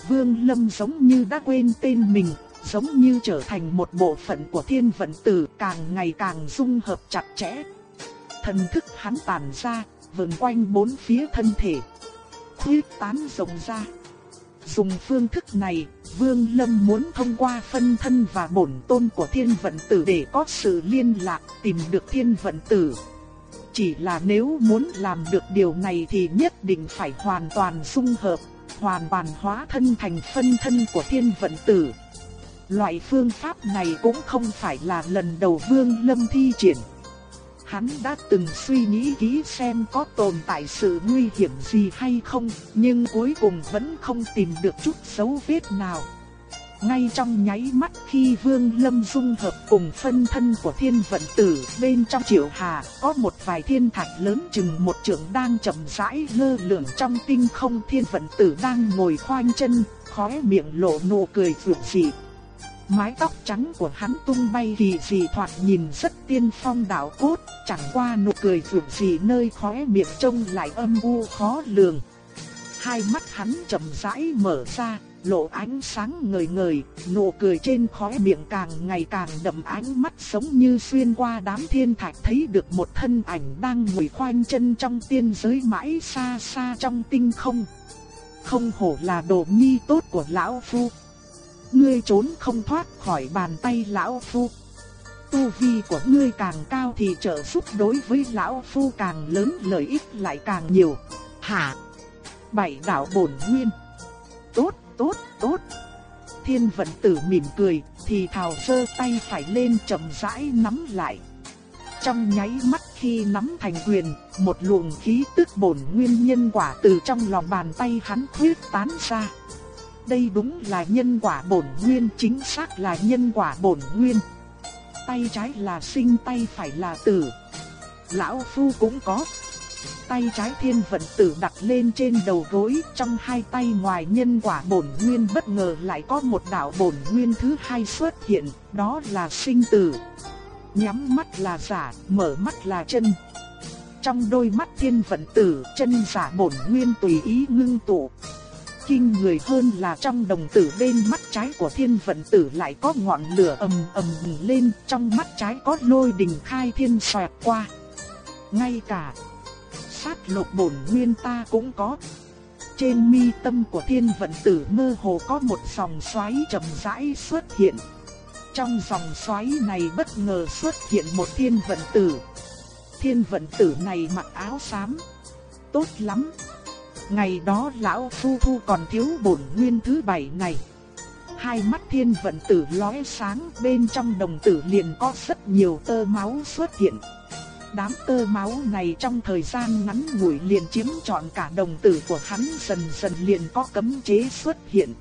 Vương Lâm giống như đã quên tên mình, giống như trở thành một bộ phận của thiên vận tử càng ngày càng dung hợp chặt chẽ. Thần thức hắn tàn ra, vần quanh bốn phía thân thể. Khuyết tán rộng ra. Dùng phương thức này, Vương Lâm muốn thông qua phân thân và bổn tôn của thiên vận tử để có sự liên lạc tìm được thiên vận tử. Chỉ là nếu muốn làm được điều này thì nhất định phải hoàn toàn dung hợp, hoàn toàn hóa thân thành phân thân của thiên vận tử. Loại phương pháp này cũng không phải là lần đầu Vương Lâm thi triển. Hắn đã từng suy nghĩ kỹ xem có tồn tại sự nguy hiểm gì hay không, nhưng cuối cùng vẫn không tìm được chút dấu vết nào. Ngay trong nháy mắt khi Vương Lâm dung hợp cùng phân thân của thiên vận tử bên trong triệu hà có một vài thiên thạch lớn chừng một trượng đang chậm rãi lơ lửng trong tinh không thiên vận tử đang ngồi khoanh chân, khóe miệng lộ nụ cười vượt dịp. Mái tóc trắng của hắn tung bay kỳ dị thoạt nhìn rất tiên phong đạo cốt, chẳng qua nụ cười vượt gì nơi khóe miệng trông lại âm u khó lường. Hai mắt hắn chậm rãi mở ra, lộ ánh sáng ngời ngời, nụ cười trên khóe miệng càng ngày càng đậm ánh mắt giống như xuyên qua đám thiên thạch thấy được một thân ảnh đang ngồi khoanh chân trong tiên giới mãi xa xa trong tinh không. Không hổ là đồ nhi tốt của lão phu. Ngươi trốn không thoát khỏi bàn tay lão phu. Tu vi của ngươi càng cao thì trợ giúp đối với lão phu càng lớn lợi ích lại càng nhiều. Hả? Bảy đạo bổn nguyên. Tốt tốt, tốt. Thiên vận tử mỉm cười, thì thào sơ tay phải lên chậm rãi nắm lại. Trong nháy mắt khi nắm thành quyền, một luồng khí tức bổn nguyên nhân quả từ trong lòng bàn tay hắn khuyết tán ra. Đây đúng là nhân quả bổn nguyên, chính xác là nhân quả bổn nguyên. Tay trái là sinh, tay phải là tử. Lão phu cũng có, tay trái thiên vận tử đặt lên trên đầu gối, trong hai tay ngoài nhân quả bổn nguyên bất ngờ lại có một đạo bổn nguyên thứ hai xuất hiện, đó là sinh tử. Nhắm mắt là giả, mở mắt là chân. Trong đôi mắt thiên vận tử, chân giả bổn nguyên tùy ý ngưng tụ. Kinh người hơn là trong đồng tử bên mắt trái của thiên vận tử lại có ngọn lửa ầm ầm lên, trong mắt trái có lôi đình khai thiên xoẹt qua. Ngay cả sát lục bổn nguyên ta cũng có. Trên mi tâm của thiên vận tử mơ hồ có một dòng xoáy chậm rãi xuất hiện. Trong dòng xoáy này bất ngờ xuất hiện một thiên vận tử. Thiên vận tử này mặc áo xám. Tốt lắm. Ngày đó lão phu thu còn thiếu bổn nguyên thứ bảy này. Hai mắt thiên vận tử lóe sáng bên trong đồng tử liền có rất nhiều tơ máu xuất hiện đám tơ máu này trong thời gian ngắn ngủi liền chiếm trọn cả đồng tử của hắn dần dần liền có cấm chế xuất hiện.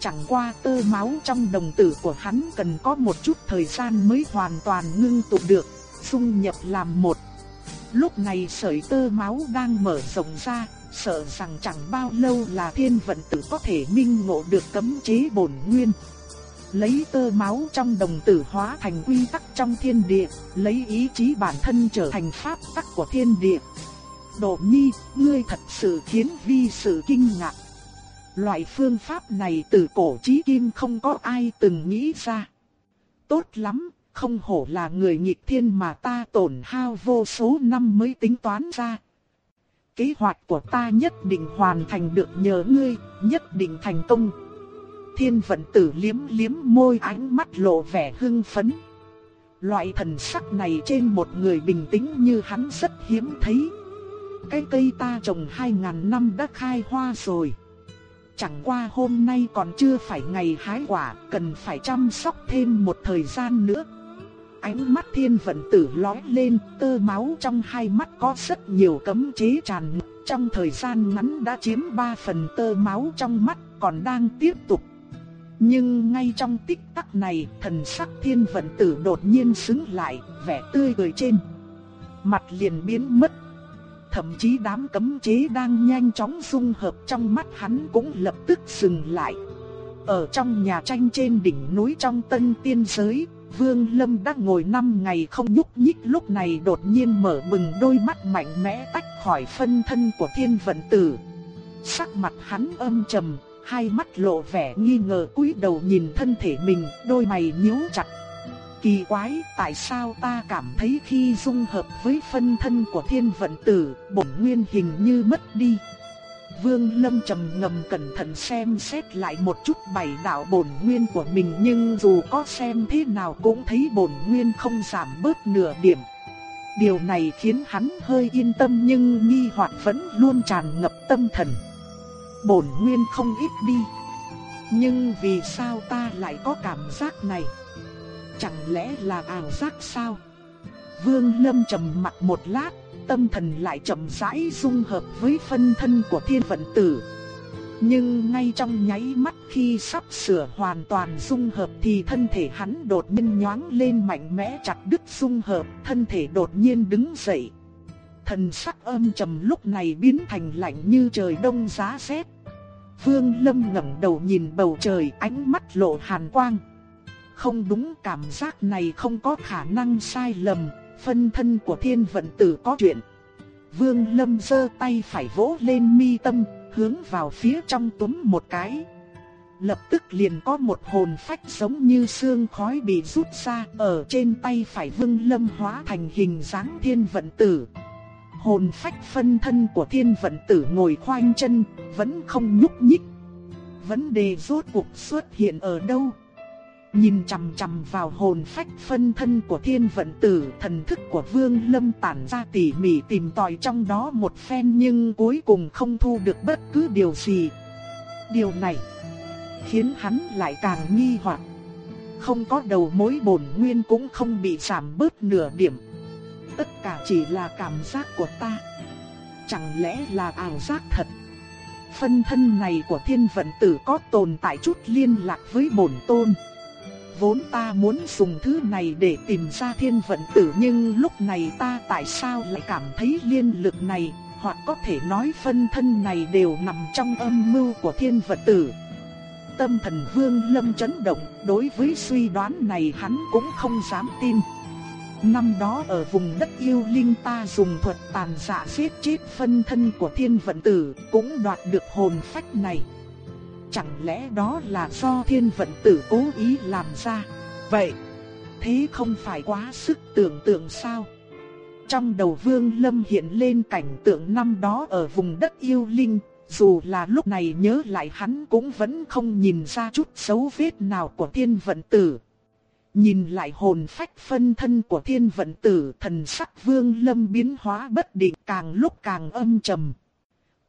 Chẳng qua tơ máu trong đồng tử của hắn cần có một chút thời gian mới hoàn toàn ngưng tụ được, dung nhập làm một. Lúc này sợi tơ máu đang mở rộng ra, sợ rằng chẳng bao lâu là thiên vận tử có thể minh ngộ được cấm chế bổn nguyên lấy tơ máu trong đồng tử hóa thành quy tắc trong thiên địa, lấy ý chí bản thân trở thành pháp tắc của thiên địa. Độ nhi, ngươi thật sự khiến vi sự kinh ngạc. Loại phương pháp này từ cổ chí kim không có ai từng nghĩ ra. Tốt lắm, không hổ là người nghịch thiên mà ta tổn hao vô số năm mới tính toán ra. Kế hoạch của ta nhất định hoàn thành được nhờ ngươi, nhất định thành công. Thiên vận tử liếm liếm môi ánh mắt lộ vẻ hưng phấn. Loại thần sắc này trên một người bình tĩnh như hắn rất hiếm thấy. Cái cây ta trồng hai ngàn năm đã khai hoa rồi. Chẳng qua hôm nay còn chưa phải ngày hái quả, cần phải chăm sóc thêm một thời gian nữa. Ánh mắt thiên vận tử lóe lên, tơ máu trong hai mắt có rất nhiều cấm chế tràn ngập. Trong thời gian ngắn đã chiếm ba phần tơ máu trong mắt, còn đang tiếp tục. Nhưng ngay trong tích tắc này, thần sắc thiên vận tử đột nhiên xứng lại, vẻ tươi cười trên. Mặt liền biến mất. Thậm chí đám cấm chế đang nhanh chóng dung hợp trong mắt hắn cũng lập tức dừng lại. Ở trong nhà tranh trên đỉnh núi trong tân tiên giới, Vương Lâm đã ngồi 5 ngày không nhúc nhích lúc này đột nhiên mở bừng đôi mắt mạnh mẽ tách khỏi phân thân của thiên vận tử. Sắc mặt hắn âm trầm, hai mắt lộ vẻ nghi ngờ cúi đầu nhìn thân thể mình, đôi mày nhíu chặt. Kỳ quái, tại sao ta cảm thấy khi dung hợp với phân thân của thiên vận tử, bổn nguyên hình như mất đi. Vương Lâm trầm ngầm cẩn thận xem xét lại một chút bảy đạo bổn nguyên của mình nhưng dù có xem thế nào cũng thấy bổn nguyên không giảm bớt nửa điểm. Điều này khiến hắn hơi yên tâm nhưng nghi hoặc vẫn luôn tràn ngập tâm thần bổn nguyên không ít đi. Nhưng vì sao ta lại có cảm giác này? Chẳng lẽ là ảo giác sao? Vương Lâm trầm mặt một lát, tâm thần lại chậm rãi dung hợp với phân thân của thiên vận tử. Nhưng ngay trong nháy mắt khi sắp sửa hoàn toàn dung hợp thì thân thể hắn đột nhiên nhoáng lên mạnh mẽ chặt đứt dung hợp, thân thể đột nhiên đứng dậy thần sắc âm trầm lúc này biến thành lạnh như trời đông giá rét. Vương Lâm ngẩng đầu nhìn bầu trời, ánh mắt lộ hàn quang. Không đúng cảm giác này không có khả năng sai lầm, phân thân của thiên vận tử có chuyện. Vương Lâm giơ tay phải vỗ lên mi tâm, hướng vào phía trong túm một cái. Lập tức liền có một hồn phách giống như xương khói bị rút ra ở trên tay phải Vương Lâm hóa thành hình dáng thiên vận tử. Hồn phách phân thân của thiên vận tử ngồi khoanh chân, vẫn không nhúc nhích. Vấn đề rốt cuộc xuất hiện ở đâu? Nhìn chằm chằm vào hồn phách phân thân của thiên vận tử, thần thức của Vương Lâm tản ra tỉ mỉ tìm tòi trong đó một phen nhưng cuối cùng không thu được bất cứ điều gì. Điều này khiến hắn lại càng nghi hoặc. Không có đầu mối bổn nguyên cũng không bị giảm bớt nửa điểm tất cả chỉ là cảm giác của ta. Chẳng lẽ là ảo giác thật? Phân thân này của thiên vận tử có tồn tại chút liên lạc với bổn tôn. Vốn ta muốn dùng thứ này để tìm ra thiên vận tử nhưng lúc này ta tại sao lại cảm thấy liên lực này, hoặc có thể nói phân thân này đều nằm trong âm mưu của thiên vận tử. Tâm thần vương lâm chấn động, đối với suy đoán này hắn cũng không dám tin. Năm đó ở vùng đất yêu linh ta dùng thuật tàn dạ giết chết phân thân của thiên vận tử, cũng đoạt được hồn phách này. Chẳng lẽ đó là do thiên vận tử cố ý làm ra? Vậy, thế không phải quá sức tưởng tượng sao? Trong đầu vương lâm hiện lên cảnh tượng năm đó ở vùng đất yêu linh, dù là lúc này nhớ lại hắn cũng vẫn không nhìn ra chút dấu vết nào của thiên vận tử. Nhìn lại hồn phách phân thân của thiên vận tử thần sắc vương lâm biến hóa bất định càng lúc càng âm trầm.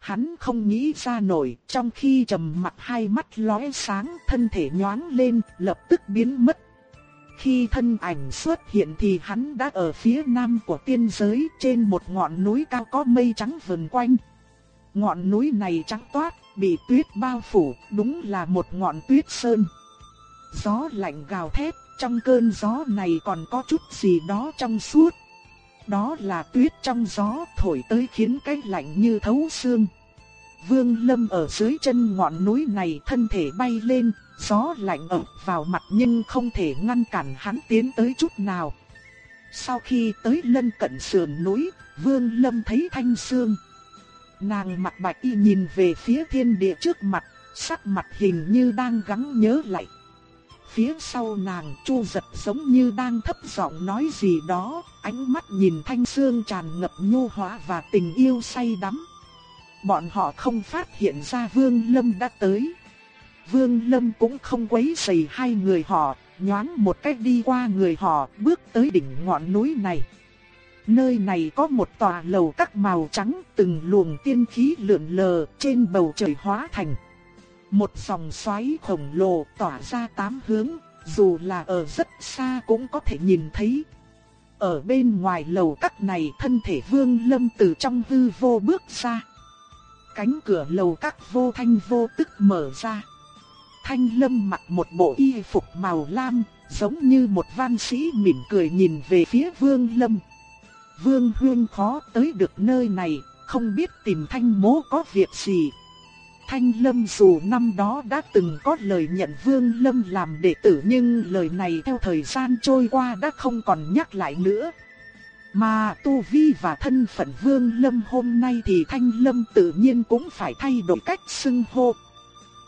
Hắn không nghĩ ra nổi, trong khi trầm mặt hai mắt lóe sáng thân thể nhoáng lên, lập tức biến mất. Khi thân ảnh xuất hiện thì hắn đã ở phía nam của tiên giới trên một ngọn núi cao có mây trắng vần quanh. Ngọn núi này trắng toát, bị tuyết bao phủ, đúng là một ngọn tuyết sơn. Gió lạnh gào thét, trong cơn gió này còn có chút gì đó trong suốt. Đó là tuyết trong gió thổi tới khiến cái lạnh như thấu xương. Vương Lâm ở dưới chân ngọn núi này thân thể bay lên, gió lạnh ập vào mặt nhưng không thể ngăn cản hắn tiến tới chút nào. Sau khi tới lân cận sườn núi, Vương Lâm thấy Thanh Sương. Nàng mặt bạch y nhìn về phía thiên địa trước mặt, sắc mặt hình như đang gắng nhớ lại. Phía sau nàng chu giật giống như đang thấp giọng nói gì đó, ánh mắt nhìn thanh xương tràn ngập nhu hóa và tình yêu say đắm. Bọn họ không phát hiện ra Vương Lâm đã tới. Vương Lâm cũng không quấy rầy hai người họ, nhoáng một cách đi qua người họ, bước tới đỉnh ngọn núi này. Nơi này có một tòa lầu các màu trắng, từng luồng tiên khí lượn lờ trên bầu trời hóa thành. Một dòng xoáy khổng lồ tỏa ra tám hướng, dù là ở rất xa cũng có thể nhìn thấy. Ở bên ngoài lầu các này thân thể vương lâm từ trong hư vô bước ra. Cánh cửa lầu các vô thanh vô tức mở ra. Thanh lâm mặc một bộ y phục màu lam, giống như một văn sĩ mỉm cười nhìn về phía vương lâm. Vương huyên khó tới được nơi này, không biết tìm thanh mố có việc gì. Thanh Lâm dù năm đó đã từng có lời nhận Vương Lâm làm đệ tử nhưng lời này theo thời gian trôi qua đã không còn nhắc lại nữa. Mà Tu Vi và thân phận Vương Lâm hôm nay thì Thanh Lâm tự nhiên cũng phải thay đổi cách xưng hô.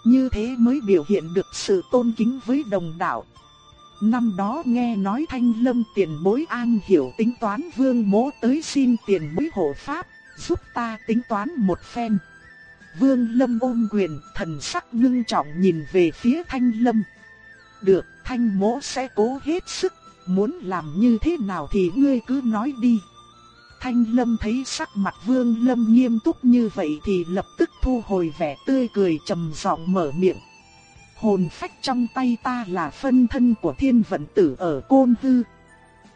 Như thế mới biểu hiện được sự tôn kính với đồng đạo. Năm đó nghe nói Thanh Lâm tiền bối an hiểu tính toán Vương Mỗ tới xin tiền bối hộ pháp, giúp ta tính toán một phen. Vương Lâm ôm quyền, thần sắc ngưng trọng nhìn về phía Thanh Lâm. Được, Thanh mỗ sẽ cố hết sức, muốn làm như thế nào thì ngươi cứ nói đi. Thanh Lâm thấy sắc mặt Vương Lâm nghiêm túc như vậy thì lập tức thu hồi vẻ tươi cười trầm giọng mở miệng. Hồn phách trong tay ta là phân thân của thiên vận tử ở Côn Hư.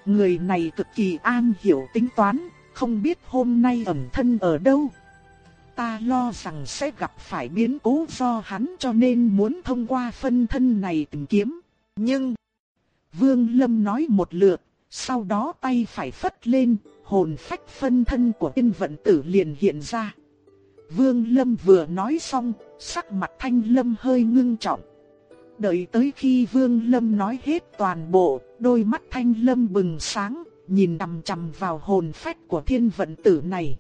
Người này cực kỳ an hiểu tính toán, không biết hôm nay ẩn thân ở đâu ta lo rằng sẽ gặp phải biến cố do hắn cho nên muốn thông qua phân thân này tìm kiếm. Nhưng, Vương Lâm nói một lượt, sau đó tay phải phất lên, hồn phách phân thân của tiên vận tử liền hiện ra. Vương Lâm vừa nói xong, sắc mặt thanh lâm hơi ngưng trọng. Đợi tới khi Vương Lâm nói hết toàn bộ, đôi mắt thanh lâm bừng sáng, nhìn đằm chằm vào hồn phách của thiên vận tử này.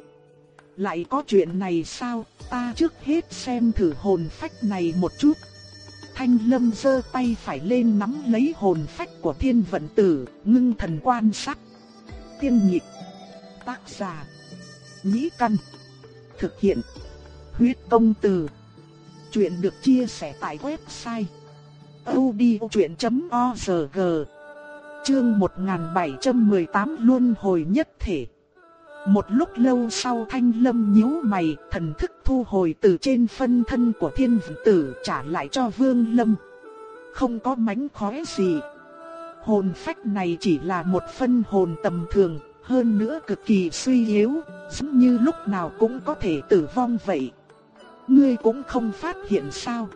Lại có chuyện này sao, ta trước hết xem thử hồn phách này một chút. Thanh lâm giơ tay phải lên nắm lấy hồn phách của thiên vận tử, ngưng thần quan sát. Tiên nhịp, tác giả, nhĩ căn, thực hiện, huyết công từ. Chuyện được chia sẻ tại website odchuyện.org Chương 1718 Luân hồi nhất thể một lúc lâu sau thanh lâm nhíu mày, thần thức thu hồi từ trên phân thân của thiên tử trả lại cho vương lâm. Không có mánh khóe gì. Hồn phách này chỉ là một phân hồn tầm thường, hơn nữa cực kỳ suy yếu, giống như lúc nào cũng có thể tử vong vậy. Ngươi cũng không phát hiện sao.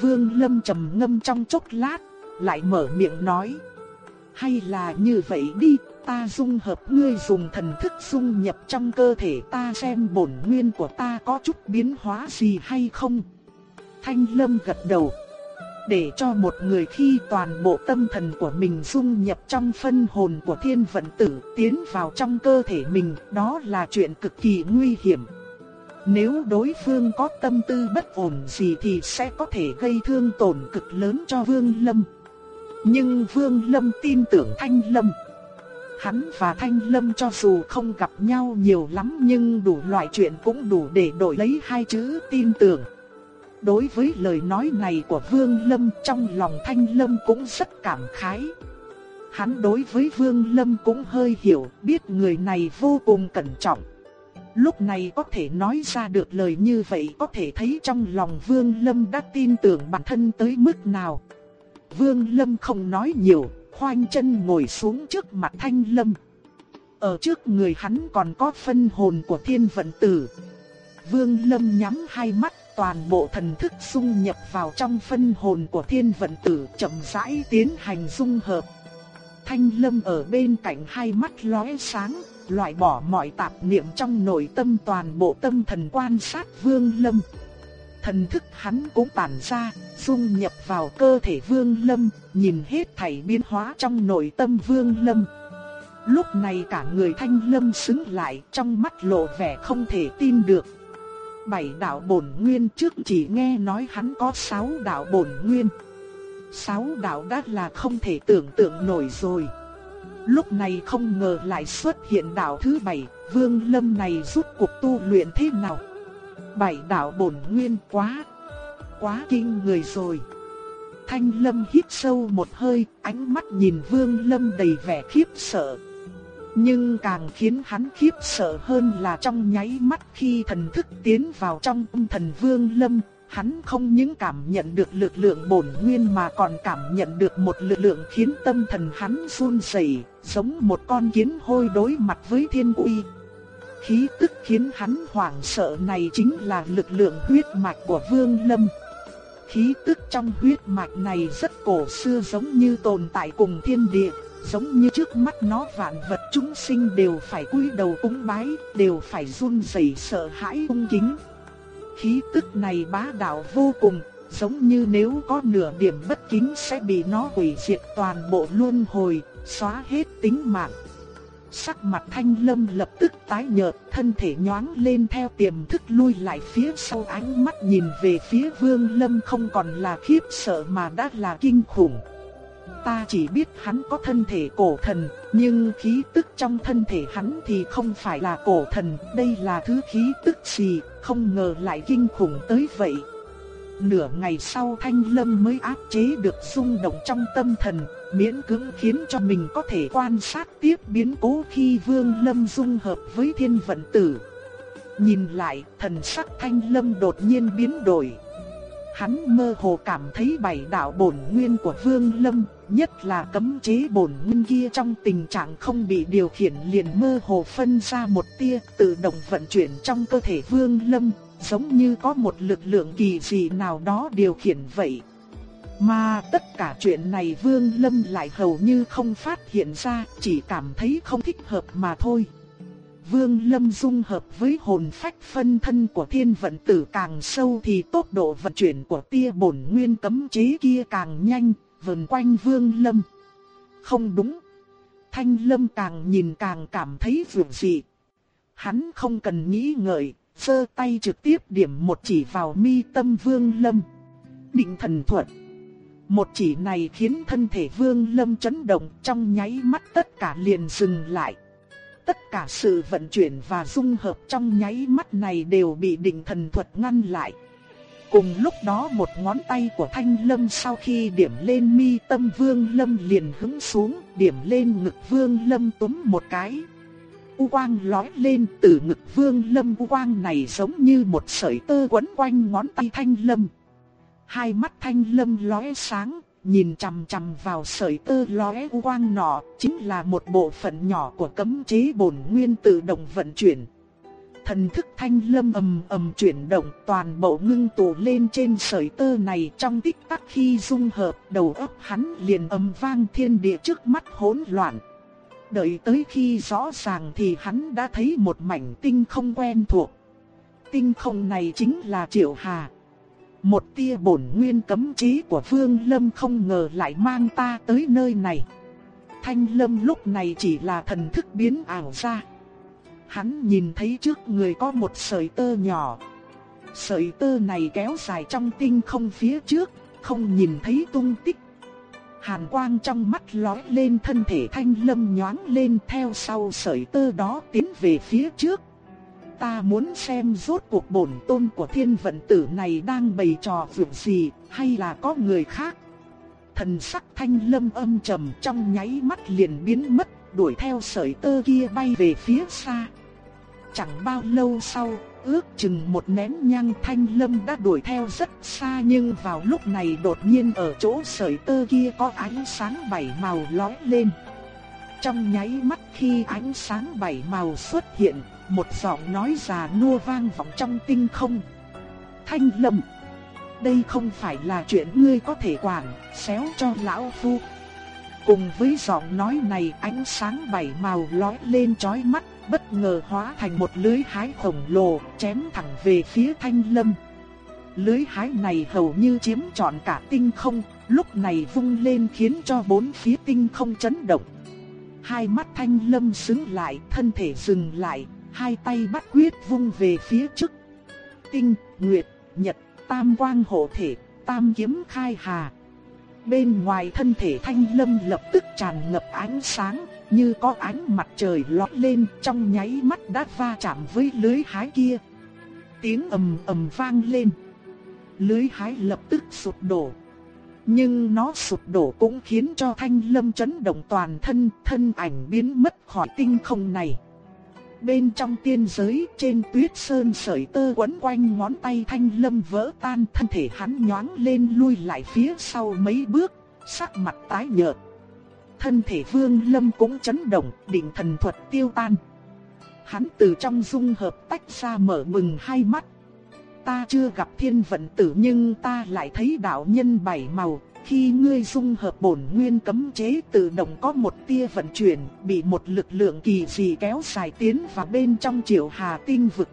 Vương lâm trầm ngâm trong chốc lát, lại mở miệng nói. Hay là như vậy đi, ta dung hợp ngươi dùng thần thức dung nhập trong cơ thể ta xem bổn nguyên của ta có chút biến hóa gì hay không. Thanh Lâm gật đầu. Để cho một người khi toàn bộ tâm thần của mình dung nhập trong phân hồn của thiên vận tử tiến vào trong cơ thể mình, đó là chuyện cực kỳ nguy hiểm. Nếu đối phương có tâm tư bất ổn gì thì sẽ có thể gây thương tổn cực lớn cho Vương Lâm. Nhưng Vương Lâm tin tưởng Thanh Lâm. Hắn và Thanh Lâm cho dù không gặp nhau nhiều lắm nhưng đủ loại chuyện cũng đủ để đổi lấy hai chữ tin tưởng. Đối với lời nói này của Vương Lâm trong lòng Thanh Lâm cũng rất cảm khái. Hắn đối với Vương Lâm cũng hơi hiểu, biết người này vô cùng cẩn trọng. Lúc này có thể nói ra được lời như vậy có thể thấy trong lòng Vương Lâm đã tin tưởng bản thân tới mức nào. Vương Lâm không nói nhiều, khoanh chân ngồi xuống trước mặt Thanh Lâm. Ở trước người hắn còn có phân hồn của thiên vận tử. Vương Lâm nhắm hai mắt toàn bộ thần thức dung nhập vào trong phân hồn của thiên vận tử chậm rãi tiến hành dung hợp. Thanh Lâm ở bên cạnh hai mắt lóe sáng, loại bỏ mọi tạp niệm trong nội tâm toàn bộ tâm thần quan sát Vương Lâm. Thần thức hắn cũng tản ra, dung nhập vào cơ thể Vương Lâm, nhìn hết thảy biến hóa trong nội tâm Vương Lâm. Lúc này cả người Thanh Lâm sững lại trong mắt lộ vẻ không thể tin được. Bảy đạo bổn nguyên trước chỉ nghe nói hắn có sáu đạo bổn nguyên. Sáu đạo đã là không thể tưởng tượng nổi rồi. Lúc này không ngờ lại xuất hiện đạo thứ bảy, Vương Lâm này rút cuộc tu luyện thế nào? Bảy đạo bổn nguyên quá, quá kinh người rồi. Thanh Lâm hít sâu một hơi, ánh mắt nhìn Vương Lâm đầy vẻ khiếp sợ. Nhưng càng khiến hắn khiếp sợ hơn là trong nháy mắt khi thần thức tiến vào trong âm thần Vương Lâm, hắn không những cảm nhận được lực lượng bổn nguyên mà còn cảm nhận được một lực lượng khiến tâm thần hắn run rẩy, giống một con kiến hôi đối mặt với thiên uy. Khí tức khiến hắn hoảng sợ này chính là lực lượng huyết mạch của Vương Lâm. Khí tức trong huyết mạch này rất cổ xưa giống như tồn tại cùng thiên địa, giống như trước mắt nó vạn vật chúng sinh đều phải cúi đầu cúng bái, đều phải run rẩy sợ hãi cung kính. Khí tức này bá đạo vô cùng, giống như nếu có nửa điểm bất kính sẽ bị nó hủy diệt toàn bộ luân hồi, xóa hết tính mạng. Sắc mặt thanh lâm lập tức tái nhợt, thân thể nhoáng lên theo tiềm thức lui lại phía sau ánh mắt nhìn về phía vương lâm không còn là khiếp sợ mà đã là kinh khủng. Ta chỉ biết hắn có thân thể cổ thần, nhưng khí tức trong thân thể hắn thì không phải là cổ thần, đây là thứ khí tức gì, không ngờ lại kinh khủng tới vậy. Nửa ngày sau Thanh Lâm mới áp chế được xung động trong tâm thần, miễn cưỡng khiến cho mình có thể quan sát tiếp biến cố khi Vương Lâm dung hợp với thiên vận tử. Nhìn lại, thần sắc Thanh Lâm đột nhiên biến đổi. Hắn mơ hồ cảm thấy bảy đạo bổn nguyên của Vương Lâm, nhất là cấm chế bổn nguyên kia trong tình trạng không bị điều khiển liền mơ hồ phân ra một tia tự động vận chuyển trong cơ thể Vương Lâm, giống như có một lực lượng kỳ dị nào đó điều khiển vậy. Mà tất cả chuyện này Vương Lâm lại hầu như không phát hiện ra, chỉ cảm thấy không thích hợp mà thôi. Vương Lâm dung hợp với hồn phách phân thân của thiên vận tử càng sâu thì tốc độ vận chuyển của tia bổn nguyên cấm chế kia càng nhanh, vần quanh Vương Lâm. Không đúng. Thanh Lâm càng nhìn càng cảm thấy vượt dị. Hắn không cần nghĩ ngợi, giơ tay trực tiếp điểm một chỉ vào mi tâm Vương Lâm. Định thần thuật. Một chỉ này khiến thân thể Vương Lâm chấn động trong nháy mắt tất cả liền dừng lại. Tất cả sự vận chuyển và dung hợp trong nháy mắt này đều bị định thần thuật ngăn lại. Cùng lúc đó một ngón tay của Thanh Lâm sau khi điểm lên mi tâm Vương Lâm liền hứng xuống, điểm lên ngực Vương Lâm túm một cái. U quang lói lên từ ngực Vương Lâm u quang này giống như một sợi tơ quấn quanh ngón tay Thanh Lâm. Hai mắt Thanh Lâm lóe sáng, nhìn chằm chằm vào sợi tơ lóe u quang nọ, chính là một bộ phận nhỏ của cấm chế bổn nguyên tự động vận chuyển. Thần thức thanh lâm ầm ầm chuyển động toàn bộ ngưng tụ lên trên sợi tơ này trong tích tắc khi dung hợp đầu óc hắn liền ầm vang thiên địa trước mắt hỗn loạn. Đợi tới khi rõ ràng thì hắn đã thấy một mảnh tinh không quen thuộc. Tinh không này chính là Triệu Hà. Một tia bổn nguyên cấm chí của Vương Lâm không ngờ lại mang ta tới nơi này. Thanh Lâm lúc này chỉ là thần thức biến ảo ra hắn nhìn thấy trước người có một sợi tơ nhỏ. Sợi tơ này kéo dài trong tinh không phía trước, không nhìn thấy tung tích. Hàn quang trong mắt lóe lên thân thể thanh lâm nhoáng lên theo sau sợi tơ đó tiến về phía trước. Ta muốn xem rốt cuộc bổn tôn của thiên vận tử này đang bày trò vượt gì, hay là có người khác. Thần sắc thanh lâm âm trầm trong nháy mắt liền biến mất, đuổi theo sợi tơ kia bay về phía xa. Chẳng bao lâu sau, ước chừng một nén nhang thanh lâm đã đuổi theo rất xa nhưng vào lúc này đột nhiên ở chỗ sợi tơ kia có ánh sáng bảy màu lóe lên. Trong nháy mắt khi ánh sáng bảy màu xuất hiện, một giọng nói già nua vang vọng trong tinh không. Thanh lâm, đây không phải là chuyện ngươi có thể quản, xéo cho lão phu. Cùng với giọng nói này ánh sáng bảy màu lóe lên chói mắt bất ngờ hóa thành một lưới hái khổng lồ, chém thẳng về phía thanh lâm. Lưới hái này hầu như chiếm trọn cả tinh không, lúc này vung lên khiến cho bốn phía tinh không chấn động. Hai mắt thanh lâm sững lại, thân thể dừng lại, hai tay bắt quyết vung về phía trước. tinh, nguyệt, nhật, tam quang hộ thể, tam kiếm khai hà. Bên ngoài thân thể thanh lâm lập tức tràn ngập ánh sáng, như có ánh mặt trời lóe lên trong nháy mắt đã va chạm với lưới hái kia. Tiếng ầm ầm vang lên. Lưới hái lập tức sụp đổ. Nhưng nó sụp đổ cũng khiến cho thanh lâm chấn động toàn thân, thân ảnh biến mất khỏi tinh không này. Bên trong tiên giới trên tuyết sơn sợi tơ quấn quanh ngón tay thanh lâm vỡ tan thân thể hắn nhoáng lên lui lại phía sau mấy bước, sắc mặt tái nhợt. Thân thể vương lâm cũng chấn động, định thần thuật tiêu tan. Hắn từ trong dung hợp tách ra mở mừng hai mắt. Ta chưa gặp thiên vận tử nhưng ta lại thấy đạo nhân bảy màu, khi ngươi dung hợp bổn nguyên cấm chế tự động có một tia vận chuyển, bị một lực lượng kỳ dị kéo dài tiến vào bên trong triệu hà tinh vực.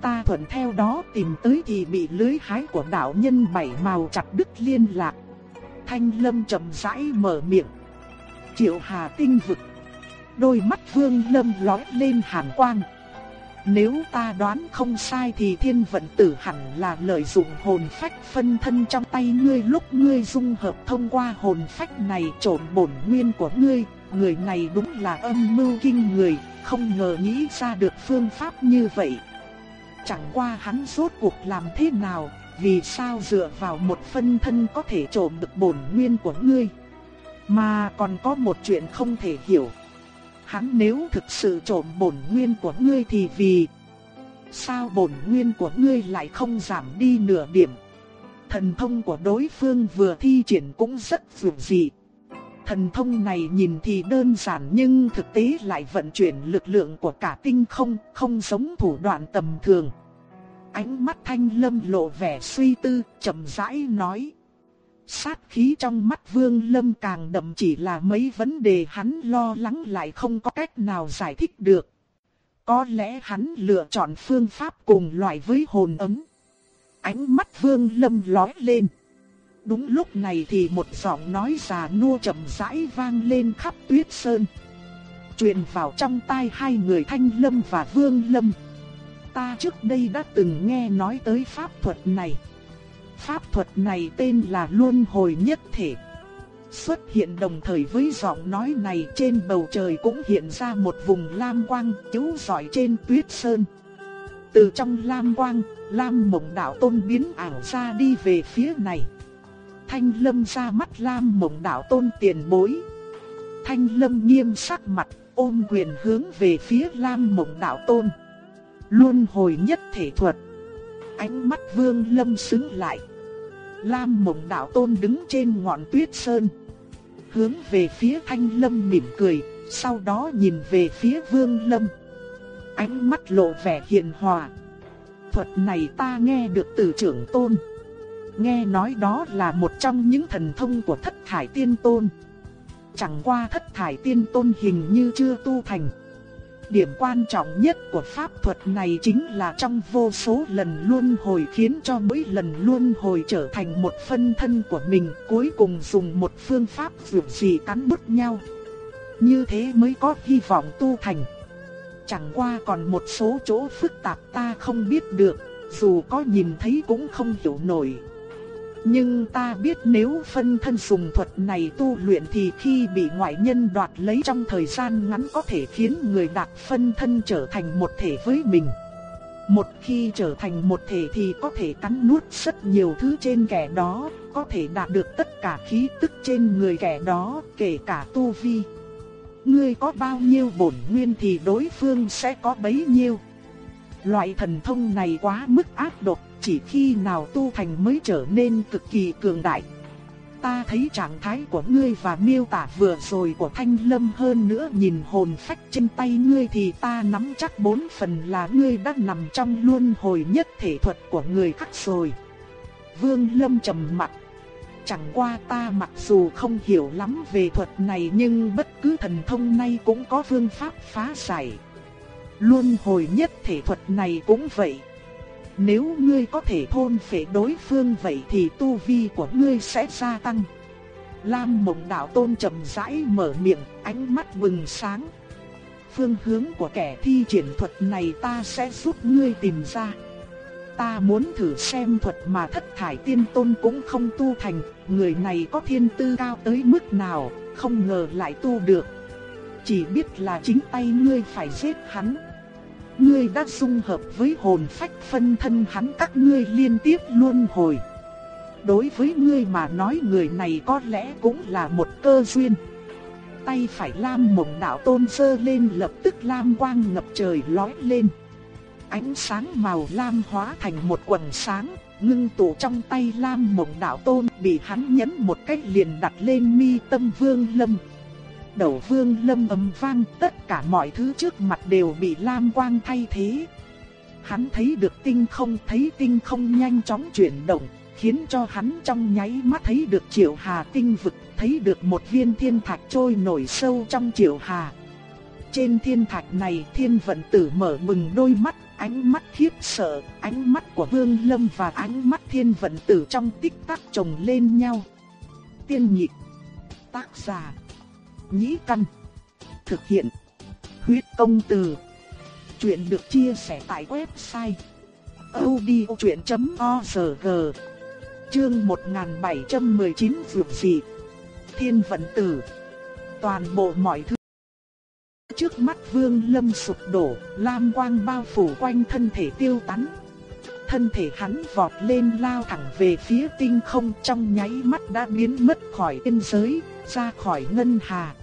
Ta thuận theo đó tìm tới thì bị lưới hái của đạo nhân bảy màu chặt đứt liên lạc. Thanh lâm chậm rãi mở miệng. Triệu hà tinh vực. Đôi mắt vương lâm lói lên hàn quang. Nếu ta đoán không sai thì thiên vận tử hẳn là lợi dụng hồn phách phân thân trong tay ngươi lúc ngươi dung hợp thông qua hồn phách này trộn bổn nguyên của ngươi. Người này đúng là âm mưu kinh người, không ngờ nghĩ ra được phương pháp như vậy. Chẳng qua hắn rốt cuộc làm thế nào, vì sao dựa vào một phân thân có thể trộm được bổn nguyên của ngươi. Mà còn có một chuyện không thể hiểu hắn nếu thực sự trộm bổn nguyên của ngươi thì vì sao bổn nguyên của ngươi lại không giảm đi nửa điểm? Thần thông của đối phương vừa thi triển cũng rất dữ dị. Thần thông này nhìn thì đơn giản nhưng thực tế lại vận chuyển lực lượng của cả tinh không, không giống thủ đoạn tầm thường. Ánh mắt thanh lâm lộ vẻ suy tư, chậm rãi nói. Sát khí trong mắt Vương Lâm càng đậm chỉ là mấy vấn đề hắn lo lắng lại không có cách nào giải thích được. Có lẽ hắn lựa chọn phương pháp cùng loại với hồn ấm. Ánh mắt Vương Lâm lóe lên. Đúng lúc này thì một giọng nói già nua chậm rãi vang lên khắp tuyết sơn. Truyền vào trong tai hai người Thanh Lâm và Vương Lâm. Ta trước đây đã từng nghe nói tới pháp thuật này. Pháp thuật này tên là Luân Hồi Nhất Thể. Xuất hiện đồng thời với giọng nói này trên bầu trời cũng hiện ra một vùng lam quang chiếu rọi trên tuyết sơn. Từ trong lam quang, lam mộng đạo tôn biến ảo ra đi về phía này. Thanh lâm ra mắt lam mộng đạo tôn tiền bối. Thanh lâm nghiêm sắc mặt, ôm quyền hướng về phía lam mộng đạo tôn. Luân hồi nhất thể thuật. Ánh mắt vương lâm xứng lại. Lam Mộng Đạo Tôn đứng trên ngọn tuyết sơn, hướng về phía Thanh Lâm mỉm cười, sau đó nhìn về phía Vương Lâm. Ánh mắt lộ vẻ hiền hòa. Thuật này ta nghe được từ trưởng tôn. Nghe nói đó là một trong những thần thông của thất thải tiên tôn. Chẳng qua thất thải tiên tôn hình như chưa tu thành. Điểm quan trọng nhất của pháp thuật này chính là trong vô số lần luân hồi khiến cho mỗi lần luân hồi trở thành một phân thân của mình, cuối cùng dùng một phương pháp dược gì cắn bứt nhau. Như thế mới có hy vọng tu thành. Chẳng qua còn một số chỗ phức tạp ta không biết được, dù có nhìn thấy cũng không hiểu nổi. Nhưng ta biết nếu phân thân dùng thuật này tu luyện thì khi bị ngoại nhân đoạt lấy trong thời gian ngắn có thể khiến người đạt phân thân trở thành một thể với mình. Một khi trở thành một thể thì có thể cắn nuốt rất nhiều thứ trên kẻ đó, có thể đạt được tất cả khí tức trên người kẻ đó, kể cả tu vi. Ngươi có bao nhiêu bổn nguyên thì đối phương sẽ có bấy nhiêu. Loại thần thông này quá mức ác độc chỉ khi nào tu thành mới trở nên cực kỳ cường đại. Ta thấy trạng thái của ngươi và miêu tả vừa rồi của Thanh Lâm hơn nữa nhìn hồn phách trên tay ngươi thì ta nắm chắc bốn phần là ngươi đã nằm trong luân hồi nhất thể thuật của người khác rồi. Vương Lâm trầm mặt. Chẳng qua ta mặc dù không hiểu lắm về thuật này nhưng bất cứ thần thông nay cũng có phương pháp phá giải. Luân hồi nhất thể thuật này cũng vậy. Nếu ngươi có thể thôn phệ đối phương vậy thì tu vi của ngươi sẽ gia tăng. Lam mộng đạo tôn trầm rãi mở miệng, ánh mắt bừng sáng. Phương hướng của kẻ thi triển thuật này ta sẽ giúp ngươi tìm ra. ta muốn thử xem thuật mà thất thải tiên tôn cũng không tu thành, người này có thiên tư cao tới mức nào, không ngờ lại tu được. Chỉ biết là chính tay ngươi phải giết hắn. Ngươi đã dung hợp với hồn phách phân thân hắn các ngươi liên tiếp luân hồi. Đối với ngươi mà nói người này có lẽ cũng là một cơ duyên. Tay phải Lam Mộng Đạo Tôn sơ lên lập tức lam quang ngập trời lói lên. Ánh sáng màu lam hóa thành một quần sáng, ngưng tụ trong tay Lam Mộng Đạo Tôn bị hắn nhấn một cách liền đặt lên mi tâm Vương Lâm. Đầu Vương Lâm ầm vang, tất cả mọi thứ trước mặt đều bị lam quang thay thế. Hắn thấy được tinh không, thấy tinh không nhanh chóng chuyển động, khiến cho hắn trong nháy mắt thấy được Triệu Hà tinh vực, thấy được một viên thiên thạch trôi nổi sâu trong Triệu Hà. Trên thiên thạch này, Thiên Vận Tử mở bừng đôi mắt, ánh mắt khiếp sợ, ánh mắt của Vương Lâm và ánh mắt Thiên Vận Tử trong tích tắc chồng lên nhau. Tiên nhị tác giả, nhĩ căn, thực hiện, huyết công từ. Chuyện được chia sẻ tại website odchuyện.org Chương 1719 vượt dị Thiên vận tử. Toàn bộ mọi thứ. Trước mắt vương lâm sụp đổ, lam quang bao phủ quanh thân thể tiêu tán. Thân thể hắn vọt lên lao thẳng về phía tinh không trong nháy mắt đã biến mất khỏi tiên giới, ra khỏi ngân hà.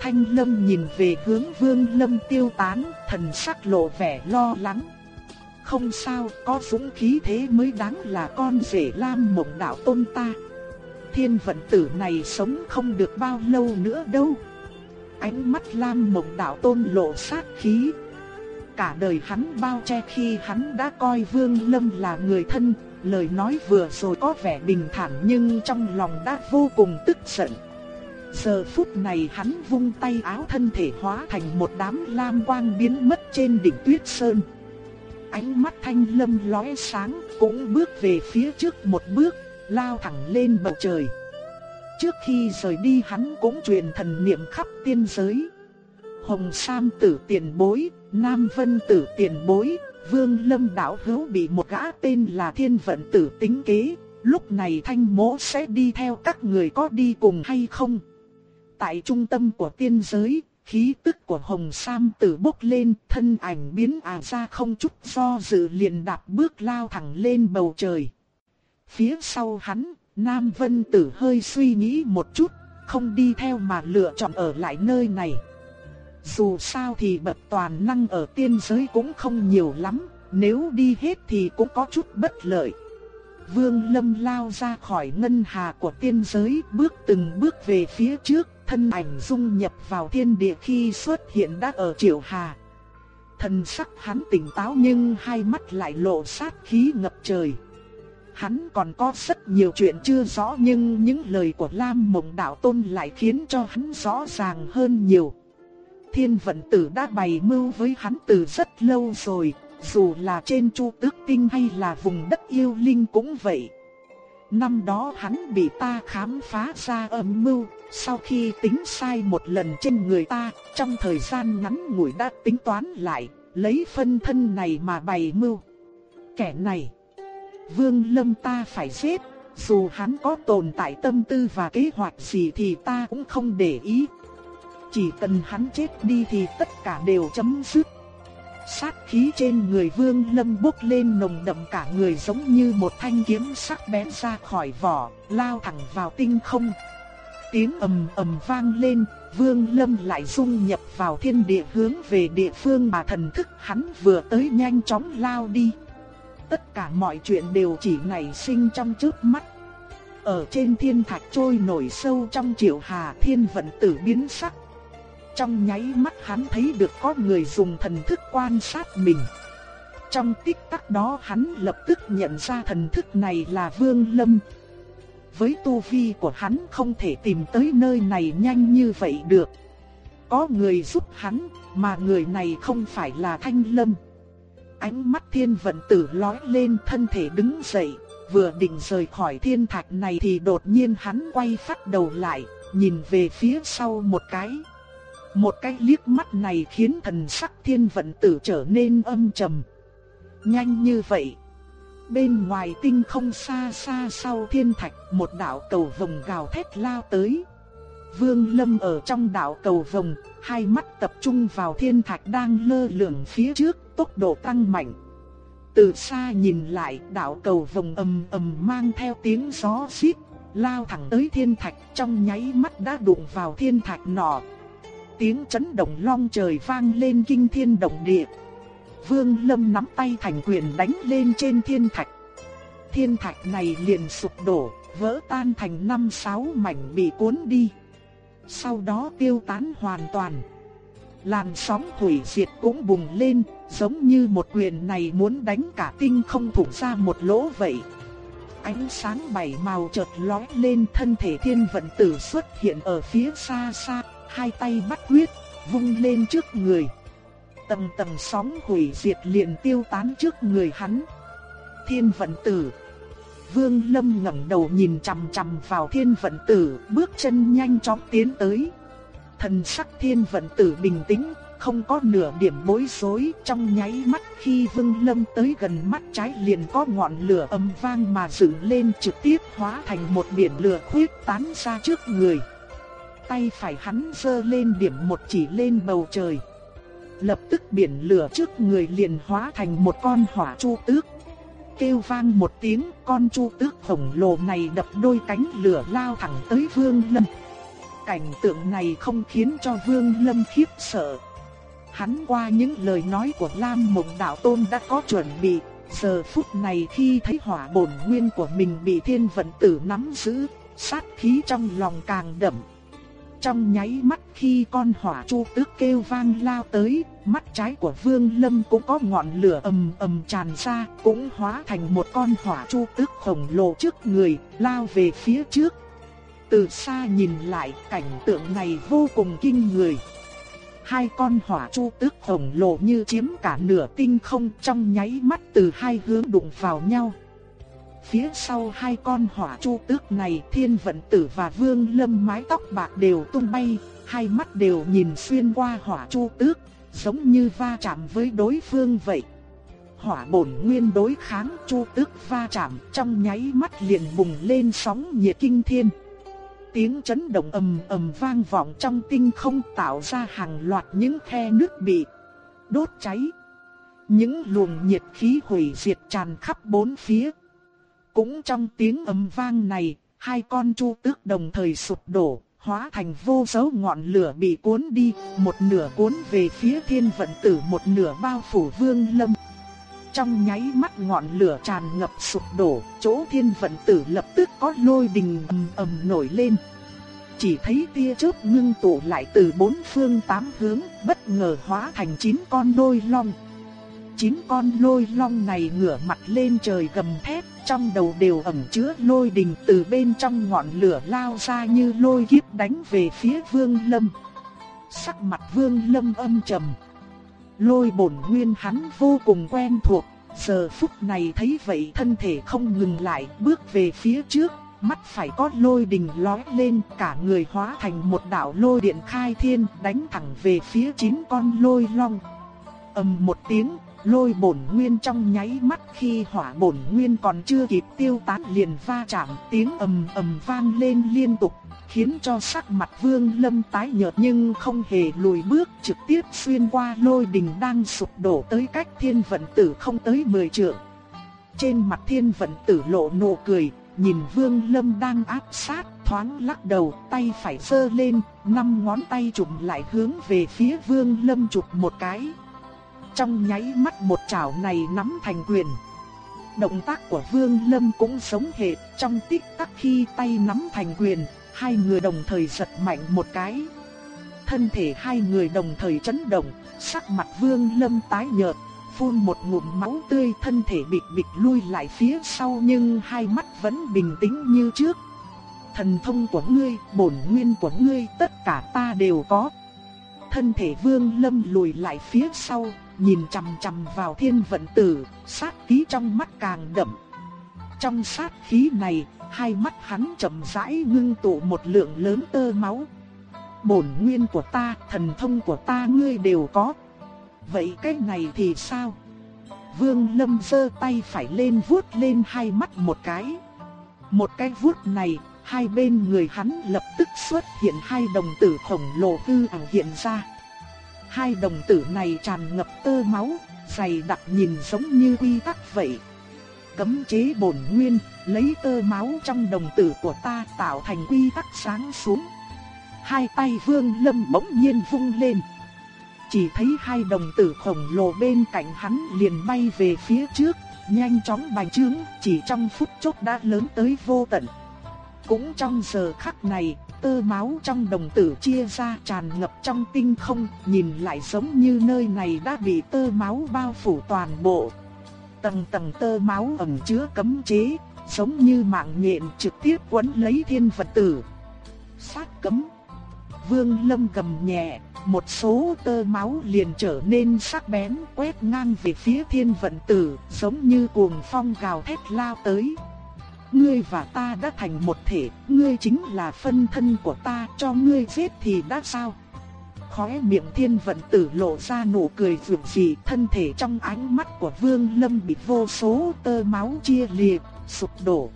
Thanh lâm nhìn về hướng vương lâm tiêu tán, thần sắc lộ vẻ lo lắng. Không sao, có dũng khí thế mới đáng là con rể Lam Mộng Đạo Tôn ta. Thiên vận tử này sống không được bao lâu nữa đâu. Ánh mắt Lam Mộng Đạo Tôn lộ sát khí. Cả đời hắn bao che khi hắn đã coi Vương Lâm là người thân, lời nói vừa rồi có vẻ bình thản nhưng trong lòng đã vô cùng tức giận. Giờ phút này hắn vung tay áo thân thể hóa thành một đám lam quang biến mất trên đỉnh tuyết sơn ánh mắt thanh lâm lóe sáng, cũng bước về phía trước một bước, lao thẳng lên bầu trời. Trước khi rời đi hắn cũng truyền thần niệm khắp tiên giới. Hồng Sam tử tiền bối, Nam Vân tử tiền bối, Vương Lâm đảo hữu bị một gã tên là Thiên Vận tử tính kế, lúc này thanh mỗ sẽ đi theo các người có đi cùng hay không? Tại trung tâm của tiên giới, khí tức của Hồng Sam tử bốc lên, thân ảnh biến ảo ra không chút do dự liền đạp bước lao thẳng lên bầu trời. Phía sau hắn, Nam Vân Tử hơi suy nghĩ một chút, không đi theo mà lựa chọn ở lại nơi này. Dù sao thì bậc toàn năng ở tiên giới cũng không nhiều lắm, nếu đi hết thì cũng có chút bất lợi. Vương Lâm lao ra khỏi ngân hà của tiên giới, bước từng bước về phía trước, thân ảnh dung nhập vào thiên địa khi xuất hiện đã ở Triệu Hà. Thần sắc hắn tỉnh táo nhưng hai mắt lại lộ sát khí ngập trời. Hắn còn có rất nhiều chuyện chưa rõ nhưng những lời của Lam Mộng Đạo Tôn lại khiến cho hắn rõ ràng hơn nhiều. Thiên vận tử đã bày mưu với hắn từ rất lâu rồi, dù là trên chu tước tinh hay là vùng đất yêu linh cũng vậy. Năm đó hắn bị ta khám phá ra âm mưu, sau khi tính sai một lần trên người ta, trong thời gian ngắn ngủi đã tính toán lại, lấy phân thân này mà bày mưu. Kẻ này, Vương Lâm ta phải giết, dù hắn có tồn tại tâm tư và kế hoạch gì thì ta cũng không để ý. Chỉ cần hắn chết đi thì tất cả đều chấm dứt. Sát khí trên người Vương Lâm bốc lên nồng đậm cả người giống như một thanh kiếm sắc bén ra khỏi vỏ, lao thẳng vào tinh không. Tiếng ầm ầm vang lên, Vương Lâm lại dung nhập vào thiên địa hướng về địa phương mà thần thức hắn vừa tới nhanh chóng lao đi. Tất cả mọi chuyện đều chỉ nảy sinh trong trước mắt. Ở trên thiên thạch trôi nổi sâu trong triệu hà thiên vận tử biến sắc. Trong nháy mắt hắn thấy được có người dùng thần thức quan sát mình. Trong tích tắc đó hắn lập tức nhận ra thần thức này là Vương Lâm. Với tu vi của hắn không thể tìm tới nơi này nhanh như vậy được. Có người giúp hắn, mà người này không phải là Thanh Lâm. Ánh mắt thiên vận tử lói lên thân thể đứng dậy, vừa định rời khỏi thiên thạch này thì đột nhiên hắn quay phát đầu lại, nhìn về phía sau một cái. Một cái liếc mắt này khiến thần sắc thiên vận tử trở nên âm trầm. Nhanh như vậy, Bên ngoài tinh không xa xa sau thiên thạch, một đạo cầu vồng gào thét lao tới. Vương Lâm ở trong đạo cầu vồng, hai mắt tập trung vào thiên thạch đang lơ lửng phía trước, tốc độ tăng mạnh. Từ xa nhìn lại, đạo cầu vồng ầm ầm mang theo tiếng gió xít, lao thẳng tới thiên thạch, trong nháy mắt đã đụng vào thiên thạch nọ. Tiếng chấn động long trời vang lên kinh thiên động địa. Vương Lâm nắm tay thành quyền đánh lên trên thiên thạch. Thiên thạch này liền sụp đổ, vỡ tan thành năm sáu mảnh bị cuốn đi. Sau đó tiêu tán hoàn toàn. Làn sóng hủy diệt cũng bùng lên, giống như một quyền này muốn đánh cả tinh không thủng ra một lỗ vậy. Ánh sáng bảy màu chợt lóe lên thân thể thiên vận tử xuất hiện ở phía xa xa, hai tay bắt quyết, vung lên trước người. Tầng tầng sóng hủy diệt liền tiêu tán trước người hắn. Thiên vận tử Vương Lâm ngẩng đầu nhìn chằm chằm vào thiên vận tử, bước chân nhanh chóng tiến tới. Thần sắc thiên vận tử bình tĩnh, không có nửa điểm bối rối, trong nháy mắt khi Vương Lâm tới gần mắt trái liền có ngọn lửa âm vang mà dựng lên trực tiếp hóa thành một biển lửa khuyết tán ra trước người. Tay phải hắn giơ lên điểm một chỉ lên bầu trời. Lập tức biển lửa trước người liền hóa thành một con hỏa chu tước kêu vang một tiếng, con chu tước khổng lồ này đập đôi cánh lửa lao thẳng tới Vương Lâm. Cảnh tượng này không khiến cho Vương Lâm khiếp sợ. Hắn qua những lời nói của Lam Mộng Đạo Tôn đã có chuẩn bị, giờ phút này khi thấy hỏa bổn nguyên của mình bị thiên vận tử nắm giữ, sát khí trong lòng càng đậm. Trong nháy mắt khi con hỏa chu tước kêu vang lao tới, mắt trái của Vương Lâm cũng có ngọn lửa ầm ầm tràn ra, cũng hóa thành một con hỏa chu tước khổng lồ trước người, lao về phía trước. Từ xa nhìn lại, cảnh tượng này vô cùng kinh người. Hai con hỏa chu tước khổng lồ như chiếm cả nửa tinh không trong nháy mắt từ hai hướng đụng vào nhau. Phía sau hai con hỏa chu tước này thiên vận tử và vương lâm mái tóc bạc đều tung bay, hai mắt đều nhìn xuyên qua hỏa chu tước, giống như va chạm với đối phương vậy. Hỏa bổn nguyên đối kháng chu tước va chạm trong nháy mắt liền bùng lên sóng nhiệt kinh thiên. Tiếng chấn động ầm ầm vang vọng trong tinh không tạo ra hàng loạt những khe nước bị đốt cháy. Những luồng nhiệt khí hủy diệt tràn khắp bốn phía. Cũng trong tiếng ầm vang này, hai con chu tước đồng thời sụp đổ, hóa thành vô số ngọn lửa bị cuốn đi, một nửa cuốn về phía thiên vận tử, một nửa bao phủ vương lâm. Trong nháy mắt ngọn lửa tràn ngập sụp đổ, chỗ thiên vận tử lập tức có lôi đình ầm ầm nổi lên. Chỉ thấy tia chớp ngưng tụ lại từ bốn phương tám hướng, bất ngờ hóa thành chín con đôi long. Chín con lôi long này ngửa mặt lên trời gầm thét, trong đầu đều ẩn chứa lôi đình từ bên trong ngọn lửa lao ra như lôi kiếp đánh về phía Vương Lâm. Sắc mặt Vương Lâm âm trầm. Lôi bổn nguyên hắn vô cùng quen thuộc, giờ phút này thấy vậy thân thể không ngừng lại, bước về phía trước, mắt phải có lôi đình lóe lên, cả người hóa thành một đạo lôi điện khai thiên, đánh thẳng về phía chín con lôi long. Ầm một tiếng, lôi bổn nguyên trong nháy mắt khi hỏa bổn nguyên còn chưa kịp tiêu tán liền va chạm tiếng ầm ầm vang lên liên tục, khiến cho sắc mặt vương lâm tái nhợt nhưng không hề lùi bước trực tiếp xuyên qua lôi đình đang sụp đổ tới cách thiên vận tử không tới 10 trượng. Trên mặt thiên vận tử lộ nụ cười, nhìn vương lâm đang áp sát, thoáng lắc đầu, tay phải sơ lên, năm ngón tay chụm lại hướng về phía vương lâm chụp một cái. Trong nháy mắt một chảo này nắm thành quyền. Động tác của Vương Lâm cũng sống hệt, trong tích tắc khi tay nắm thành quyền, hai người đồng thời giật mạnh một cái. Thân thể hai người đồng thời chấn động, sắc mặt Vương Lâm tái nhợt, phun một ngụm máu tươi, thân thể bịch bịch lui lại phía sau nhưng hai mắt vẫn bình tĩnh như trước. Thần thông của ngươi, bổn nguyên của ngươi, tất cả ta đều có. Thân thể Vương Lâm lùi lại phía sau, nhìn chằm chằm vào thiên vận tử, sát khí trong mắt càng đậm. Trong sát khí này, hai mắt hắn chậm rãi ngưng tụ một lượng lớn tơ máu. Bổn nguyên của ta, thần thông của ta ngươi đều có. Vậy cái này thì sao? Vương Lâm giơ tay phải lên vuốt lên hai mắt một cái. Một cái vuốt này, hai bên người hắn lập tức xuất hiện hai đồng tử khổng lồ tư ảo hiện ra. Hai đồng tử này tràn ngập tơ máu, dày đặc nhìn giống như quy tắc vậy. Cấm chế bổn nguyên, lấy tơ máu trong đồng tử của ta tạo thành quy tắc sáng xuống. Hai tay vương lâm bỗng nhiên vung lên. Chỉ thấy hai đồng tử khổng lồ bên cạnh hắn liền bay về phía trước, nhanh chóng bành trướng, chỉ trong phút chốc đã lớn tới vô tận. Cũng trong giờ khắc này, tơ máu trong đồng tử chia ra tràn ngập trong tinh không, nhìn lại giống như nơi này đã bị tơ máu bao phủ toàn bộ. Tầng tầng tơ máu ẩn chứa cấm chế, giống như mạng nhện trực tiếp quấn lấy thiên vật tử. Sát cấm. Vương Lâm gầm nhẹ, một số tơ máu liền trở nên sắc bén quét ngang về phía thiên vận tử, giống như cuồng phong gào thét lao tới. Ngươi và ta đã thành một thể, ngươi chính là phân thân của ta, cho ngươi giết thì đã sao? Khóe miệng thiên vận tử lộ ra nụ cười vượt dị, thân thể trong ánh mắt của Vương Lâm bị vô số tơ máu chia liệt, sụp đổ.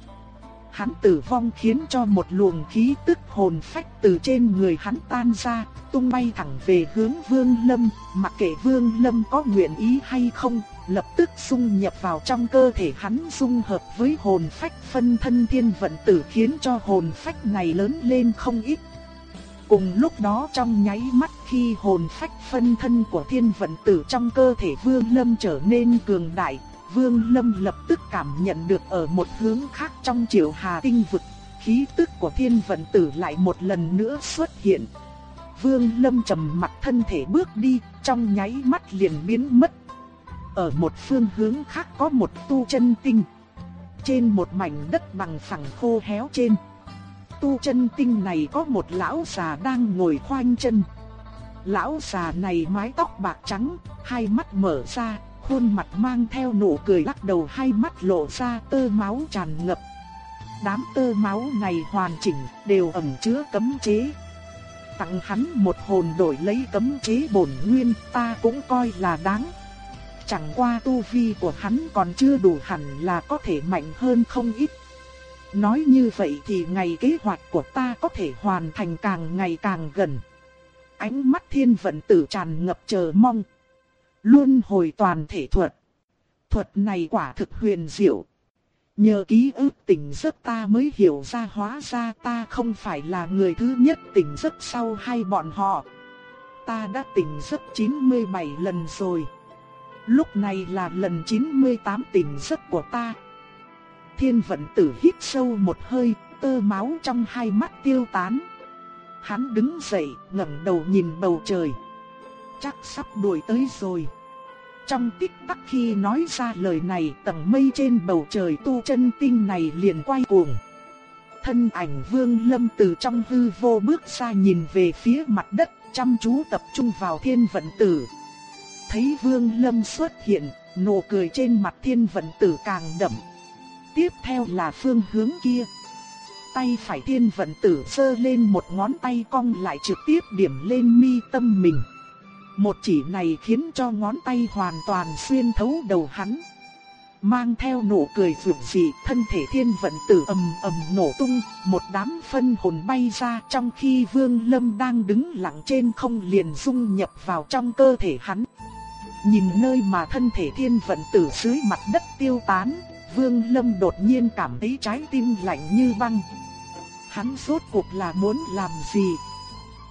Hắn tử vong khiến cho một luồng khí tức hồn phách từ trên người hắn tan ra, tung bay thẳng về hướng Vương Lâm, mặc kệ Vương Lâm có nguyện ý hay không, lập tức xung nhập vào trong cơ thể hắn dung hợp với hồn phách phân thân thiên vận tử khiến cho hồn phách này lớn lên không ít. Cùng lúc đó trong nháy mắt khi hồn phách phân thân của thiên vận tử trong cơ thể Vương Lâm trở nên cường đại, Vương Lâm lập tức cảm nhận được ở một hướng khác trong triệu hà tinh vực, khí tức của thiên vận tử lại một lần nữa xuất hiện. Vương Lâm trầm mặt thân thể bước đi, trong nháy mắt liền biến mất. Ở một phương hướng khác có một tu chân tinh. Trên một mảnh đất bằng phẳng khô héo trên. Tu chân tinh này có một lão già đang ngồi khoanh chân. Lão già này mái tóc bạc trắng, hai mắt mở ra, khuôn mặt mang theo nụ cười lắc đầu hai mắt lộ ra tơ máu tràn ngập. Đám tơ máu này hoàn chỉnh, đều ẩn chứa cấm chế. Tặng hắn một hồn đổi lấy cấm chế bổn nguyên, ta cũng coi là đáng. Chẳng qua tu vi của hắn còn chưa đủ hẳn là có thể mạnh hơn không ít. Nói như vậy thì ngày kế hoạch của ta có thể hoàn thành càng ngày càng gần. Ánh mắt thiên vận tử tràn ngập chờ mong. Luôn hồi toàn thể thuật. Thuật này quả thực huyền diệu. Nhờ ký ức tỉnh giấc ta mới hiểu ra hóa ra ta không phải là người thứ nhất tỉnh giấc sau hai bọn họ. Ta đã tỉnh giấc 97 lần rồi. Lúc này là lần 98 tỉnh giấc của ta. Thiên vận tử hít sâu một hơi, tơ máu trong hai mắt tiêu tán. Hắn đứng dậy, ngẩng đầu nhìn bầu trời chắc sắp đuổi tới rồi. Trong tích tắc khi nói ra lời này tầng mây trên bầu trời tu chân tinh này liền quay cuồng. Thân ảnh vương lâm từ trong hư vô bước ra nhìn về phía mặt đất chăm chú tập trung vào thiên vận tử. Thấy vương lâm xuất hiện, nụ cười trên mặt thiên vận tử càng đậm. Tiếp theo là phương hướng kia. Tay phải thiên vận tử sơ lên một ngón tay cong lại trực tiếp điểm lên mi tâm mình. Một chỉ này khiến cho ngón tay hoàn toàn xuyên thấu đầu hắn. Mang theo nụ cười rực dị, thân thể thiên vận tử ầm ầm nổ tung, một đám phân hồn bay ra trong khi Vương Lâm đang đứng lặng trên không liền dung nhập vào trong cơ thể hắn. Nhìn nơi mà thân thể thiên vận tử dưới mặt đất tiêu tán, Vương Lâm đột nhiên cảm thấy trái tim lạnh như băng. Hắn rốt cuộc là muốn làm gì?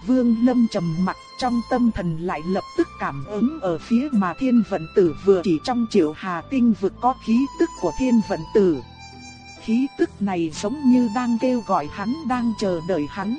Vương Lâm trầm mặt trong tâm thần lại lập tức cảm ứng ở phía mà thiên vận tử vừa chỉ trong triệu hà tinh vực có khí tức của thiên vận tử. Khí tức này giống như đang kêu gọi hắn đang chờ đợi hắn.